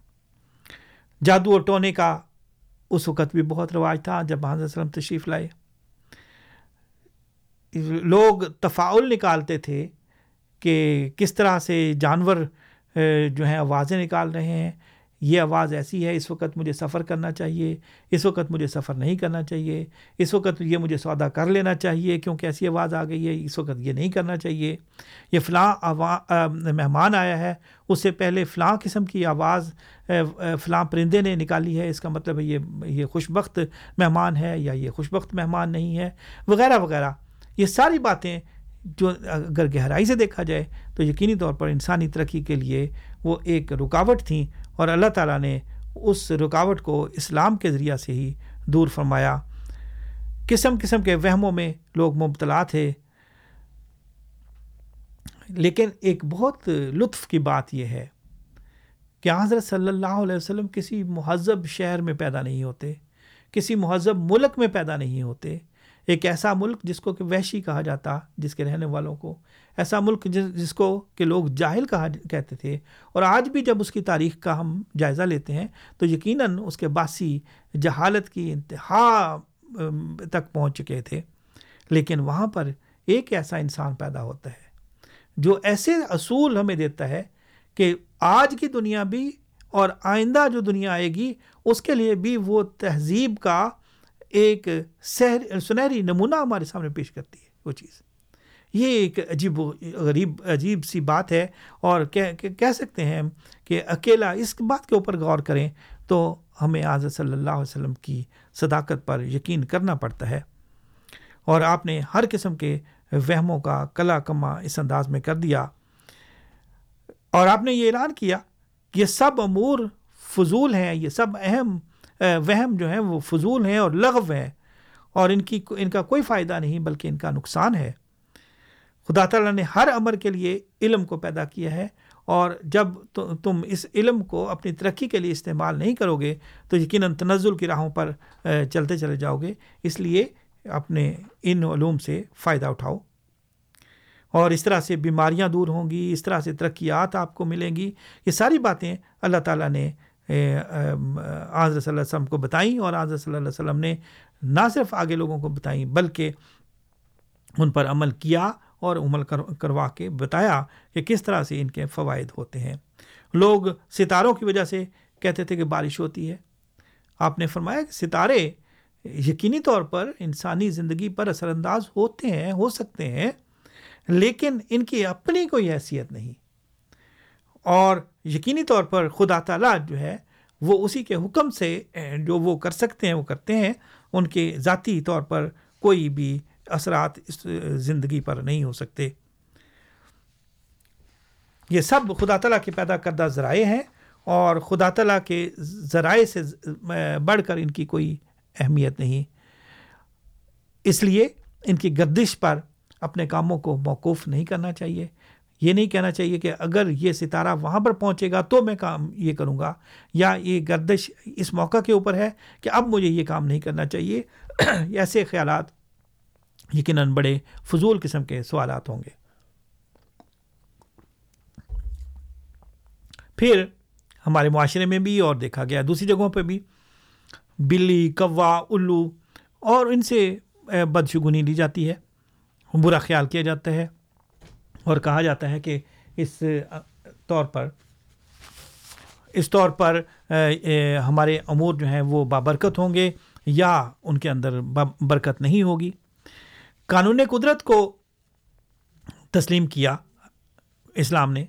جادو اور ٹونے کا اس وقت بھی بہت رواج تھا جب حضرت وسلم تشریف لائے۔ لوگ تفاعل نکالتے تھے کہ کس طرح سے جانور جو ہیں، آوازیں نکال رہے ہیں۔ یہ آواز ایسی ہے، اس وقت مجھے سفر کرنا چاہیے، اس وقت مجھے سفر نہیں کرنا چاہیے، اس وقت یہ مجھے سودا کر لینا چاہیے کیونکہ ایسی آواز آ گئی ہے، اس وقت یہ نہیں کرنا چاہیے۔ یہ فلاں مہمان آیا ہے، اس سے پہلے فلاں قسم کی آواز فلاں پرندے نے نکالی ہے، اس کا مطلب ہے یہ یہ خوش بخت مہمان ہے یا یہ خوش بخت مہمان نہیں ہے، وغیرہ وغیرہ۔ یہ ساری باتیں جو اگر گہرائی سے دیکھا جائے تو یقینی طور پر انسانی ترقی کے لیے وہ ایک رکاوٹ تھیں۔ اور اللہ تعالیٰ نے اس رکاوٹ کو اسلام کے ذریعہ سے ہی دور فرمایا۔ قسم قسم کے وہموں میں لوگ مبتلا تھے۔ لیکن ایک بہت لطف کی بات یہ ہے کہ حضرت صلی اللہ علیہ وسلم کسی مہذب شہر میں پیدا نہیں ہوتے، کسی مہذب ملک میں پیدا نہیں ہوتے۔ ایک ایسا ملک جس کو کہ وحشی کہا جاتا، جس کے رہنے والوں کو ایسا ملک جس جس کو کہ لوگ جاہل کہا کہتے تھے اور آج بھی جب اس کی تاریخ کا ہم جائزہ لیتے ہیں تو یقیناً اس کے باسی جہالت کی انتہا تک پہنچ چکے تھے۔ لیکن وہاں پر ایک ایسا انسان پیدا ہوتا ہے جو ایسے اصول ہمیں دیتا ہے کہ آج کی دنیا بھی اور آئندہ جو دنیا آئے گی، اس کے لیے بھی وہ تہذیب کا ایک سہر، سنہری نمونہ ہمارے سامنے پیش کرتی ہے، وہ چیز۔ یہ ایک عجیب غریب، عجیب سی بات ہے اور کہہ سکتے ہیں کہ اکیلا اس بات کے اوپر غور کریں تو ہمیں آضر صلی اللہ علیہ وسلم کی صداقت پر یقین کرنا پڑتا ہے۔ اور آپ نے ہر قسم کے وہموں کا کلا کما اس انداز میں کر دیا۔ اور آپ نے یہ اعلان کیا کہ یہ سب امور فضول ہیں، یہ سب اہم وہم جو ہیں وہ فضول ہیں اور لغو ہیں اور ان کی، ان کا کوئی فائدہ نہیں بلکہ ان کا نقصان ہے۔ خدا تعالیٰ نے ہر عمر کے لیے علم کو پیدا کیا ہے اور جب تم اس علم کو اپنی ترقی کے لیے استعمال نہیں کرو گے، تو یقیناً تنزل کی راہوں پر چلتے چلے جاؤ گے۔ اس لیے اپنے ان علوم سے فائدہ اٹھاؤ۔ اور اس طرح سے بیماریاں دور ہوں گی، اس طرح سے ترقیات آپ کو ملیں گی۔ یہ ساری باتیں اللہ تعالیٰ نے آضر صلی اللہ علیہ وسلم کو بتائیں اور آضر صلی اللہ علیہ وسلم نے نہ صرف آگے لوگوں کو بتائیں، بلکہ ان پر عمل کیا اور عمل کروا کے بتایا کہ کس طرح سے ان کے فوائد ہوتے ہیں۔ لوگ ستاروں کی وجہ سے کہتے تھے کہ بارش ہوتی ہے۔ آپ نے فرمایا کہ ستارے یقینی طور پر انسانی زندگی پر اثر انداز ہوتے ہیں، ہو سکتے ہیں، لیکن ان کی اپنی کوئی حیثیت نہیں۔ اور یقینی طور پر خدا تعالیٰ جو ہے، وہ اسی کے حکم سے جو وہ کر سکتے ہیں، وہ کرتے ہیں، ان کے ذاتی طور پر کوئی بھی اثرات اس زندگی پر نہیں ہو سکتے۔ یہ سب خدا تعالیٰ کے پیدا کردہ ذرائع ہیں اور خدا تعالیٰ کے ذرائع سے بڑھ کر ان کی کوئی اہمیت نہیں۔ اس لیے ان کی گردش پر اپنے کاموں کو موقوف نہیں کرنا چاہیے۔ یہ نہیں کہنا چاہیے کہ اگر یہ ستارہ وہاں پر پہنچے گا تو میں کام یہ کروں گا، یا یہ گردش اس موقع کے اوپر ہے کہ اب مجھے یہ کام نہیں کرنا چاہیے۔ ایسے خیالات یقیناً بڑے فضول قسم کے سوالات ہوں گے۔ پھر ہمارے معاشرے میں بھی اور دیکھا گیا، دوسری جگہوں پہ بھی۔ بلی، کوا، الو اور ان سے بدشگنی لی جاتی ہے، برا خیال کیا جاتا ہے اور کہا جاتا ہے کہ اس طور پر، اس طور پر ہمارے امور جو ہیں وہ بابرکت ہوں گے یا ان کے اندر برکت نہیں ہوگی۔ قانون قدرت کو تسلیم کیا اسلام نے۔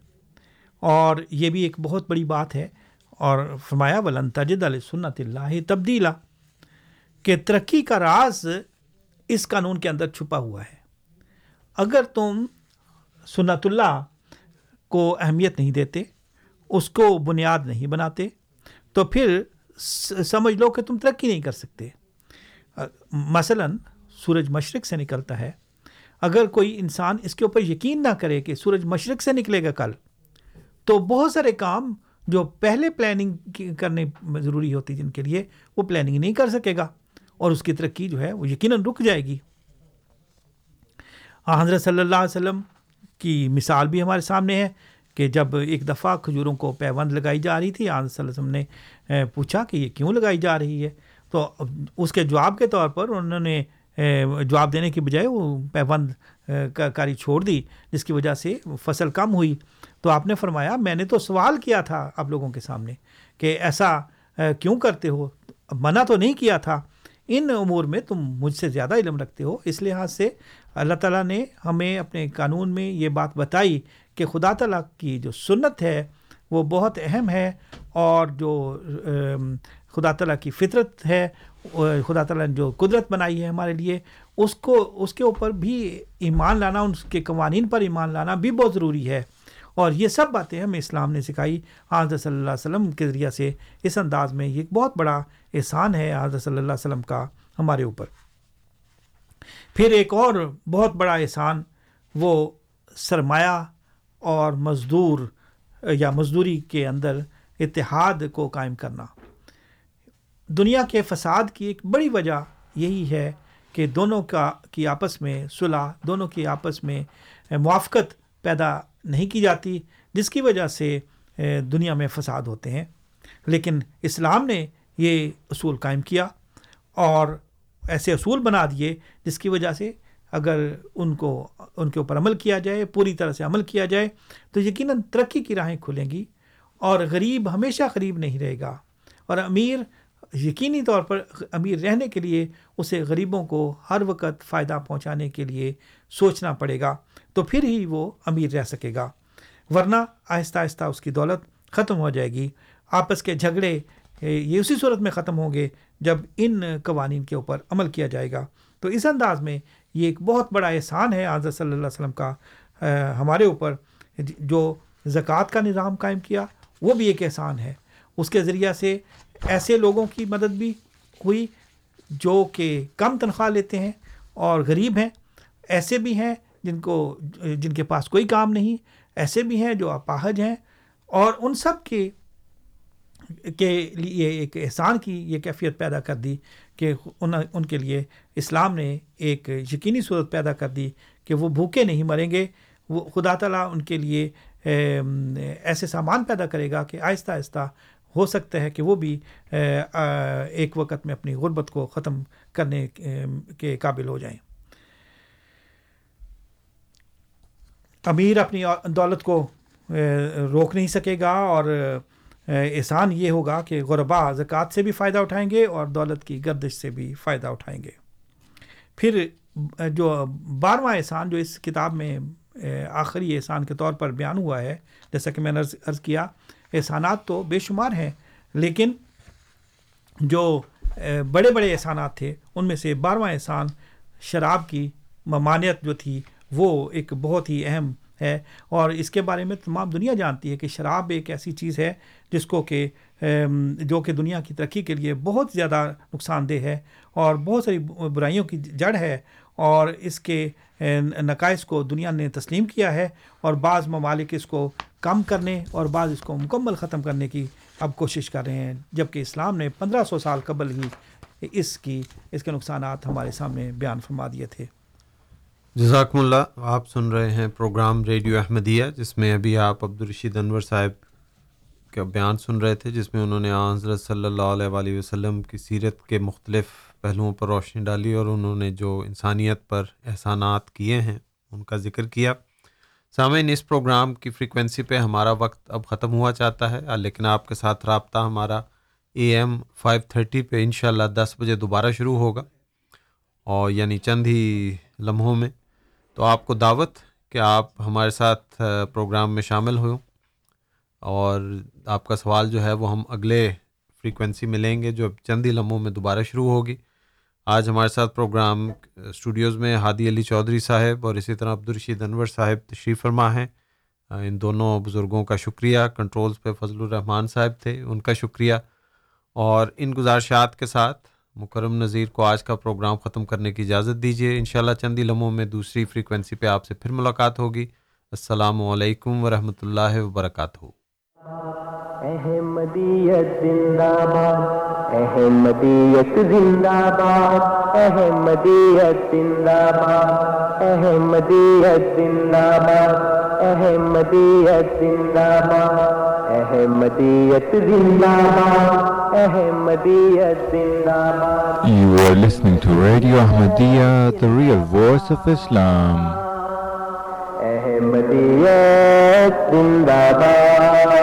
اور یہ بھی ایک بہت بڑی بات ہے۔ اور فرمایا، ولن تجد علیہ سنت اللہ تبدیلا کہ ترقی کا راز اس قانون کے اندر چھپا ہوا ہے۔ اگر تم سنت اللہ کو اہمیت نہیں دیتے، اس کو بنیاد نہیں بناتے، تو پھر سمجھ لو کہ تم ترقی نہیں کر سکتے۔ مثلا سورج مشرق سے نکلتا ہے۔ اگر کوئی انسان اس کے اوپر یقین نہ کرے کہ سورج مشرق سے نکلے گا کل، تو بہت سارے کام جو پہلے پلاننگ کرنے ضروری ہوتی جن کے لیے وہ پلاننگ نہیں کر سکے گا، اور اس کی ترقی جو ہے وہ یقیناً رک جائے گی۔ حضرت صلی اللہ علیہ وسلم کی مثال بھی ہمارے سامنے ہے کہ جب ایک دفعہ کھجوروں کو پیوند لگائی جا رہی تھی آن صلی اللہ علیہ وسلم نے پوچھا کہ یہ کیوں لگائی جا رہی ہے؟ تو اس کے جواب کے طور پر انہوں نے جواب دینے کی بجائے وہ پیوند کاری چھوڑ دی، جس کی وجہ سے فصل کم ہوئی۔ تو آپ نے فرمایا، میں نے تو سوال کیا تھا آپ لوگوں کے سامنے کہ ایسا کیوں کرتے ہو؟ منع تو نہیں کیا تھا۔ ان امور میں تم مجھ سے زیادہ علم رکھتے ہو۔ اس لحاظ سے اللہ تعالیٰ نے ہمیں اپنے قانون میں یہ بات بتائی کہ خدا تعالیٰ کی جو سنت ہے وہ بہت اہم ہے اور جو خدا تعالیٰ کی فطرت ہے خدا تعالیٰ نے جو قدرت بنائی ہے ہمارے لیے، اس کو، اس کے اوپر بھی ایمان لانا اس کے قوانین پر ایمان لانا بھی بہت ضروری ہے۔ اور یہ سب باتیں ہمیں اسلام نے سکھائی۔ حضرت صلی اللہ علیہ وسلم کے ذریعہ سے اس انداز میں یہ ایک بہت بڑا احسان ہے حضرت صلی اللہ علیہ وسلم کا ہمارے اوپر۔ پھر ایک اور بہت بڑا احسان، وہ سرمایہ اور مزدور یا مزدوری کے اندر اتحاد کو قائم کرنا۔ دنیا کے فساد کی ایک بڑی وجہ یہی ہے کہ دونوں کا کی آپس میں صلح، دونوں کی آپس میں موافقت پیدا نہیں کی جاتی، جس کی وجہ سے دنیا میں فساد ہوتے ہیں۔ لیکن اسلام نے یہ اصول قائم کیا اور ایسے اصول بنا دیے، جس کی وجہ سے اگر ان کو ان کے اوپر عمل کیا جائے، پوری طرح سے عمل کیا جائے، تو یقیناً ترقی کی راہیں کھلیں گی اور غریب ہمیشہ غریب نہیں رہے گا۔ اور امیر یقینی طور پر امیر رہنے کے لیے اسے غریبوں کو ہر وقت فائدہ پہنچانے کے لیے سوچنا پڑے گا، تو پھر ہی وہ امیر رہ سکے گا۔ ورنہ آہستہ آہستہ اس کی دولت ختم ہو جائے گی۔ آپس کے جھگڑے یہ اسی صورت میں ختم ہوں گے جب ان قوانین کے اوپر عمل کیا جائے گا۔ تو اس انداز میں یہ ایک بہت بڑا احسان ہے حضرت صلی اللہ علیہ وسلم کا ہمارے اوپر جو زکوٰۃ کا نظام قائم کیا، وہ بھی ایک احسان ہے۔ اس کے ذریعہ سے ایسے لوگوں کی مدد بھی ہوئی جو کہ کم تنخواہ لیتے ہیں اور غریب ہیں۔ ایسے بھی ہیں جن کو، جن کے پاس کوئی کام نہیں۔ ایسے بھی ہیں جو اپاہج ہیں۔ اور ان سب کے کے لیے ایک احسان کی یہ کیفیت پیدا کر دی کہ ان ان کے لیے اسلام نے ایک یقینی صورت پیدا کر دی کہ وہ بھوکے نہیں مریں گے۔ وہ خدا تعالیٰ ان کے لیے ایسے سامان پیدا کرے گا کہ آہستہ آہستہ ہو سکتا ہے کہ وہ بھی ایک وقت میں اپنی غربت کو ختم کرنے کے قابل ہو جائیں۔ امیر اپنی دولت کو روک نہیں سکے گا اور احسان یہ ہوگا کہ غربا زکوٰۃ سے بھی فائدہ اٹھائیں گے اور دولت کی گردش سے بھی فائدہ اٹھائیں گے۔ پھر جو بارہواں احسان جو اس کتاب میں آخری احسان کے طور پر بیان ہوا ہے، جیسا کہ میں نے عرض کیا احسانات تو بے شمار ہیں، لیکن جو بڑے بڑے احسانات تھے، ان میں سے بارہواں احسان شراب کی ممانعت جو تھی، وہ ایک بہت ہی اہم ہے۔ اور اس کے بارے میں تمام دنیا جانتی ہے کہ شراب ایک ایسی چیز ہے جس کو کہ جو کہ دنیا کی ترقی کے لیے بہت زیادہ نقصان دہ ہے اور بہت ساری برائیوں کی جڑ ہے۔ اور اس کے نقائص کو دنیا نے تسلیم کیا ہے اور بعض ممالک اس کو کم کرنے اور بعض اس کو مکمل ختم کرنے کی اب کوشش کر رہے ہیں جبکہ اسلام نے پندرہ سو سال قبل ہی اس کی، اس کے نقصانات ہمارے سامنے بیان فرما دیے تھے۔ جزاکم اللہ، آپ سن رہے ہیں پروگرام ریڈیو احمدیہ، جس میں ابھی آپ عبدالرشید انور صاحب کا بیان سن رہے تھے، جس میں انہوں نے حضرت صلی اللہ علیہ وآلہ وسلم کی سیرت کے مختلف پہلوؤں پر روشنی ڈالی اور انہوں نے جو انسانیت پر احسانات کیے ہیں، ان کا ذکر کیا۔ سامعین، اس پروگرام کی فریکوینسی پہ ہمارا وقت اب ختم ہوا چاہتا ہے، لیکن آپ کے ساتھ رابطہ ہمارا اے ایم فائیو تھرٹی پہ انشاءاللہ دس بجے دوبارہ شروع ہوگا۔ اور یعنی چند ہی لمحوں میں۔ تو آپ کو دعوت کہ آپ ہمارے ساتھ پروگرام میں شامل ہوں۔ اور آپ کا سوال جو ہے، وہ ہم اگلے فریکوینسی میں لیں گے جو چند ہی لمحوں میں دوبارہ شروع ہوگی۔ آج ہمارے ساتھ پروگرام اسٹوڈیوز میں ہادی علی چودھری صاحب اور اسی طرح عبدالرشید انور صاحب تشریف فرما ہیں۔ ان دونوں بزرگوں کا شکریہ۔ کنٹرولز پہ فضل الرحمان صاحب تھے، ان کا شکریہ۔ اور ان گزارشات کے ساتھ مکرم نذیر کو آج کا پروگرام ختم کرنے کی اجازت دیجیے۔ انشاءاللہ چند ہی لمحوں میں دوسری فریکوینسی پہ آپ سے پھر ملاقات ہوگی۔ السلام علیکم ورحمۃ اللہ وبرکاتہ۔ احمدیت زندہ باد احمدیت زندہ باد احمدیت زندہ باد احمدیت زندہ باد احمدیت زندہ باد احمدیت زندہ باد احمدیت زندہ باد You are listening to Radio Ahmadiyya, the real voice of Islam. احمدیت زندہ باد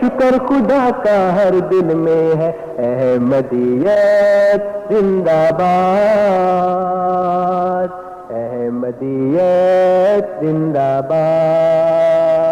شکر خدا کا ہر دل میں ہے۔ احمدیت زندہ باد۔ احمدیت زندہ باد۔